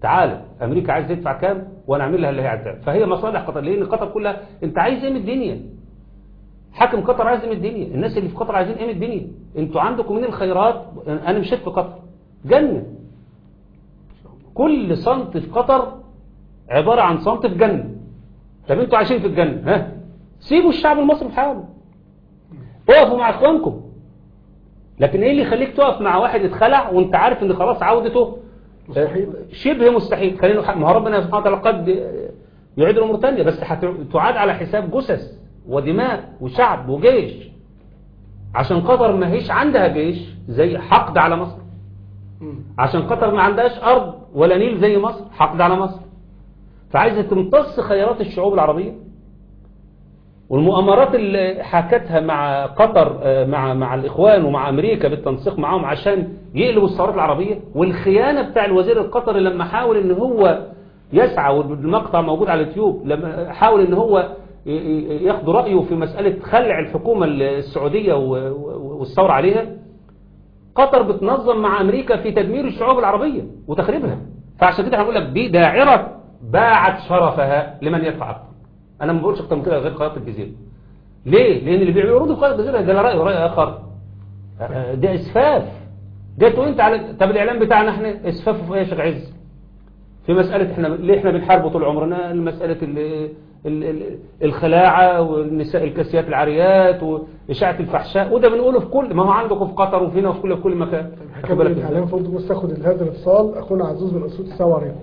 تعال أمريكا عايز تدفع كام وأنا أعمل لها اللي هي عايزاه. فهي مصالح قطر لأن قطر كلها أنت عايز إيه من الدنيا؟ حاكم قطر عايز إيه من الدنيا؟ الناس اللي في قطر عايزين إيه من الدنيا؟ أنتوا عندكم من الخيرات؟ أنا مشيت في قطر. جنة. كل صنف في قطر عبارة عن صنف في جنة طب أنتوا عايشين في الجنة ها؟ سيبوا الشعب المصري في حاله. اقفوا مع اخوانكم. لكن إيه اللي يخليك تقف مع واحد اتخلع وانت عارف ان خلاص عودته؟ مستحيل. شبه مستحيل. خلينا ما هو ربنا سبحانه وتعالى قد يعيد الأمور تانية بس هتعاد على حساب جثث ودماء وشعب وجيش. عشان قطر ما هيش عندها جيش زي حقد على مصر. عشان قطر ما عندهاش أرض ولا نيل زي مصر حقد على مصر. فعايزة تمتص خيرات الشعوب العربية. والمؤامرات اللي حكتها مع قطر آه، مع مع الإخوان ومع أمريكا بالتنسيق معاهم عشان يقلبوا الثورات العربية. والخيانة بتاع الوزير القطري لما حاول إن هو يسعى والمقطع موجود على اليوتيوب لما حاول إن هو ياخد رأيه في مسألة خلع الحكومة السعودية والثورة عليها. قطر بتنظم مع أمريكا في تدمير الشعوب العربية وتخريبها. فعشان كده هنقول لك دي داعرة باعت شرفها لمن يدفع أكثر أنا ما بقولش أكتر من كده غير قناة الجزيرة ليه؟ لأن اللي بيعرضوا قناة الجزيرة ده لا رأي ورأي آخر. ده إسفاف. جاي تقول أنت على طب الإعلام بتاعنا إحنا إسفاف في يا شيخ عز؟ في مسألة إحنا ليه إحنا بنحاربه طول عمرنا؟ مسألة ال- ال- ال- الخلاعة والنساء الكاسيات العاريات وإشاعة الفحشاء وده بنقوله في كل ما هو عندكم في قطر وفي هنا وفي كل في كل مكان. إزاي؟ الإعلام فضل بس اخد هذا الاتصال أخونا عزوز من اسيوط السلام عليكم.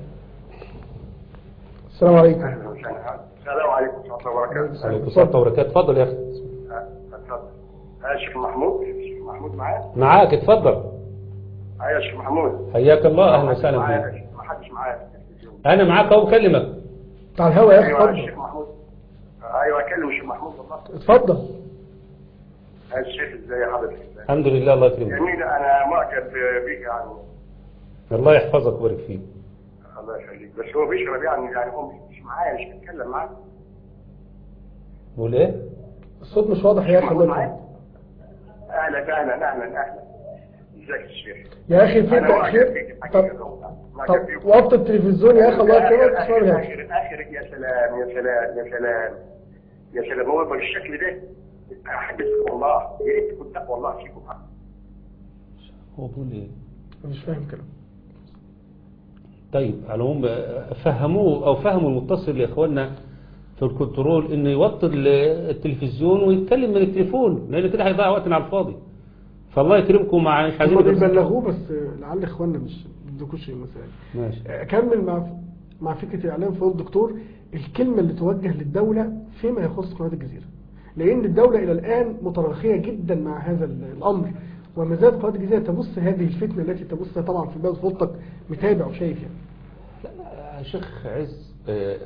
السلام عليكم. السلام عليكم ورحمة الله وبركاته. عليكم السلام. وبركاته. اتفضل يا أخي. اتفضل يا شيخ محمود. شيخ محمود معايا؟ معاك اتفضل أيوه يا شيخ محمود. حياك الله. أهلا وسهلا معايا فيك. ما حدش معايا أنا معاك أهو بكلمك. بتاع الهوا يا أخي أيوه يا اتفضل. شيخ محمود. أيوه أكلم الشيخ محمود والله. اتفضل. يا الشيخ إزاي حضرتك الحمد لله الله يكرمك. جميل أنا معجب بيك يعني. الله يحفظك ويبارك فيك. الله يخليك بس هو بيشرب يعني يعني هو مش معايا مش بيتكلم معايا. بقول إيه؟ الصوت مش واضح يا أخي أهلا أهلا أهلا أهلا. إزيك يا شيخ؟ يا أخي في تأخير؟ طب طب وطي التلفزيون يا أخي الله يكرمك آخر اتفرج. آخر اخر يا سلام يا سلام يا سلام. يا سلام هو بالشكل ده. احبسكم والله يا ريت تكون تقوى الله فيكم. هو بيقول إيه؟ مش فاهم كده. طيب على العموم آه، فهموه أو فهموا المتصل لإخواننا في الكنترول إنه يوطي ال- التلفزيون ويتكلم من التليفون لأن كده هيضيع وقتنا على الفاضي. فالله يكرمكم مع مش عايزين بيبلغوه بس لعل إخواننا مش بيدوكوش مثلا. ماشي. اكمل مع مع فكرة الإعلام فوق الدكتور الكلمة اللي توجه للدولة فيما يخص قناة الجزيرة. لأن الدولة إلى الآن متراخية جدا مع هذا ال- الأمر. وما زالت قناه الجزيره تبث هذه الفتنة التي تبثها طبعا في بلد فضلتك متابع وشايف يعني. يا شيخ عز آه،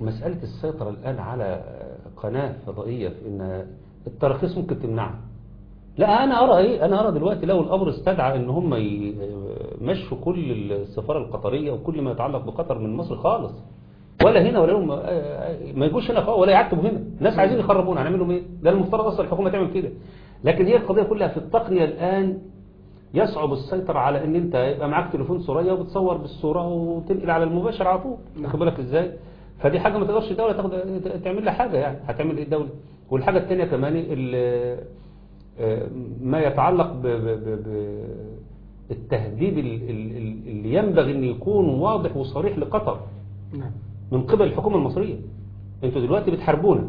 مسألة السيطرة الآن على آه، قناة فضائية إن التراخيص ممكن تمنعها. لا أنا أرى إيه؟ أنا أرى دلوقتي لو الأمر استدعى إن هم يمشوا كل السفارة القطرية وكل ما يتعلق بقطر من مصر خالص. ولا هنا ولا هم ما يجوش هنا ولا يعتبوا هنا. الناس عايزين يخربونا هنعمل لهم إيه؟ ده المفترض أصلا الحكومة تعمل كده. لكن هي القضية كلها في التقنية الآن يصعب السيطرة على إن أنت يبقى معاك تليفون سوريا وبتصور بالصورة وتنقل على المباشر على طول. واخد بالك إزاي؟ فدي حاجة ما تقدرش الدولة تاخد تعمل لها حاجة يعني هتعمل إيه الدولة؟ والحاجة الثانية كمان ما يتعلق ب ب ب ب التهديد ال- ال- ال- اللي ينبغي إن يكون واضح وصريح لقطر. نعم. من قبل الحكومة المصرية. أنتوا دلوقتي بتحاربونا.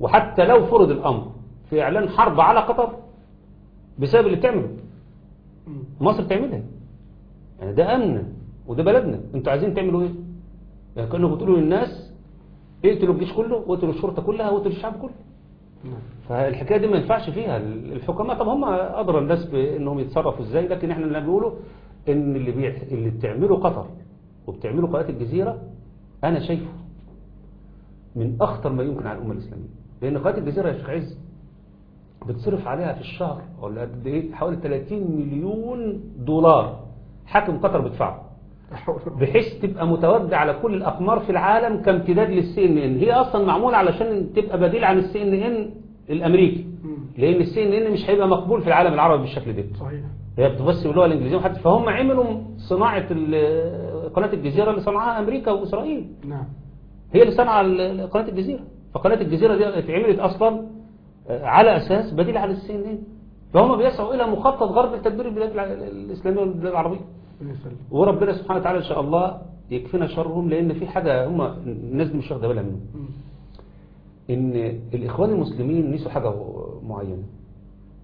وحتى لو فرض الأمر في اعلان حرب على قطر. بسبب اللي بتعمله. مصر تعملها يعني ده أمن وده بلدنا. أنتوا عايزين تعملوا إيه؟ يعني كانوا بتقولوا للناس اقتلوا الجيش كله واقتلوا الشرطة كلها واقتلوا الشعب كله. نعم. فالحكاية دي ما ينفعش فيها. الحكماء طب هم أدرى الناس بإنهم يتصرفوا إزاي؟ لكن إحنا اللي بنقوله إن اللي بيع... اللي بتعمله قطر وبتعمله قناة الجزيرة أنا شايفه من أخطر ما يمكن على الأمة الإسلامية. لأن قناة الجزيرة يا شيخ عز بتصرف عليها في الشهر ولا قد إيه؟ حوالي 30 مليون دولار. حاكم قطر بيدفعه بحيث تبقى متواجدة على كل الأقمار في العالم كامتداد للسي إن إن. هي أصلا معمولة علشان تبقى بديل عن السي إن إن الأمريكي. مم. لأن السي إن إن مش هيبقى مقبول في العالم العربي بالشكل ده. صحيح. هي بتبث باللغة الإنجليزية وحتى فهم عملوا صناعة ال- قناة الجزيرة اللي صنعها أمريكا وإسرائيل. نعم. هي اللي صنع ال- قناة الجزيرة. فقناة الجزيرة دي اتعملت أصلا آه، على أساس بديل عن السي ان ان فهم بيسعوا إلى مخطط غرب لتدبير البلاد الإسلامية والبلاد العربية. وربنا سبحانه وتعالى إن شاء الله يكفينا شرهم لأن في حاجة هم الناس دي مش واخدة بالها منه مم. إن الإخوان المسلمين نسوا حاجة معينة.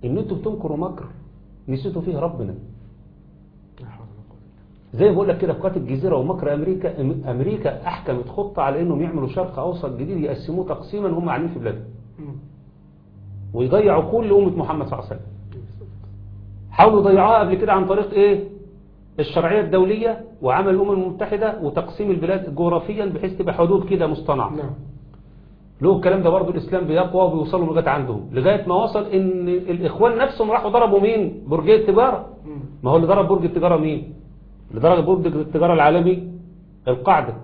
إن أنتوا بتنكروا مكر نسيتوا فيه ربنا. زي ما بقول لك كده في قناه الجزيرة ومكر أمريكا أم- أمريكا أحكمت خطة على إنهم يعملوا شرق أوسط جديد يقسموه تقسيما هم قاعدين في بلادهم. ويضيعوا كل أمة محمد صلى الله عليه وسلم. حاولوا يضيعوها قبل كده عن طريق إيه؟ الشرعية الدولية وعمل الأمم المتحدة وتقسيم البلاد جغرافيا بحيث تبقى حدود كده مصطنعة. نعم. له الكلام ده برضه الإسلام بيقوى وبيوصلوا لغاية عندهم. لغاية ما وصل إن الإخوان نفسهم راحوا ضربوا مين؟ برجية التجارة. ما هو اللي ضرب برج التجارة مين؟ اللي ضرب برج التجارة العالمي القاعدة.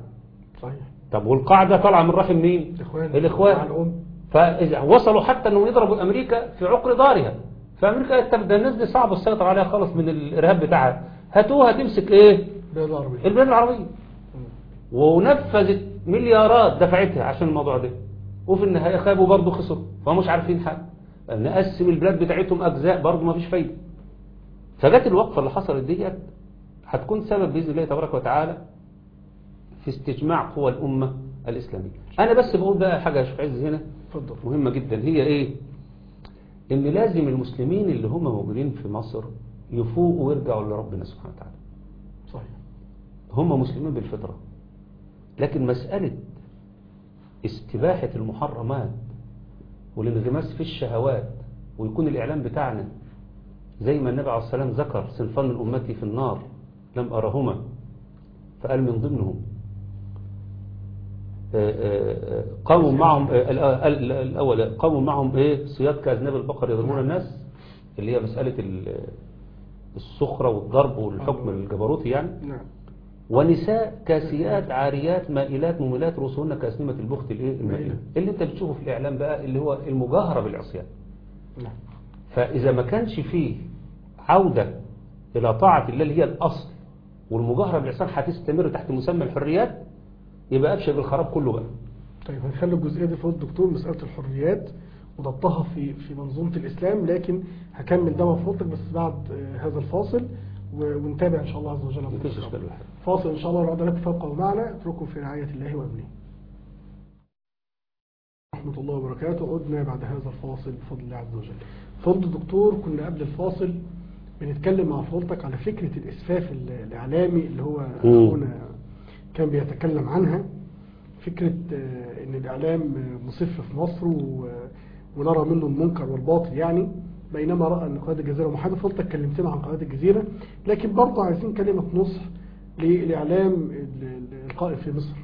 صحيح. طب والقاعدة طالعة من رحم مين؟ الإخوان. الإخوان. الأم فإذا وصلوا حتى أنهم يضربوا أمريكا في عقر دارها فأمريكا قالت طب ده الناس دي صعب السيطرة عليها خالص من الإرهاب بتاعها. هاتوها تمسك إيه؟ بلاد العربية. البلاد العربية. مم. ونفذت مليارات دفعتها عشان الموضوع ده. وفي النهاية خابوا برضه خسروا. فمش عارفين حاجة. نقسم البلاد بتاعتهم أجزاء برضه ما فيش فايدة. فجت الوقفة اللي حصلت ديت هتكون سبب بإذن الله تبارك وتعالى في استجماع قوى الأمة الإسلامية. أنا بس بقول بقى حاجة يا شيخ عز هنا. اتفضل. مهمة جدا. هي إيه؟ إن لازم المسلمين اللي هم موجودين في مصر يفوقوا ويرجعوا لربنا سبحانه وتعالى. صحيح. هم مسلمين بالفطرة. لكن مسألة استباحة المحرمات والانغماس في الشهوات ويكون الإعلام بتاعنا زي ما النبي عليه الصلاة والسلام ذكر صنفان من أمتي في النار لم أرهما فقال من ضمنهم قاموا معهم ال- ال- الأول قاموا معهم إيه صياد كأذناب البقر يضربون الناس اللي هي مسألة ال- السخرة والضرب والحكم الجبروتي يعني. نعم. ونساء كاسيات عاريات مائلات مميلات رؤوسهن كأسنمة البخت الايه المائلة اللي انت بتشوفه في الإعلام بقى اللي هو المجاهرة بالعصيان. نعم. فإذا ما كانش فيه عودة إلى طاعة الله اللي هي الأصل والمجاهرة بالعصيان هتستمر تحت مسمى الحريات يبقى ابشر بالخراب كله بقى. طيب هنخلي الجزئية دي فوق الدكتور مسألة الحريات وضبطها في في منظومة الإسلام لكن هكمل ده مفروضك بس بعد آه، هذا الفاصل ونتابع إن شاء الله عز وجل. فاصل إن شاء الله نعود لك فابقوا معنا اتركوا في رعاية الله وأمنه. ورحمة الله وبركاته. عدنا بعد هذا الفاصل بفضل الله عز وجل. فضل الدكتور كنا قبل الفاصل بنتكلم مع فضلتك على فكرة الإسفاف ال- الإعلامي اللي هو. أخونا كان بيتكلم عنها فكرة آه، إن الإعلام آه، مصف في مصر و- ونرى منه المنكر والباطل يعني بينما رأى أن قناة الجزيرة محايدة فضلتك كلمتنا عن قناة الجزيرة لكن برضه عايزين كلمة نصح ال- القائم في مصر.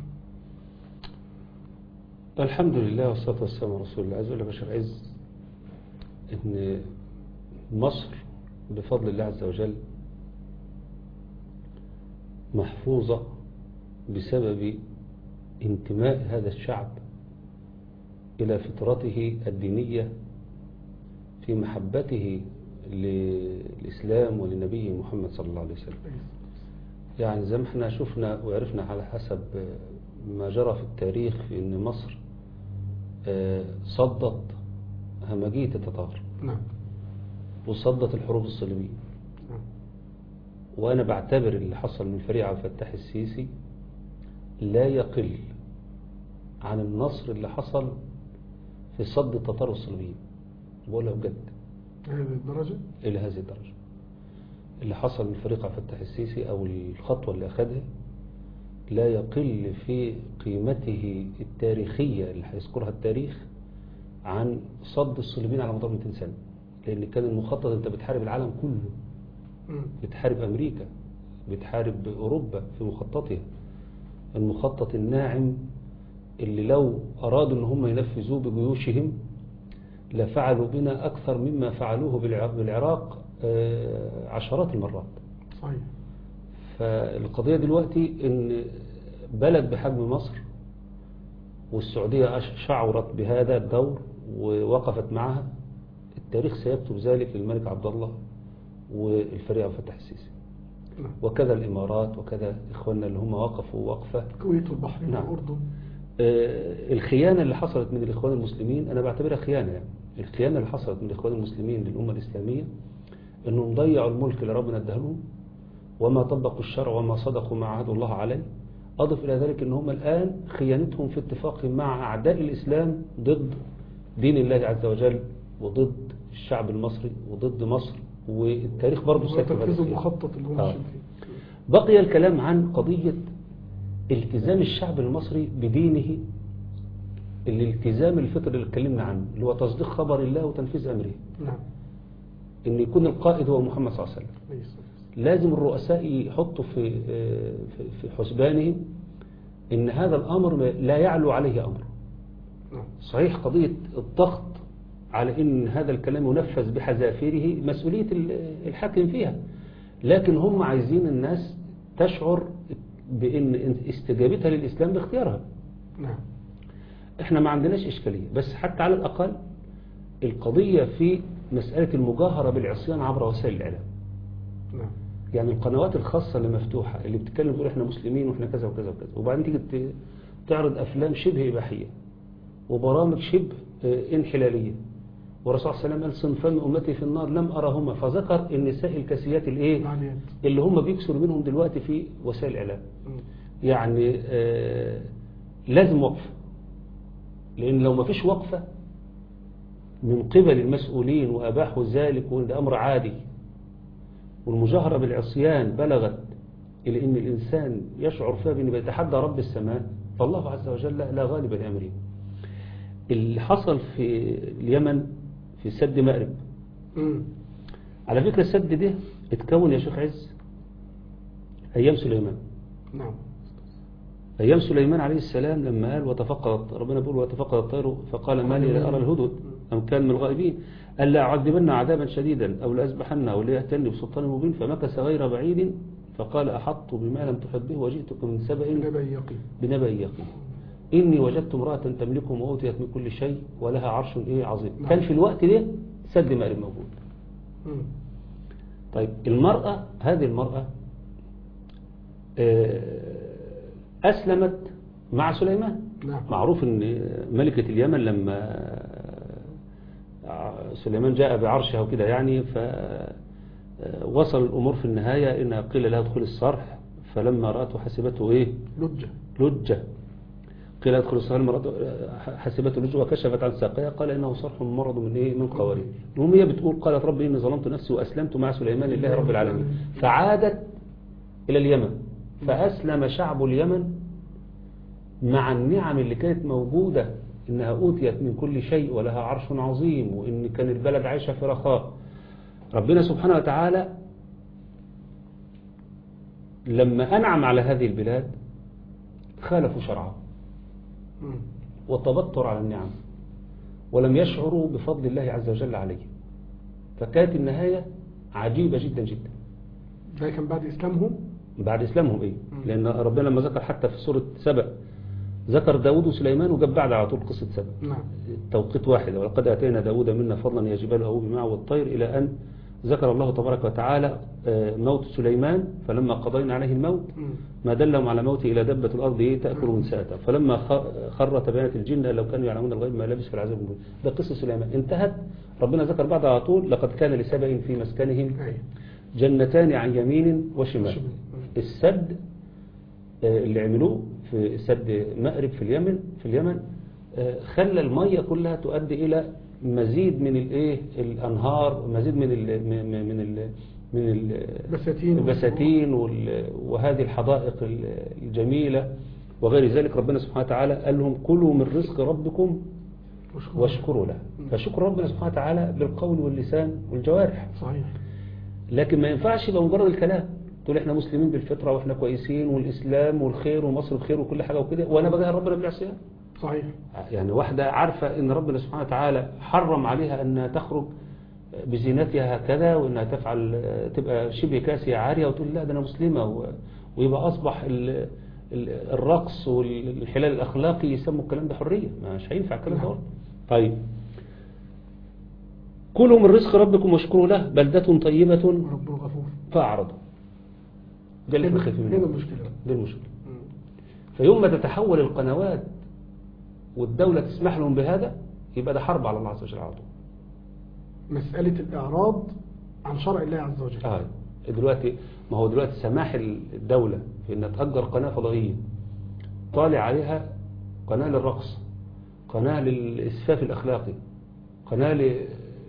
الحمد لله والصلاة والسلام على رسول الله. عز وجل بشر عز إن مصر بفضل الله عز وجل محفوظة بسبب انتماء هذا الشعب إلى فطرته الدينية في محبته للإسلام ولنبيه محمد صلى الله عليه وسلم. يعني زي ما إحنا شفنا وعرفنا على حسب ما جرى في التاريخ في إن مصر آه، صدت همجية التتار نعم. وصدت الحروب الصليبية. نعم. وأنا بعتبر اللي حصل من فريق عبد الفتاح السيسي لا يقل عن النصر اللي حصل في صد التتار والصليبيين بقولها بجد. هذه الدرجة؟ إلى هذه الدرجة. اللي حصل من فريق عبد الفتاح السيسي أو الخطوة اللي أخذها لا يقل في قيمته التاريخية اللي هيذكرها التاريخ عن صد الصليبيين على مدار 200 سنة. لأن كان المخطط أنت بتحارب العالم كله. بتحارب أمريكا. بتحارب أوروبا في مخططها. المخطط الناعم اللي لو أرادوا أن هم ينفذوه بجيوشهم لفعلوا بنا أكثر مما فعلوه بالع- بالعراق آه، عشرات المرات صحيح فالقضية دلوقتي إن بلد بحجم مصر والسعودية شعرت بهذا الدور ووقفت معها التاريخ سيكتب ذلك للملك عبد الله والفريق عبد الفتاح السيسي. وكذا الإمارات وكذا إخواننا اللي هم وقفوا وقفة الكويت والبحرين نعم. والأردن آه، الخيانة اللي حصلت من الإخوان المسلمين أنا بعتبرها خيانة يعني. الخيانة اللي حصلت من الإخوان المسلمين للأمة الإسلامية أنهم ضيعوا الملك اللي ربنا اداهلهم وما طبقوا الشرع وما صدقوا ما عهدوا الله عليه أضف إلى ذلك أن هم الآن خيانتهم في اتفاقهم مع أعداء الإسلام ضد دين الله عز وجل وضد الشعب المصري وضد مصر والتاريخ برضه وتنفيذ الخيانة. المخطط اللي هم آه. ماشيين فيه بقي الكلام عن قضية التزام الشعب المصري بدينه الالتزام الفطري اللي اتكلمنا عنه اللي هو تصديق خبر الله وتنفيذ أمره نعم إن يكون القائد هو محمد صلى الله عليه وسلم. لازم الرؤساء يحطوا في في- حسبانهم إن هذا الأمر لا يعلو عليه أمر نعم صحيح قضية الضغط على إن هذا الكلام ينفذ بحذافيره مسؤولية ال- الحاكم فيها. لكن هم عايزين الناس تشعر بإن استجابتها للإسلام باختيارها. نعم. إحنا ما عندناش إشكالية. بس حتى على الأقل القضية في مسألة المجاهرة بالعصيان عبر وسائل الإعلام. نعم. يعني القنوات الخاصة اللي مفتوحة اللي بتتكلم تقول إحنا مسلمين وإحنا كذا وكذا وكذا. وبعدين تيجي تعرض أفلام شبه إباحية وبرامج شبه آه، انحلالية. والرسول صلى الله عليه وسلم قال صنفان من أمتي في النار لم أرهما. فذكر النساء الكاسيات الإيه؟ اللي هم بيكسروا منهم دلوقتي في وسائل الإعلام. يعني آه، لازم وقفة لأن لو ما فيش وقفة من قبل المسؤولين وأباحوا ذلك وإن ده أمر عادي. والمجاهرة بالعصيان بلغت إلى أن الإنسان يشعر فيها بأنه بيتحدى رب السماء. فالله عز وجل لا غالب لأمره. اللي حصل في اليمن في سد مأرب. على فكرة السد ده اتكون يا شيخ عز أيام سليمان. نعم. أيام سليمان عليه السلام لما قال وتفقدت ربنا بيقول وتفقد الطير فقال ما لي لا أرى الهدهد أم كان من الغائبين. قال لا أعذبن عذابا شديدا أو لأذبحن أو ليأتني بسلطان مبين. فمكث غير بعيد فقال أحطت بما لم تحط به وجئتك من سبأ نبي يقين. بنبأ يقين. إني وجدت امرأة تملكهم وأوتيت من كل شيء ولها عرش إيه عظيم. نعم. كان في الوقت ده سد مأرب موجود. مم. طيب المرأة هذه المرأة آه، أسلمت مع سليمان. نعم. معروف إن ملكة اليمن لما سليمان جاء بعرشها وكده يعني فوصل الأمور في النهاية إن قيل لها ادخل الصرح فلما رأته حسبته إيه؟ لجة. لجة. قيل أدخل لما رأته حسبته لجة وكشفت عن ساقيها قال إنه صرح مرض من إيه؟ من قوارير. المهم هي بتقول قالت ربي إني ظلمت نفسي وأسلمت مع سليمان لله رب العالمين. فعادت إلى اليمن. فأسلم شعب اليمن مع النعم اللي كانت موجودة إنها أوتيت من كل شيء ولها عرش عظيم وإن كان البلد عايشة في رخاء. ربنا سبحانه وتعالى لما أنعم على هذه البلاد خالفوا شرعه. وتبطر على النعم. ولم يشعروا بفضل الله عز وجل عليه. فكانت النهاية عجيبة جدا جدا. ده كان بعد إسلامهم بعد إسلامهم إيه. لأن ربنا لما ذكر حتى في سورة سبأ ذكر داود وسليمان وجاب بعد على طول قصة سبأ. نعم. توقيت واحد ولقد أتينا داود منا فضلا يا جبال أوبي معه والطير إلى أن ذكر الله تبارك وتعالى آه، موت سليمان فلما قضينا عليه الموت. ما دلهم على موته إلى دبة الأرض تأكل من ساءته فلما خر تبينت الجن لو كانوا يعلمون الغيب ما لبس في العذاب المبين ده قصة سليمان. انتهت. ربنا ذكر بعد على طول لقد كان لسبأ في مسكنهم جنتان عن يمين وشمال. وشمال. السد آه، اللي عملوه في سد مأرب في اليمن في اليمن آه، خلى المية كلها تؤدي إلى مزيد من الايه؟ الأنهار مزيد من ال من من- من ال من ال بساتين البساتين وال- وهذه الحدائق ال- الجميلة وغير ذلك ربنا سبحانه وتعالى قال لهم كلوا من رزق ربكم. واشكروا له. فشكر ربنا سبحانه وتعالى بالقول واللسان والجوارح. صحيح. لكن ما ينفعش يبقى مجرد الكلام. تقول إحنا مسلمين بالفطرة وإحنا كويسين والإسلام والخير ومصر بخير وكل حاجة وكده. وأنا بجاه ربنا بالعصيان صحيح. يعني واحدة عارفة إن ربنا سبحانه وتعالى حرم عليها أنها تخرج بزينتها هكذا وإنها تفعل تبقى شبه كاسية عارية وتقول لا ده أنا مسلمة ويبقى أصبح ال- ال- الرقص والحلال الأخلاقي يسموا الكلام ده حرية. مش هينفع الكلام ده طيب. كلوا من رزق ربكم واشكروا له بلدة طيبة رب غفور. فأعرضوا. ده اللي إحنا خايفين منه. المشكلة. ده المشكلة. فيوم ما تتحول القنوات والدولة تسمح لهم بهذا يبقى ده حرب على الله عز وجل على طول. مسألة الإعراض عن شرع الله عز وجل. آه دلوقتي ما هو دلوقتي سماح الدولة في إنها تأجر قناة فضائية. طالع عليها قناة للرقص قناة للإسفاف الأخلاقي قناة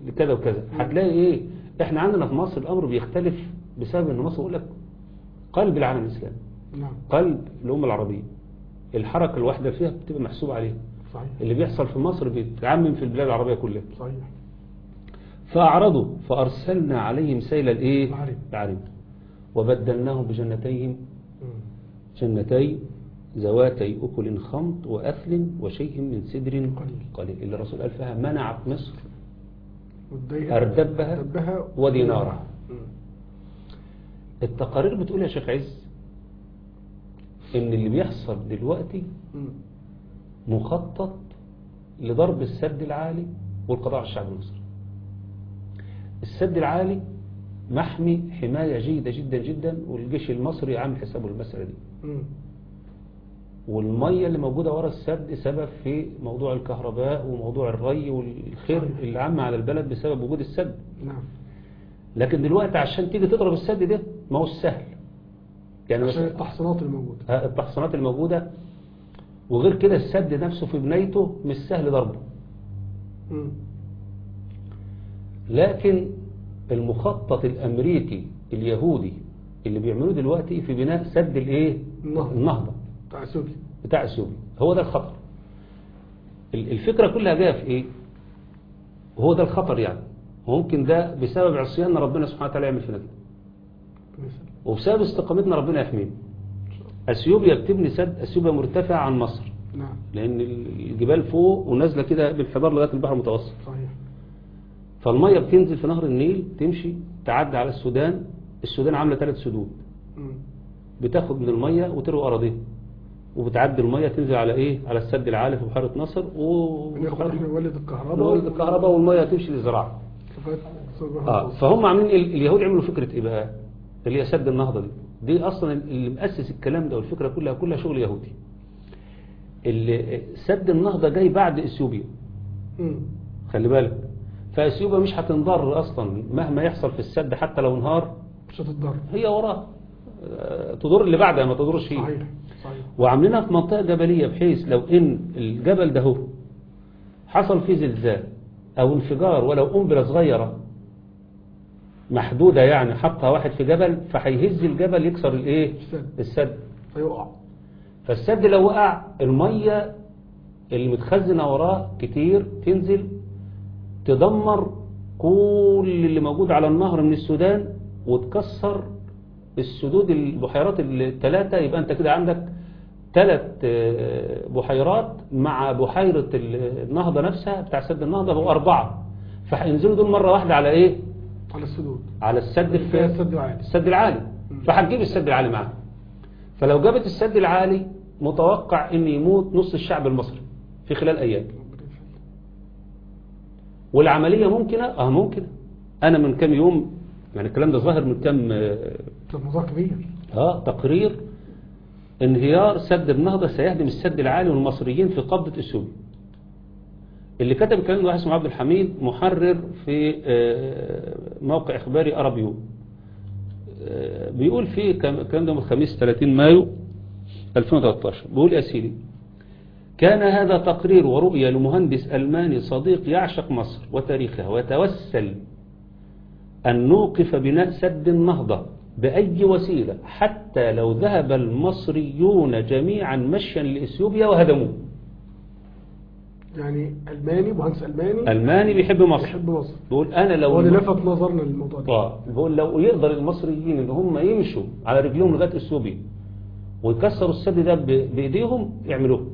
لكذا وكذا. هتلاقي إيه؟ إحنا عندنا في مصر الأمر بيختلف بسبب إن مصر يقول لك قلب العالم الإسلامي. نعم. قلب الأمة العربية. الحركة الواحدة فيها بتبقى محسوبة عليها. صحيح اللي بيحصل في مصر بيتعمم في البلاد العربية كلها صحيح فأعرضوا فأرسلنا عليهم سيل الإيه. العرم وبدلناهم بجنتيهم. جنتي ذواتي أكل خمط وأثل وشيء من سدر قليل. قليل اللي الرسول قال فيها منعت مصر أردبها أردبها ودينارها. التقارير بتقول يا شيخ عز إن اللي بيحصل دلوقتي. مخطط لضرب السد العالي والقضاء على الشعب المصري. السد العالي محمي حماية جيدة جدا جدا والجيش المصري عامل حسابه المسألة دي. والمية اللي موجودة ورا السد سبب في موضوع الكهرباء وموضوع الري والخير. اللي عم على البلد بسبب وجود السد. نعم. لكن دلوقتي عشان تيجي تضرب السد ده ما هو سهل. يعني عشان التحصينات الموجودة. التحصينات الموجودة وغير كده السد نفسه في بنايته مش سهل ضربه. لكن المخطط الأمريكي اليهودي اللي بيعملوه دلوقتي في بناء سد الإيه. النهضة. بتاع اثيوبيا بتاع اثيوبيا هو ده الخطر. ال- الفكرة كلها جاية في إيه؟ وهو ده الخطر يعني. ممكن ده بسبب عصياننا ربنا سبحانه وتعالى يعمل فينا كده. وبسبب استقامتنا ربنا يحمينا. أثيوبيا بتبني سد أثيوبيا مرتفع عن مصر. نعم. لأن الجبال فوق ونازلة كده بالحضار لغاية البحر المتوسط. صحيح. فالمية بتنزل في نهر النيل تمشي تعدي على السودان. السودان عاملة ثلاث سدود. بتاخد من المية وتروي أراضيها. وبتعدي المية تنزل على إيه؟ على السد العالي في بحيرة نصر و نولد الكهرباء نولد الكهرباء والمية تمشي لغاية آه. الفجر. فهم عاملين ال- اليهود عملوا فكرة إيه بقى؟ اللي هي سد النهضة دي. دي أصلا اللي مؤسس الكلام ده والفكرة كلها كلها شغل يهودي. اللي سد النهضة جاي بعد إثيوبيا. خلي بالك. فإثيوبيا مش هتنضر أصلا مهما يحصل في السد حتى لو انهار. مش هتتضرر هي وراه. آه، تضر اللي بعدها ما تضرش فيه. صحيح صحيح. وعاملينها في منطقة جبلية بحيث لو إن الجبل ده هو حصل فيه زلزال أو انفجار ولو قنبلة صغيرة محدودة يعني حطها واحد في جبل فهيهز الجبل يكسر الإيه؟ السد. فيقع. فالسد لو وقع المية اللي متخزنة وراه كتير تنزل تدمر كل اللي موجود على النهر من السودان وتكسر السدود البحيرات الثلاثة يبقى أنت كده عندك ثلاث بحيرات مع بحيرة النهضة نفسها بتاع سد النهضة بقوا أربعة. فهينزلوا دول مرة واحدة على إيه؟ على السدود. على السد في السد العالي. السد العالي. فهتجيب السد العالي معاه فلو جابت السد العالي متوقع ان يموت نص الشعب المصري في خلال أيام. والعملية ممكنة؟ آه ممكنة. أنا من كام يوم يعني الكلام ده ظاهر من كام آه، موضوع كبير. آه تقرير. انهيار سد النهضة سيهدم السد العالي والمصريين في قبضة اثيوبيا اللي كتب الكلام ده واحد اسمه عبد الحميد محرر في آه، موقع إخباري أرابيو. آه، بيقول في كم- الكلام ده؟ من الخميس 30 مايو 2013 بيقول يا سيدي كان هذا تقرير ورؤية لمهندس ألماني صديق يعشق مصر وتاريخها وتوسل أن نوقف بناء سد النهضة بأي وسيلة حتى لو ذهب المصريون جميعا مشيا لإثيوبيا وهدموه. يعني ألماني مهندس ألماني. ألماني بيحب مصر. يحب مصر. بيقول أنا لو هو اللي لفت نظرنا للموضوع ده. آه. بقول لو يقدر المصريين إن هم يمشوا على رجلهم لغاية إثيوبيا ويكسروا السد ده بإيديهم يعملوه.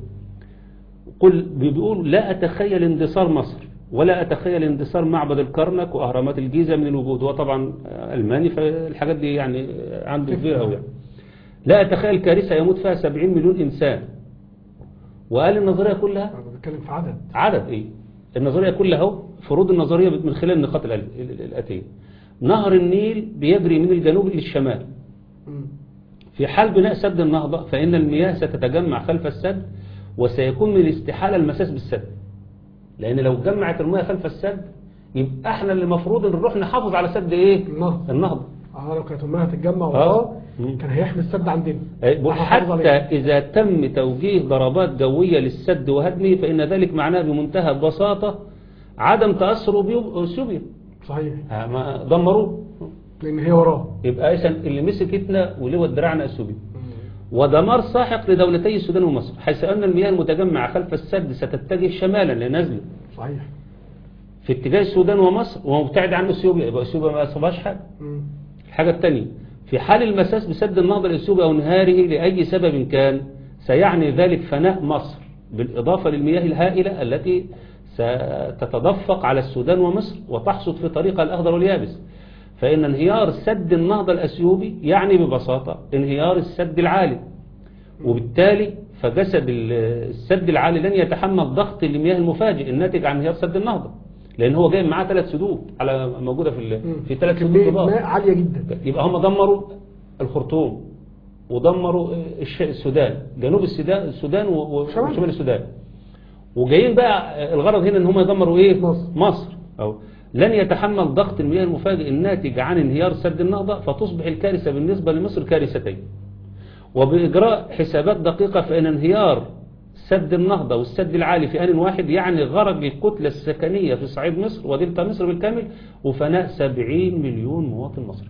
قل بيقول لا أتخيل اندثار مصر ولا أتخيل اندثار معبد الكرنك وأهرامات الجيزة من الوجود. هو طبعا ألماني فالحاجات دي يعني عنده كبيرة قوي يعني. لا أتخيل كارثة يموت فيها 70 مليون إنسان. وقال النظرية كلها بتكلم في عدد. عدد إيه؟ النظرية كلها أهو فروض النظرية من خلال النقاط الآل- ال- ال- الاتيه نهر النيل بيجري من الجنوب للشمال. في حال بناء سد النهضة فإن المياه ستتجمع خلف السد وسيكون من الاستحالة المساس بالسد. لأن لو جمعت المياه خلف السد يبقى إحنا اللي المفروض نروح نحافظ على سد إيه؟ النهضة. النهضة. آه لو كانت أمها تتجمع آه. وراه. كان هيحمي السد عندنا حتى. إذا تم توجيه ضربات جوية للسد وهدمه فإن ذلك معناه بمنتهى البساطة عدم تأثره بأثيوبيا صحيح. آه، ما دمروه لأن هي وراه. يبقى إذا اللي مسكتنا ولوت دراعنا أثيوبيا ودمار ساحق لدولتي السودان ومصر حيث أن المياه المتجمعة خلف السد ستتجه شمالا لنزله. صحيح. في اتجاه السودان ومصر ومبتعد عن اثيوبيا يبقى اثيوبيا ما أصابهاش حاجة. مم. الحاجة الثانية في حال المساس بسد النهضه لاثيوبيا أو انهاره لأي سبب كان سيعني ذلك فناء مصر بالإضافة للمياه الهائلة التي ستتدفق على السودان ومصر وتحصد في طريقها الأخضر واليابس. فإن انهيار سد النهضه الاثيوبي يعني ببساطة انهيار السد العالي. وبالتالي فجسد ال- السد العالي لن يتحمل ضغط المياه المفاجئ الناتج عن انهيار سد النهضة لأن هو جاي معاه ثلاث سدود على موجودة في. في ثلاث سدود كبار ماء عالية جدا يبقى هم دمروا الخرطوم ودمروا الش- السودان جنوب السودان السودان. وشمال السودان وجايين بقى الغرض هنا إن هم يدمروا إيه مصر. مصر أو لن يتحمل ضغط المياه المفاجئ الناتج عن انهيار سد النهضة فتصبح الكارثة بالنسبة لمصر كارثتين وبإجراء حسابات دقيقة فإن انهيار سد النهضة والسد العالي في آن واحد يعني غرق الكتلة السكنية في صعيد مصر ودلتا مصر بالكامل وفناء 70 مليون مواطن مصري.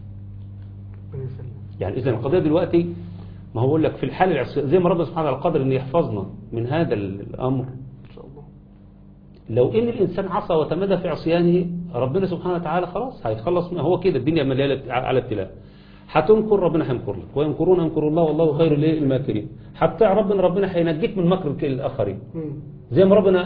يعني إذا القضية دلوقتي ما هو لك في الحال العص- زي ما ربنا سبحانه وتعالى قادر أن يحفظنا من هذا الأمر. لو إن الإنسان عصى وتمادى في عصيانه ربنا سبحانه وتعالى خلاص هيتخلص هو كده الدنيا مليانة على ابتلاء. هتنكر ربنا هينكر لك. وينكرون ينكر الله والله خير الايه الماكرين هتطيع ربنا ربنا هينجيك من مكر الآخرين. مم. زي ما ربنا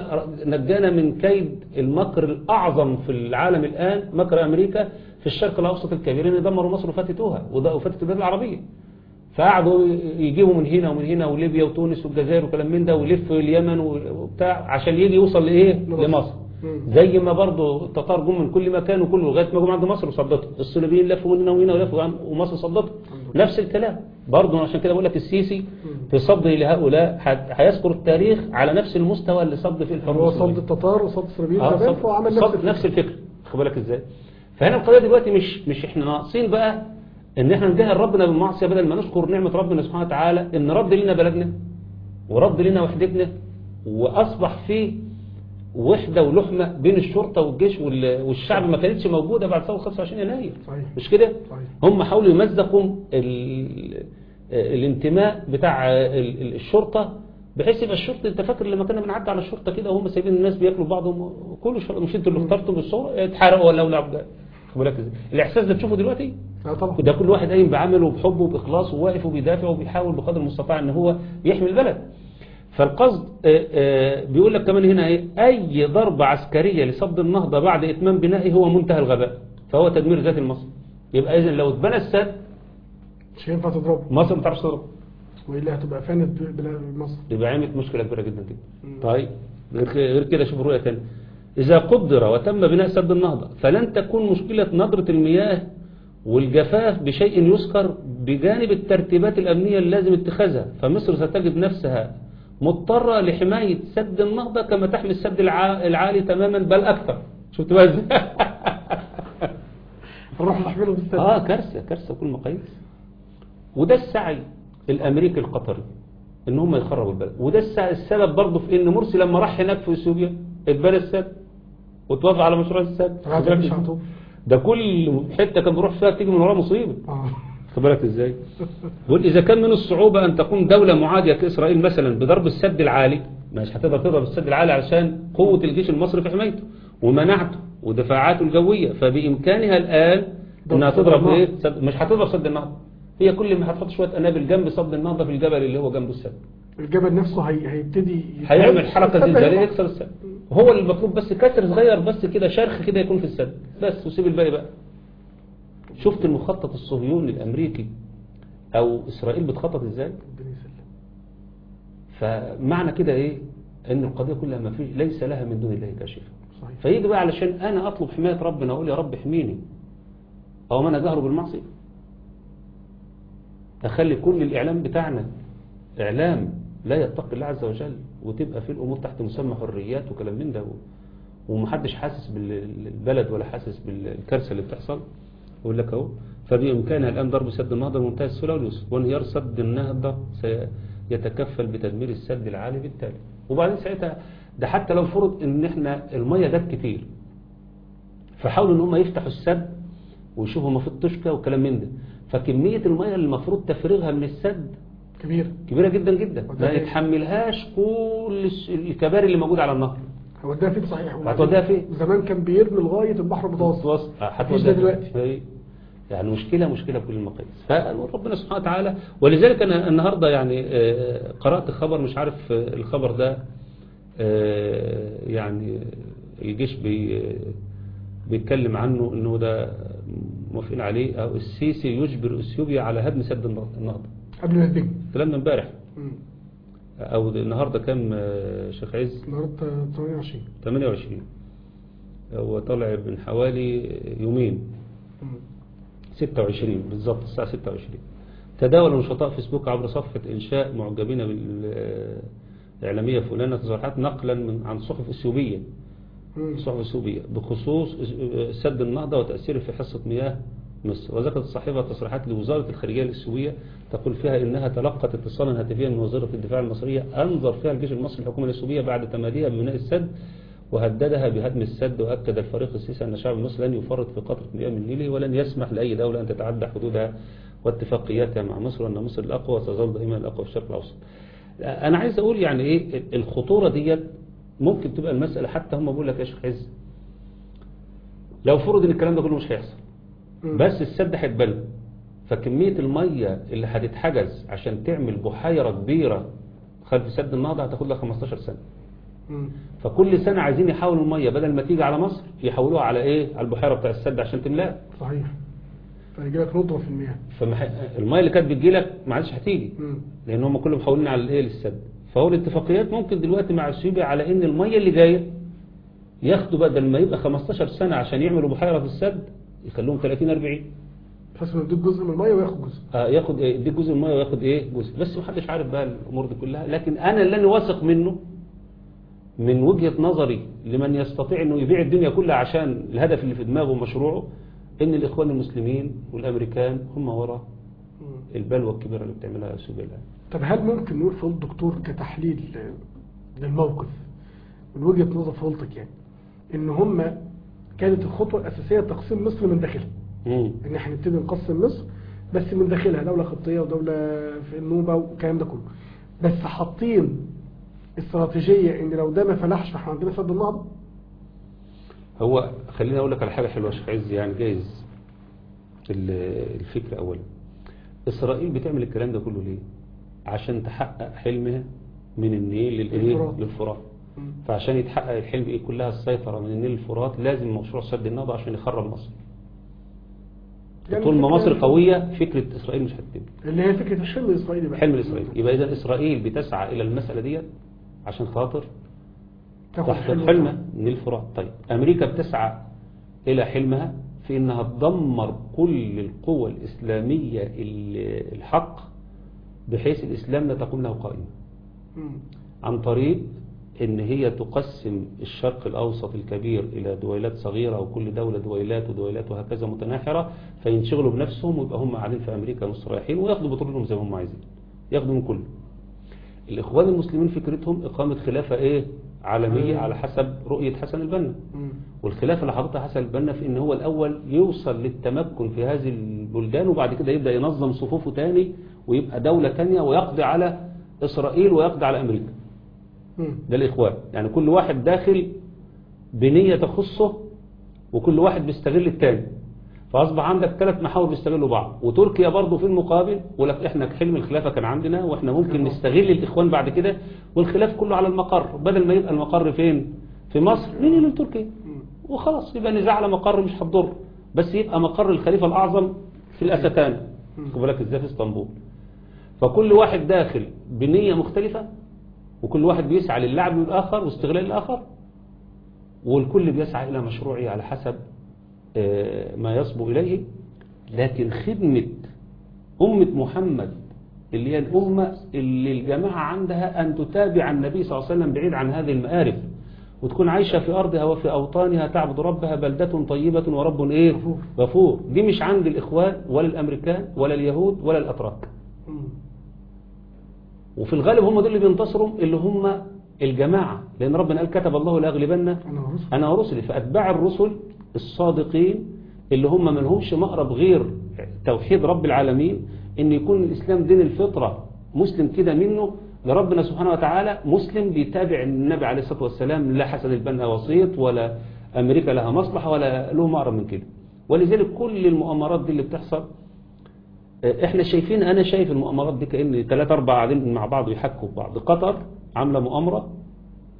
نجانا من كيد المكر الأعظم في العالم الآن مكر أمريكا في الشرق الأوسط الكبير إن يدمروا مصر وفتتوها وفتت البلاد العربية. فقعدوا يجيبوا من هنا ومن هنا وليبيا وتونس والجزائر وكلام من ده ويلفوا اليمن وبتاع عشان يجي يوصل لإيه؟ لمصر. زي ما برضه التتار جم من كل مكان وكله لغاية ما جم عند مصر وصدتهم الصليبيين لفوا هنا وهنا ولفوا ومصر صدتهم نفس الكلام. برضه عشان كده بقول لك السيسي في صده لهؤلاء هيذكر التاريخ على نفس المستوى اللي صد فيه الحروب هو. صد التتار وصد الصليبيين آه، صد- فهو عمل صد نفس نفس الفكرة. الفكرة خد بالك إزاي. فهنا القضية دلوقتي مش مش إحنا ناقصين بقى إن إحنا نجاهل ربنا بالمعصية بدل ما نشكر نعمة ربنا سبحانه وتعالى إن رد لنا بلدنا ورد لنا وحدتنا وأصبح في وحدة ولحمة بين الشرطة والجيش وال- والشعب ما كانتش موجودة بعد ثورة 25 يناير. صحيح. مش كده؟ صحيح. هم حاولوا يمزقوا ال- الانتماء بتاع ال- ال- الشرطة بحيث يبقى الشرطة انت فاكر لما كنا بنعدي على الشرطة كده وهم سايبين الناس بياكلوا بعضهم كل شرطه مش أنتوا اللي اخترتوا بالصورة؟ اتحرقوا ولا ولا بالك إزاي؟ الإحساس ده تشوفه دلوقتي؟ آه طبعا. ده كل واحد قايم بعمله وبحبه وبإخلاص وواقف وبيدافع وبيحاول بقدر المستطاع إن هو يحمي البلد. فالقصد آه، آه، بيقول لك كمان هنا إيه؟ أي ضربة عسكرية لصد النهضة بعد إتمام بنائه هو منتهى الغباء فهو تدمير ذات المصر يبقى اذا لو اتبنى السد مش هينفع تضربه. مصر ما تعرفش تضرب وإلا هتبقى فانت بلاد مصر يبقى عملت مشكلة كبيرة جدا كده. طيب غير كده- شوف رؤية تانية. إذا قدر وتم بناء سد النهضة فلن تكون مشكلة نضرة المياه والجفاف بشيء يذكر بجانب الترتيبات الأمنية اللازم اتخاذها فمصر ستجد نفسها مضطرة لحماية سد النهضة كما تحمي السد الع- العالي تماما بل أكثر. شفت بقى إزاي؟ نروح نحمله بالسد آه كارثة كارثة بكل مقاييس. وده السعي الأمريكي القطري إن هم يخربوا البلد. وده السبب برضه في إن مرسي لما راح هناك في إثيوبيا اتبنى السد وتوافق على مشروع السد. ده كل حتة كان بيروح فيها تيجي من وراه مصيبة. خد بالك إزاي؟ بيقول إذا كان من الصعوبة أن تقوم دولة معادية كإسرائيل مثلا بضرب السد العالي مش هتقدر تضرب السد العالي علشان قوة الجيش المصري في حمايته ومناعته ودفاعاته الجوية فبإمكانها الآن إنها ضرب تضرب إيه؟ مش هتضرب سد النهضة. هي كل ما هتحط شوية قنابل جنب سد النهضة في الجبل اللي هو جنبه السد. الجبل نفسه هي... هيبتدي هيعمل حركة زلزالية. يكسر السد. هو اللي المطلوب بس كسر صغير بس كده شرخ كده يكون في السد. بس وسيب الباقي بقى. شفت المخطط الصهيوني الأمريكي أو إسرائيل بتخطط إزاي؟ فمعنى كده إيه؟ إن القضية كلها ما فيش ليس لها من دون الله كاشفة صحيح. فيجي بقى علشان أنا أطلب حماية ربنا أقول يا رب احميني. أو ما أنا جهره بالمعصية. أخلي كل الإعلام بتاعنا إعلام لا يتقي الله عز وجل وتبقى في الأمور تحت مسمى حريات وكلام من ده ومحدش حاسس بالبلد ولا حاسس بالكارثة اللي بتحصل. يقول لك أهو. فبإمكانها الآن ضرب سد النهضة بمنتهى السهولة واليسر وانهيار سد النهضة سيتكفل بتدمير السد العالي بالتالي. وبعدين ساعتها ده حتى لو فرض إن إحنا المية جت كتير فحاولوا إن هم يفتحوا السد ويشوفوا ما في الطشكة وكلام من ده. فكمية المية اللي المفروض تفريغها من السد كبير كبيرة جدا جدا. ما؟ يتحملهاش كل الكباري اللي موجودة على النهر. هوديها فين صحيح. هتوديها فين؟ زمان كان بيرمي لغاية البحر المتوسط. ده دلوقتي. يعني مشكلة مشكلة بكل المقاييس. فربنا سبحانه وتعالى ولذلك أنا النهاردة يعني آه، قرأت خبر مش عارف آه، الخبر ده آه، يعني الجيش بي بيتكلم عنه إنه ده موافقين عليه أو السيسي يجبر إثيوبيا على هدم سد النهضة. قبل ما الكلام ده امبارح. مم. أو النهارده كام آه، شيخ عز النهارده 28 28 هو طالع من حوالي يومين مم. 26 بالظبط الساعة 26 تداول نشطاء فيسبوك عبر صفحة إنشاء معجبين بالإعلامية فلانة تصريحات نقلا من عن صحف إثيوبية مم. صحف إثيوبية بخصوص سد النهضة وتأثيره في حصة مياه مصر وذكرت الصحيفة تصريحات لوزارة الخارجية الإثيوبية تقول فيها إنها تلقت اتصالا هاتفيا من وزارة الدفاع المصرية أنظر فيها الجيش المصري الحكومة الإثيوبية بعد تماديها ببناء السد وهددها بهدم السد وأكد الفريق السيسي أن الشعب المصري لن يفرط في قطرة مياه من نيله ولن يسمح لأي دولة أن تتعدى حدودها واتفاقياتها مع مصر وأن مصر الأقوى وتظل دائما الأقوى في الشرق الأوسط. أنا عايز أقول يعني إيه الخطورة ديت ممكن تبقى المسألة حتى هم بيقول لك يا شيخ عز لو فرض إن الكلام ده كله مش هيحصل. بس السد هيتبنى فكمية المية اللي هتتحجز عشان تعمل بحيرة كبيرة خلف سد النهضة هتاخد لها 15 سنة. فكل سنة عايزين يحولوا المية بدل ما تيجي على مصر يحولوها على إيه؟ على البحيرة بتاع السد عشان تملأها. صحيح. فيجي لك ندرة في المياه. فالمية اللي كانت بتجي لك ما عادش هتيجي. لأن هم كلهم محولين على الإيه؟ للسد. فهو الاتفاقيات ممكن دلوقتي مع اثيوبيا على إن المية اللي جاية ياخدوا بدل ما يبقى 15 سنة عشان يعملوا بحيرة في السد يخلوهم 30 40 بحيث إنه يديك جزء من المية وياخد جزء. آه، ياخد إيه، يديك جزء من الميه وياخد إيه جزء. بس محدش عارف بقى الأمور دي كلها. لكن أنا اللي أنا واثق منه من وجهة نظري لمن يستطيع إنه يبيع الدنيا كلها عشان الهدف اللي في دماغه ومشروعه إن الإخوان المسلمين والأمريكان هم وراء. البلوى الكبيرة اللي بتعملها اثيوبيا الان طب هل ممكن نقول فضل دكتور كتحليل للموقف؟ من وجهة نظر فضلتك يعني إن هم كانت الخطوة الأساسية تقسيم مصر من داخلها. إن إحنا نبتدي نقسم مصر بس من داخلها دولة خطية ودولة في النوبة والكلام ده كله. بس حاطين استراتيجية إن لو ده ما فلحش فإحنا عندنا سد النهضة. هو خليني أقول لك على حاجة حلوة يا شيخ عز يعني جايز ال- الفكرة اولا. إسرائيل بتعمل الكلام ده كله ليه؟ عشان تحقق حلمها من النيل للفرات. فعشان يتحقق الحلم إيه؟ كلها السيطرة من النيل للفرات لازم مشروع سد النهضة عشان يخرب مصر. يعني طول ما مصر قوية فكرة إسرائيل مش هتتم. اللي هي فكرة الحلم الإسرائيلي بقى. حلم الاسرائيلي يبقى إذا إسرائيل بتسعى إلى المسألة ديت عشان خاطر تحقق حلم حلمها من الفرات. طيب أمريكا بتسعى إلى حلمها في إنها تدمر كل القوى الإسلامية ال- الحق بحيث الإسلام لا تقوم له قائمة. عن طريق إن هي تقسم الشرق الأوسط الكبير إلى دويلات صغيرة وكل دولة دويلات ودويلات وهكذا متناحرة فينشغلوا بنفسهم ويبقى هم قاعدين في أمريكا مستريحين وياخدوا بترولهم زي ما هم عايزين ياخدوا من كله الإخوان المسلمين فكرتهم إقامة خلافة إيه عالمية. على حسب رؤية حسن البنا. والخلافة اللي حاططها حسن البنا في إن هو الأول يوصل للتمكن في هذه البلدان وبعد كده يبدأ ينظم صفوفه تاني ويبقى دولة تانية ويقضي على إسرائيل ويقضي على أمريكا. ده الإخوان يعني كل واحد داخل بنية تخصه وكل واحد بيستغل التاني. فأصبح عندك ثلاث محاور بيستغلوا بعض. وتركيا برضه في المقابل ولك إحنا حلم الخلافة كان عندنا وإحنا ممكن نستغل الإخوان بعد كده. والخلاف كله على المقر. بدل ما يبقى المقر فين؟ في مصر. ننقل لتركيا. مم. وخلاص يبقى نزاع على مقر مش هتضر. بس يبقى مقر الخليفة الأعظم في الأستان خد بالك إزاي؟ في إسطنبول. فكل واحد داخل بنية مختلفة وكل واحد بيسعى للعب الآخر واستغلال الآخر والكل بيسعى إلى مشروعه على حسب آه، ما يصبو إليه لكن خدمة أمة محمد اللي هي الأمة اللي الجماعة عندها أن تتابع النبي صلى الله عليه وسلم بعيد عن هذه المآرب وتكون عايشة في أرضها وفي أوطانها تعبد ربها بلدة طيبة ورب إيه غفور. دي مش عند الإخوان ولا الأمريكان ولا اليهود ولا الأتراك. وفي الغالب هم دول اللي بينتصروا اللي هم الجماعة. لأن ربنا قال كتب الله لأغلبن أنا ورسل أنا ورسلي. فأتباع الرسل الصادقين اللي هم ما لهمش مقرب غير توحيد رب العالمين إن يكون الإسلام دين الفطرة مسلم كده منه لربنا سبحانه وتعالى مسلم بيتابع النبي عليه الصلاة والسلام. لا حسن البنا وسيط ولا أمريكا لها مصلحة ولا له مقرب من كده. ولذلك كل المؤامرات دي اللي بتحصل إحنا شايفين أنا شايف المؤامرات دي كأن ثلاثة اربعة قاعدين مع بعض ويحكوا بعض. قطر عاملة مؤامرة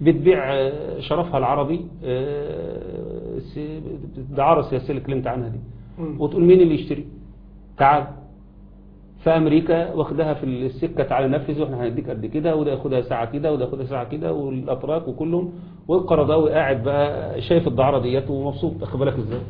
بتبيع آه، شرفها العربي آه، الدعارة السياسية اللي اتكلمت عنها دي. وتقول مين اللي يشتري؟ تعال. فأمريكا واخدها في السكة تعالى نفذ وإحنا هنديك قد كده وده ياخدها ساعة كده وده ياخدها ساعة كده والأتراك وكلهم. والقرضاوي قاعد بقى شايف الدعارة ديت ومبسوط. واخد بالك إزاي؟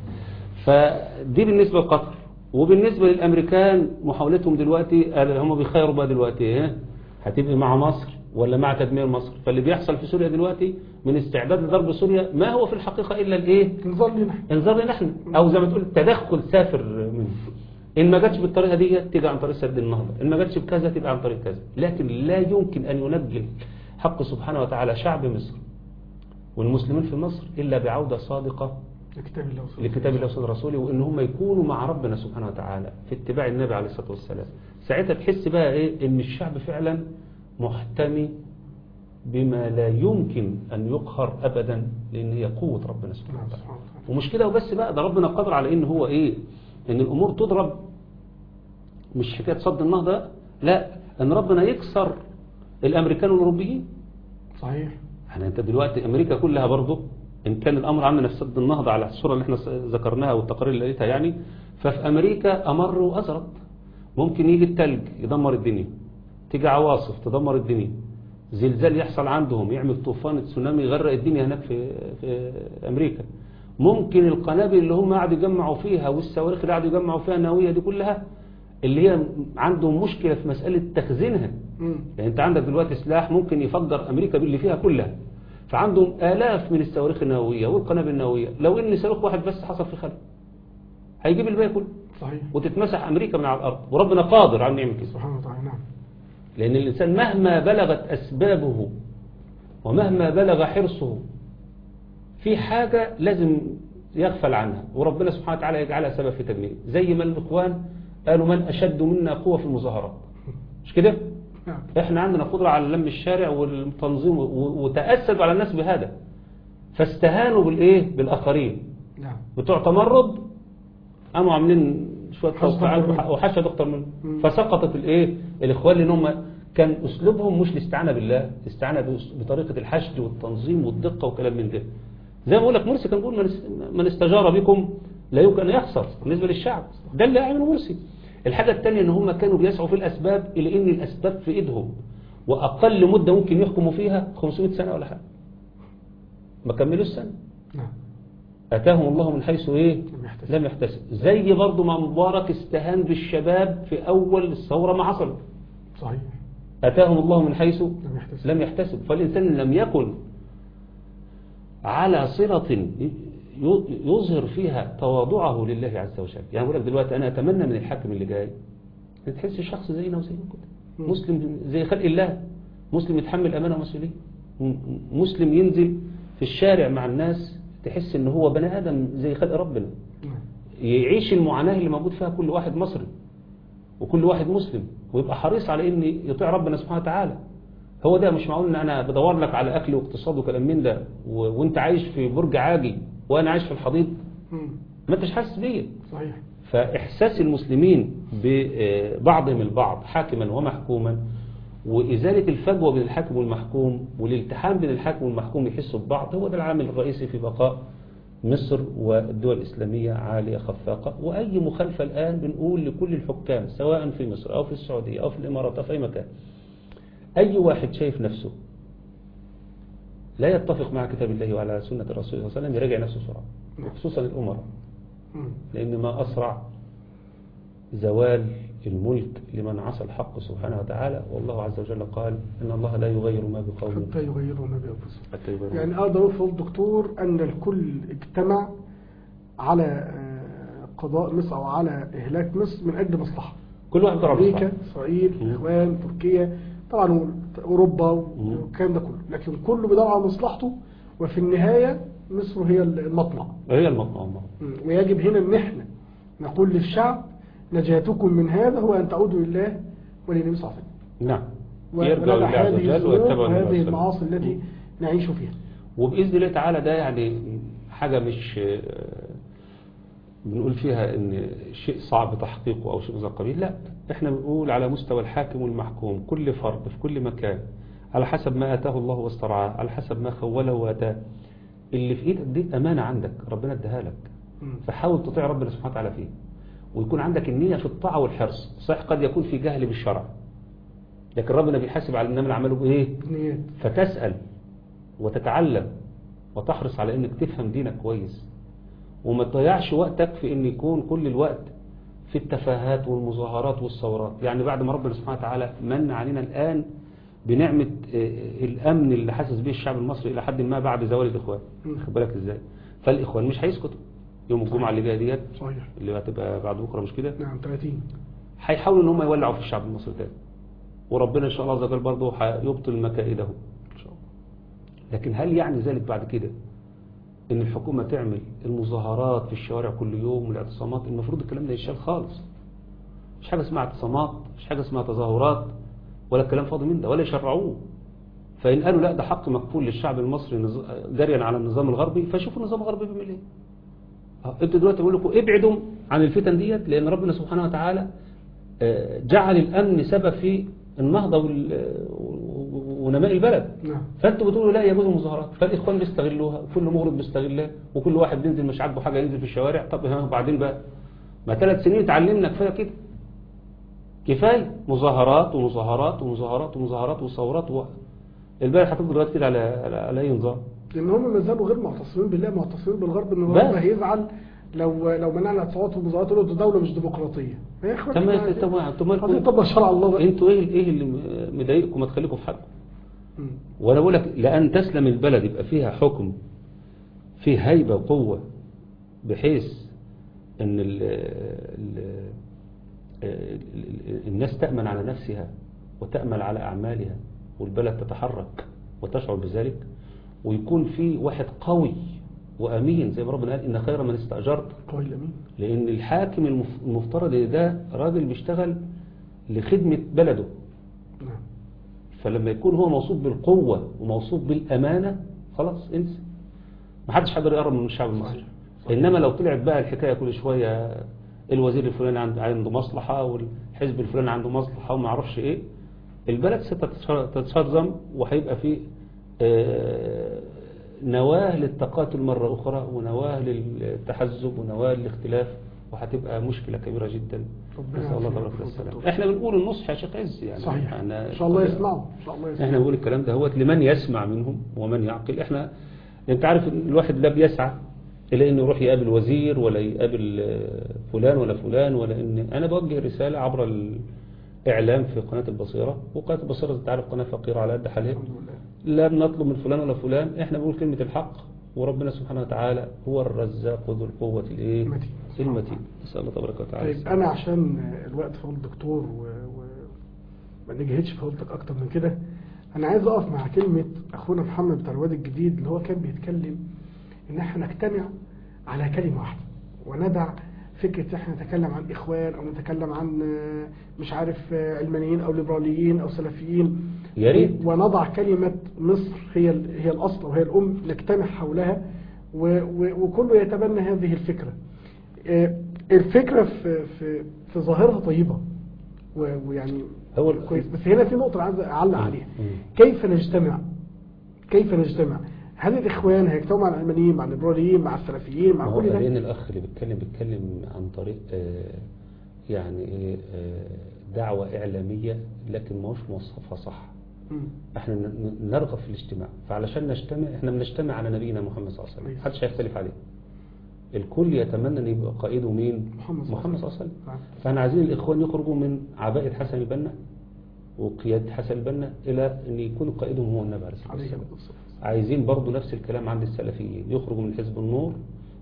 فدي بالنسبة لقطر. وبالنسبة للأمريكان محاولتهم دلوقتي هم بيخيروا بقى دلوقتي إيه هتبقى مع مصر ولا مع تدمير مصر؟ فاللي بيحصل في سوريا دلوقتي من استعداد لضرب سوريا ما هو في الحقيقة إلا الإيه؟ انظر لنا. انظر لنا إحنا. أو زي ما تقول تدخل سافر منه. إن ما جاتش بالطريقة دي تيجي عن طريق سد النهضة. إن ما جاتش بكذا تبقى عن طريق كذا. لكن لا يمكن أن ينجل حق سبحانه وتعالى شعب مصر والمسلمين في مصر إلا بعودة صادقة لكتاب الله وسنة لكتاب الله وسنه رسوله وان هم يكونوا مع ربنا سبحانه وتعالى في اتباع النبي عليه الصلاة والسلام. ساعتها تحس بقى إيه؟ إن الشعب فعلا محتمي بما لا يمكن أن يقهر ابدا لأن هي قوة ربنا سبحانه نعم وتعالى. ومش كده وبس بقى ده ربنا قادر على إن هو إيه؟ إن الأمور تضرب. مش حكاية صد النهضة لا إن ربنا يكسر الأمريكان والأوروبيين. صحيح. يعني أنت دلوقتي أمريكا كلها برضه إن كان الأمر عندنا في سد النهضه على الصورة اللي إحنا ذكرناها والتقارير اللي لقيتها يعني ففي أمريكا أمر وازرق ممكن يجي التلج يدمر الدنيا تيجي عواصف تدمر الدنيا. زلزال يحصل عندهم يعمل طوفان تسونامي يغرق الدنيا هناك في, في أمريكا. ممكن القنابل اللي هم قاعدوا يجمعوا فيها والصواريخ اللي قاعدوا يجمعوا فيها النووية دي كلها اللي هي عندهم مشكلة في مسألة تخزينها. يعني أنت عندك دلوقتي سلاح ممكن يفجر أمريكا باللي فيها كلها. فعندهم آلاف من الصواريخ النووية والقنابل النووية. لو ان صاروخ واحد بس حصل في خلل هيجيب الباقي كله. صحيح. وتتمسح أمريكا من على الأرض. وربنا قادر على يعمل كده. سبحانه وتعالى نعم. لأن الإنسان مهما بلغت أسبابه ومهما بلغ حرصه في حاجة لازم يغفل عنها. وربنا سبحانه وتعالى يجعلها سبب في تدميره زي ما الإخوان قالوا من أشد منا قوة في المظاهرات. مش كده؟ إحنا عندنا قدرة على لم الشارع والتنظيم وتأسدوا على الناس بهذا. فاستهانوا بالإيه؟ بالآخرين. نعم. بتوع تمرد قاموا عاملين شوية منه. وحشد أكتر منه. فسقطت الإيه؟ الإخوان لأن هم كان أسلوبهم مش الاستعانه بالله الاستعانه بأس- بطريقة الحشد والتنظيم والدقة وكلام من ده. زي ما بقول لك مرسي كان بيقول من استجار بكم لا يمكن أن يخسر بالنسبة للشعب. ده اللي عمله مرسي. الحاجة الثانية إن هم كانوا بيسعوا في الأسباب إلى إن الأسباب في إيدهم وأقل مدة ممكن يحكموا فيها 500 سنة ولا حاجة. ما كملوش سنة. نعم. أتاهم الله من حيث إيه؟ لم يحتسب. زي برضو ما مبارك استهان بالشباب في أول الثورة ما حصل صحيح. أتاهم الله من حيث لم يحتسب. لم يحتسب. فالإنسان لم يكن على صلة يظهر فيها تواضعه لله عز وجل. يعني أقول لك دلوقتي أنا أتمنى من الحاكم اللي جاي تحس شخص زينا وزينا كده. مسلم زي خلق الله. مسلم يتحمل أمانة ومسؤولية مسلم ينزل في الشارع مع الناس تحس إن هو بني آدم زي خلق ربنا. يعيش المعاناة اللي موجود فيها كل واحد مصري وكل واحد مسلم ويبقى حريص على إن يطيع ربنا سبحانه وتعالى. هو ده مش معقول إن أنا بدور لك على أكل واقتصاد وكلام من ده. وأنت عايش في برج عاجي وأنا عايش في الحضيض. ما أنتش حاسس بيا. صحيح. فإحساس المسلمين ببعضهم البعض حاكما ومحكوما وإزالة الفجوة بين الحاكم والمحكوم والالتحام بين الحاكم والمحكوم يحسوا ببعض هو ده العامل الرئيسي في بقاء مصر والدول الإسلامية عالية خفاقة. وأي مخالفة الآن بنقول لكل الحكام سواء في مصر أو في السعودية أو في الإمارات أو في أي مكان أي واحد شايف نفسه لا يتفق مع كتاب الله وعلى سنة الرسول صلى الله عليه وسلم يراجع نفسه بسرعة وخصوصا الأمراء. لأن ما أسرع زوال الملك لمن عصى الحق سبحانه وتعالى والله عز وجل قال إن الله لا يغير ما بقوم حتى يغيروا ما بأنفسهم حتى يغيروا يعني أقدر أقول الدكتور أن الكل اجتمع على آه، قضاء مصر أو على إهلاك مصر من أجل مصلحة كل واحد أمريكا. إسرائيل. الإخوان تركيا طبعا أوروبا. والكلام ده كله. لكن كله بيدور على مصلحته وفي النهاية مصر هي المطلع هي المطمع. ويجب هنا إن إحنا نقول للشعب نجاتكم من هذا هو أن تعودوا لله وللنبي صلى الله عليه وسلم. نعم. يرجعوا لله عز هذه وجل ويتبعوا عليه المعاصي. التي نعيش فيها. وبإذن الله تعالى ده يعني حاجة مش بنقول فيها إن شيء صعب تحقيقه أو شيء من القبيل لا إحنا بنقول على مستوى الحاكم والمحكوم كل فرد في كل مكان على حسب ما أتاه الله واسترعاه على حسب ما خوله وأتاه. اللي في إيدك دي أمانة عندك ربنا اداها لك. فحاول تطيع ربنا سبحانه وتعالى فيه. ويكون عندك النية في الطاعة والحرص. صحيح قد يكون في جهل بالشرع. لكن ربنا بيحاسب على إنما العمل بإيه؟ فتسأل وتتعلم وتحرص على إنك تفهم دينك كويس. وما تضيعش وقتك في إن يكون كل الوقت في التفاهات والمظاهرات والثورات. يعني بعد ما ربنا سبحانه وتعالى من علينا الآن بنعمة آه، الأمن اللي حاسس به الشعب المصري إلى حد ما بعد زوال الإخوان. خد بالك إزاي؟ فالإخوان مش هيسكتوا. يوم الجمعة اللي جاية ديت صحيح. اللي هتبقى بعد بكرة مش كده؟ نعم 30 هيحاولوا إن هم يولعوا في الشعب المصري تاني. وربنا إن شاء الله عز وجل برضه هيبطل مكائده إن شاء الله. لكن هل يعني ذلك بعد كده؟ إن الحكومة تعمل المظاهرات في الشوارع كل يوم والاعتصامات المفروض الكلام ده يشال خالص. مش حاجة اسمها اعتصامات مش حاجة اسمها تظاهرات ولا الكلام فاضي من ده ولا يشرعوه. فإن قالوا لا ده حق مكفول للشعب المصري جريا على النظام الغربي فشوفوا النظام الغربي بيعمل إيه. آه، أنتوا دلوقتي بقول لكم ابعدوا عن الفتن ديت لأن ربنا سبحانه وتعالى آه، جعل الأمن سبب في النهضه ونماء البلد. نعم. فأنتوا بتقولوا لا يجوز المظاهرات. فالإخوان بيستغلوها وكل مغرض بيستغلها وكل واحد بينزل مش عاجبه حاجة ينزل في الشوارع. طب ها وبعدين بقى ما ثلاث سنين اتعلمنا كفاية كده. كفاية. مظاهرات ومظاهرات ومظاهرات ومظاهرات وثورات و... البلد هتفضل دلوقتي كده على على على أي نظام؟ لأن هم ما زالوا غير معتصمين بالله معتصمين بالغرب إن. الغرب هيزعل لو لو منعنا الاتصالات والمظاهرات يقولوا دولة مش ديمقراطية. يا اخوان طب طب ما- طب ما شرع الله أنتوا إيه إيه اللي مضايقكم ما تخليكم في حالكم. وأنا بقول لك لأن تسلم البلد يبقى فيها حكم فيه هيبة وقوة بحيث إن ال ال ال- الناس تأمن على نفسها وتأمل على أعمالها والبلد تتحرك وتشعر بذلك ويكون في واحد قوي وأمين زي ما ربنا قال إن خير من استأجرت. قوي الأمين. لأن الحاكم المف- المفترض إن ده راجل بيشتغل لخدمة بلده. فلما يكون هو موصوف بالقوة وموصوف بالأمانة خلاص انسى. ما حدش هيقدر يقرب من الشعب المصري. صحيح. إنما لو طلعت بقى الحكاية كل شوية الوزير الفلاني عنده مصلحة والحزب الفلاني عنده مصلحة وما أعرفش إيه البلد ستتشرذم وهيبقى في آه، نواه للتقاتل مرة أخرى ونواه للتحزب ونواه للاختلاف. وهتبقى مشكلة كبيرة جدا. نسأل الله تبارك. السلام إحنا بنقول النصح يا شيخ عز يعني. صحيح. أنا إن شاء الله يسمعوا إن شاء الله يسمعوا إحنا بنقول الكلام ده هو لمن يسمع منهم ومن يعقل. إحنا أنت عارف إن الواحد لا بيسعى إلى إنه يروح يقابل وزير ولا يقابل فلان ولا فلان ولا ان أنا بوجه رسالة عبر الإعلام في قناة البصيرة. وقناة البصيرة أنت عارف قناة فقيرة على قد حالها. لا بنطلب من فلان ولا فلان. إحنا بنقول كلمة الحق. وربنا سبحانه وتعالى هو الرزاق ذو القوة الإيه؟ المتين. نسأل الله تبارك وتعالى. طيب أنا عشان الوقت فضل الدكتور و... و... ما نجهدش فضلتك أكتر من كده أنا عايز أقف مع كلمة أخونا محمد بتاع الواد الجديد اللي هو كان بيتكلم إن إحنا نجتمع على كلمة واحدة وندع فكرة إحنا نتكلم عن إخوان أو نتكلم عن آه، مش عارف آه، علمانيين أو ليبراليين أو سلفيين. يا ريت. ونضع كلمة مصر هي هي الأصل وهي الأم نجتمع حولها وكله يتبنى هذه الفكرة. آه، الفكرة في في في ظاهرها طيبة ويعني هو كويس. بس هنا في نقطة عايز أعلق عليها. كيف نجتمع؟ كيف نجتمع؟ هل الإخوان هيجتمعوا مع العلمانيين مع الليبراليين مع السلفيين مع كل لأن ده الأخ اللي بيتكلم بيتكلم عن طريق آه، يعني آه، دعوة إعلامية لكن ما هوش موصفها صح. إحنا نرغب في الاجتماع فعلشان نجتمع إحنا بنجتمع على نبينا محمد صلى الله عليه وسلم. محدش هيختلف عليه الكل يتمنى إن يبقى قائده مين محمد صلى الله عليه محمد صلى الله عليه وسلم. فإحنا عايزين الإخوان يخرجوا من عباءة حسن البنا وقيادة حسن البنا إلى إن يكون قائدهم هو النبي عليه الصلاة والسلام. عايزين برضو نفس الكلام عند السلفيين. يخرجوا من حزب النور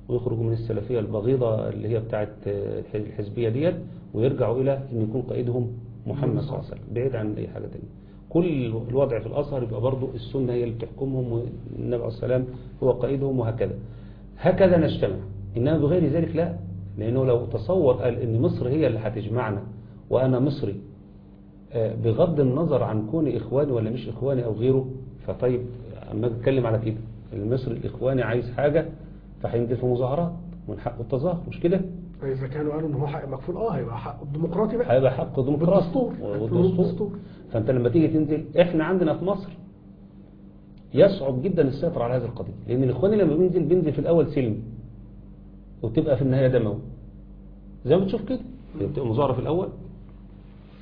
ويخرجوا من السلفية البغيضة اللي هي بتاعت آه، الحزبية ديت ويرجعوا إلى أن يكون قائدهم محمد صلى الله عليه وسلم. بعيد عن أي حاجة تانية. كل الوضع في الأزهر يبقى برضو السنة هي اللي بتحكمهم والنبي عليه السلام هو قائدهم وهكذا. هكذا نجتمع. إنما بغير ذلك لا. لأنه لو تصور قال إن مصر هي اللي هتجمعنا وأنا مصري آه، بغض النظر عن كوني إخواني ولا مش إخواني أو غيره فطيب أما أتكلم على كده. المصري الإخواني عايز حاجة فهينزل في مظاهرات من حقه التظاهر مش كده؟ فإذا كانوا قالوا إن هو حق مكفول أه هيبقى حق ديمقراطي بقى. هيبقى حق ديمقراطي بالدستور. والدستور. فأنت لما تيجي تنزل إحنا عندنا في مصر يصعب جدا السيطرة على هذه القضية. لأن الإخواني لما بينزل بينزل في الأول سلمي وتبقى في النهاية دموي. زي ما بتشوف كده. بتبقى مظاهرة في الأول.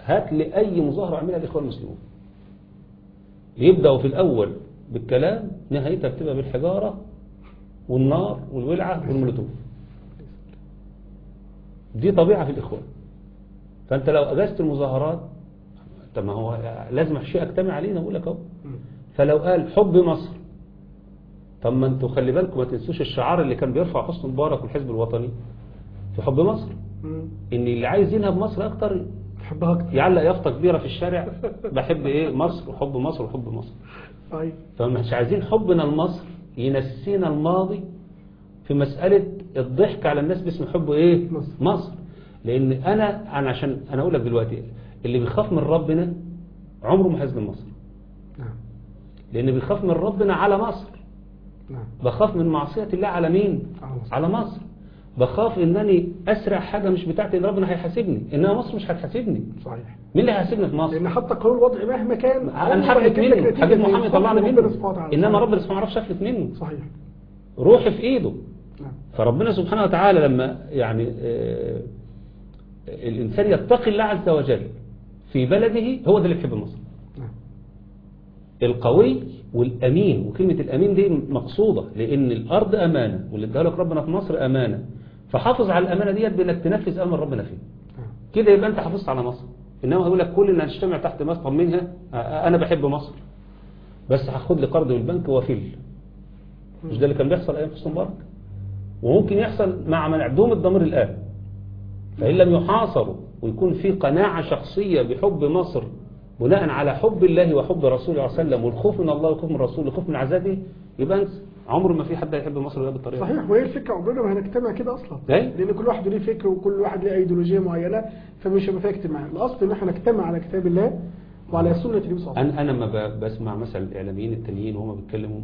هات لي أي مظاهرة عملها الإخوان المسلمون. يبدأوا في الأول بالكلام نهايتها بتبقى بالحجارة والنار والولعة والمولوتوف دي طبيعة في الإخوان فأنت لو أجازت المظاهرات طب ما هو لازم شيء أجتمع علينا أقول لك مم. فلو قال حب مصر طب ما أنتوا خلي بالكم ما تنسوش الشعار اللي كان بيرفع حسن مبارك والحزب الوطني في حب مصر. إن اللي عايز ينهب مصر أكتر تحبها أكتر يعلق يافطة كبيرة في الشارع. بحب إيه؟ مصر وحب مصر وحب مصر. طيب. فمش عايزين حبنا لمصر ينسينا الماضي في مسألة الضحك على الناس باسم حب إيه؟ مصر. مصر. لأن أنا أنا عشان أنا أقول لك دلوقتي اللي بيخاف من ربنا عمره ما هيظلم مصر. نعم. لأن بيخاف من ربنا على مصر. نعم. بخاف من معصية الله على مين؟ على مصر. على مصر. بخاف إنني أسرع حاجة مش بتاعتي إن ربنا هيحاسبني انما مصر مش هتحاسبني. صحيح. مين اللي هيحاسبني في مصر؟ لأن حتى قانون الوضع مهما كان أنا لك منه حبيب محمد طلعنا منه. إنما. ربنا سبحانه ما عرفش افلت منه. صحيح. روحي في إيده. نعم. فربنا سبحانه وتعالى لما يعني آه، الإنسان يتقي الله عز وجل في بلده هو ده اللي بيحب مصر. نعم. القوي والأمين. وكلمة الأمين دي مقصودة لأن الأرض أمانة واللي اداها لك ربنا في مصر أمانة. فحافظ على الأمانة ديت بأنك تنفذ أمر ربنا فيه. كده يبقى أنت حافظت على مصر. إنما هيقول لك كل اللي هنجتمع تحت مصر منها أنا بحب مصر. بس هاخد لي قرض من البنك وافل مش ده اللي كان بيحصل أيام حسن مبارك؟ وممكن يحصل مع من عندهم الضمير الآن. فإن لم يحاصروا ويكون في قناعة شخصية بحب مصر بناء على حب الله وحب رسوله صلى الله عليه وسلم والخوف من الله والخوف من رسوله والخوف من عذابه يبقى عمر ما في حد هيحب مصر ده بالطريقة دي. صحيح وهي الفكرة عمرنا ما هنجتمع كده أصلا أي. لأن كل واحد ليه فكر وكل واحد ليه أيديولوجية معينة فمش هيبقى فيها اجتماع الأصل إن إحنا نجتمع على كتاب الله وعلى سنة النبي صلى الله عليه وسلم أنا لما بسمع مثلا الإعلاميين التانيين وهم بيتكلموا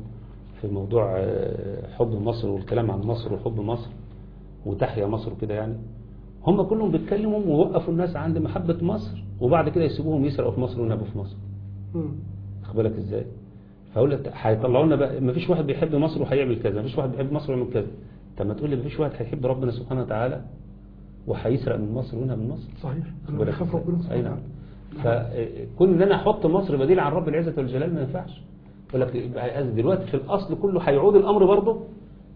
في موضوع آه، حب مصر والكلام عن مصر وحب مصر وتحيا مصر وكده يعني هم كلهم بيتكلموا ووقفوا الناس عند محبة مصر وبعد كده يسيبوهم يسرقوا في مصر وينهبوا في مصر مم. واخد بالك إزاي فاقول لك هيطلعوا لنا بقى ما فيش واحد بيحب مصر وهيعمل كذا ما فيش واحد بيحب مصر ويعمل كذا. طب ما تقول لي ما فيش واحد هيحب ربنا سبحانه وتعالى وهيسرق من مصر وينهب من مصر؟ صحيح. بالك. بخاف؟ ربنا أي سبحانه نعم. وتعالى. فكون إن أنا أحط مصر بديل عن رب العزة والجلال ما ينفعش. يقول لك يبقى دلوقتي في الأصل كله هيعود الأمر برضه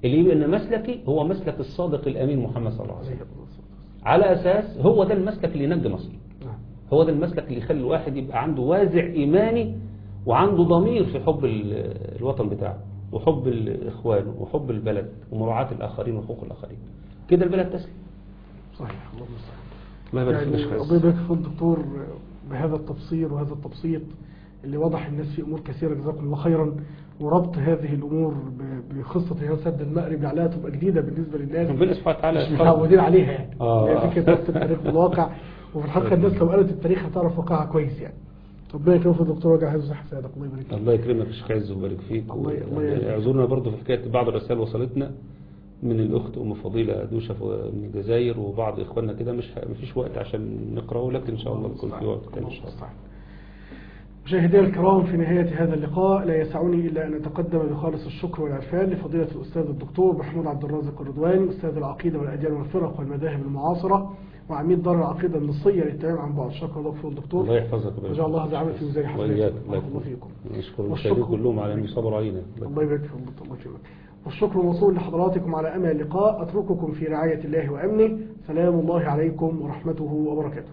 اللي يبقى إن مسلكي هو مسلك الصادق الأمين محمد صلى الله عليه وسلم. على أساس هو ده المسلك اللي ينجي مصر. نعم. هو ده المسلك اللي يخلي الواحد يبقى عنده وازع إيماني وعنده ضمير في حب ال- الوطن بتاعه وحب الإخوان وحب البلد ومراعاة الآخرين وحقوق الآخرين. كده البلد تسلم. صحيح الله المستعان ما يبارك يعني فيك الله يبارك في الدكتور بهذا التفسير وهذا التبسيط اللي وضح الناس في أمور كثيرة جزاكم الله خيرا وربط هذه الأمور ب- بقصة هي سد المأرب لعلها تبقى جديدة بالنسبة للناس. ربنا سبحانه وتعالى مش. متعودين عليها يعني. آه. ربط التاريخ بالواقع وفي الحقيقة الناس لو قرأت التاريخ هتعرف واقعها كويس يعني. ربنا يكرمك يا دكتور وجع حفظ حسادك الله يبارك فيك. الله يكرمك شيخ عز ويبارك فيك. يبارك. أعذرنا برضه في حكاية بعض الرسائل وصلتنا من الأخت أم فضيلة دوشة ف- من الجزائر وبعض إخواننا كده. مش مفيش وقت عشان نقرأه لكن إن شاء الله يكون في وقت ان شاء الله مشاهدي الكرام في نهاية هذا اللقاء لا يسعني إلا أن أتقدم بخالص الشكر والعرفان لفضيلة الأستاذ الدكتور محمود عبد الرازق الرضواني أستاذ العقيدة والأديان والفرق والمذاهب المعاصرة. وعميد دار العقيدة النصية للتعليم عن بعد شكرا الله في الدكتور. الله يحفظك ويبارك وجعل الله فيك. هذا عمل في ميزان الله بارك الله. فيكم. نشكر المشاهدين والشكر- كلهم على ان يصبروا علينا الله يبارك فيكم. الله يكرمك والشكر موصول لحضراتكم على أمل اللقاء. أترككم في رعاية الله وأمنه. سلام الله عليكم ورحمته وبركاته.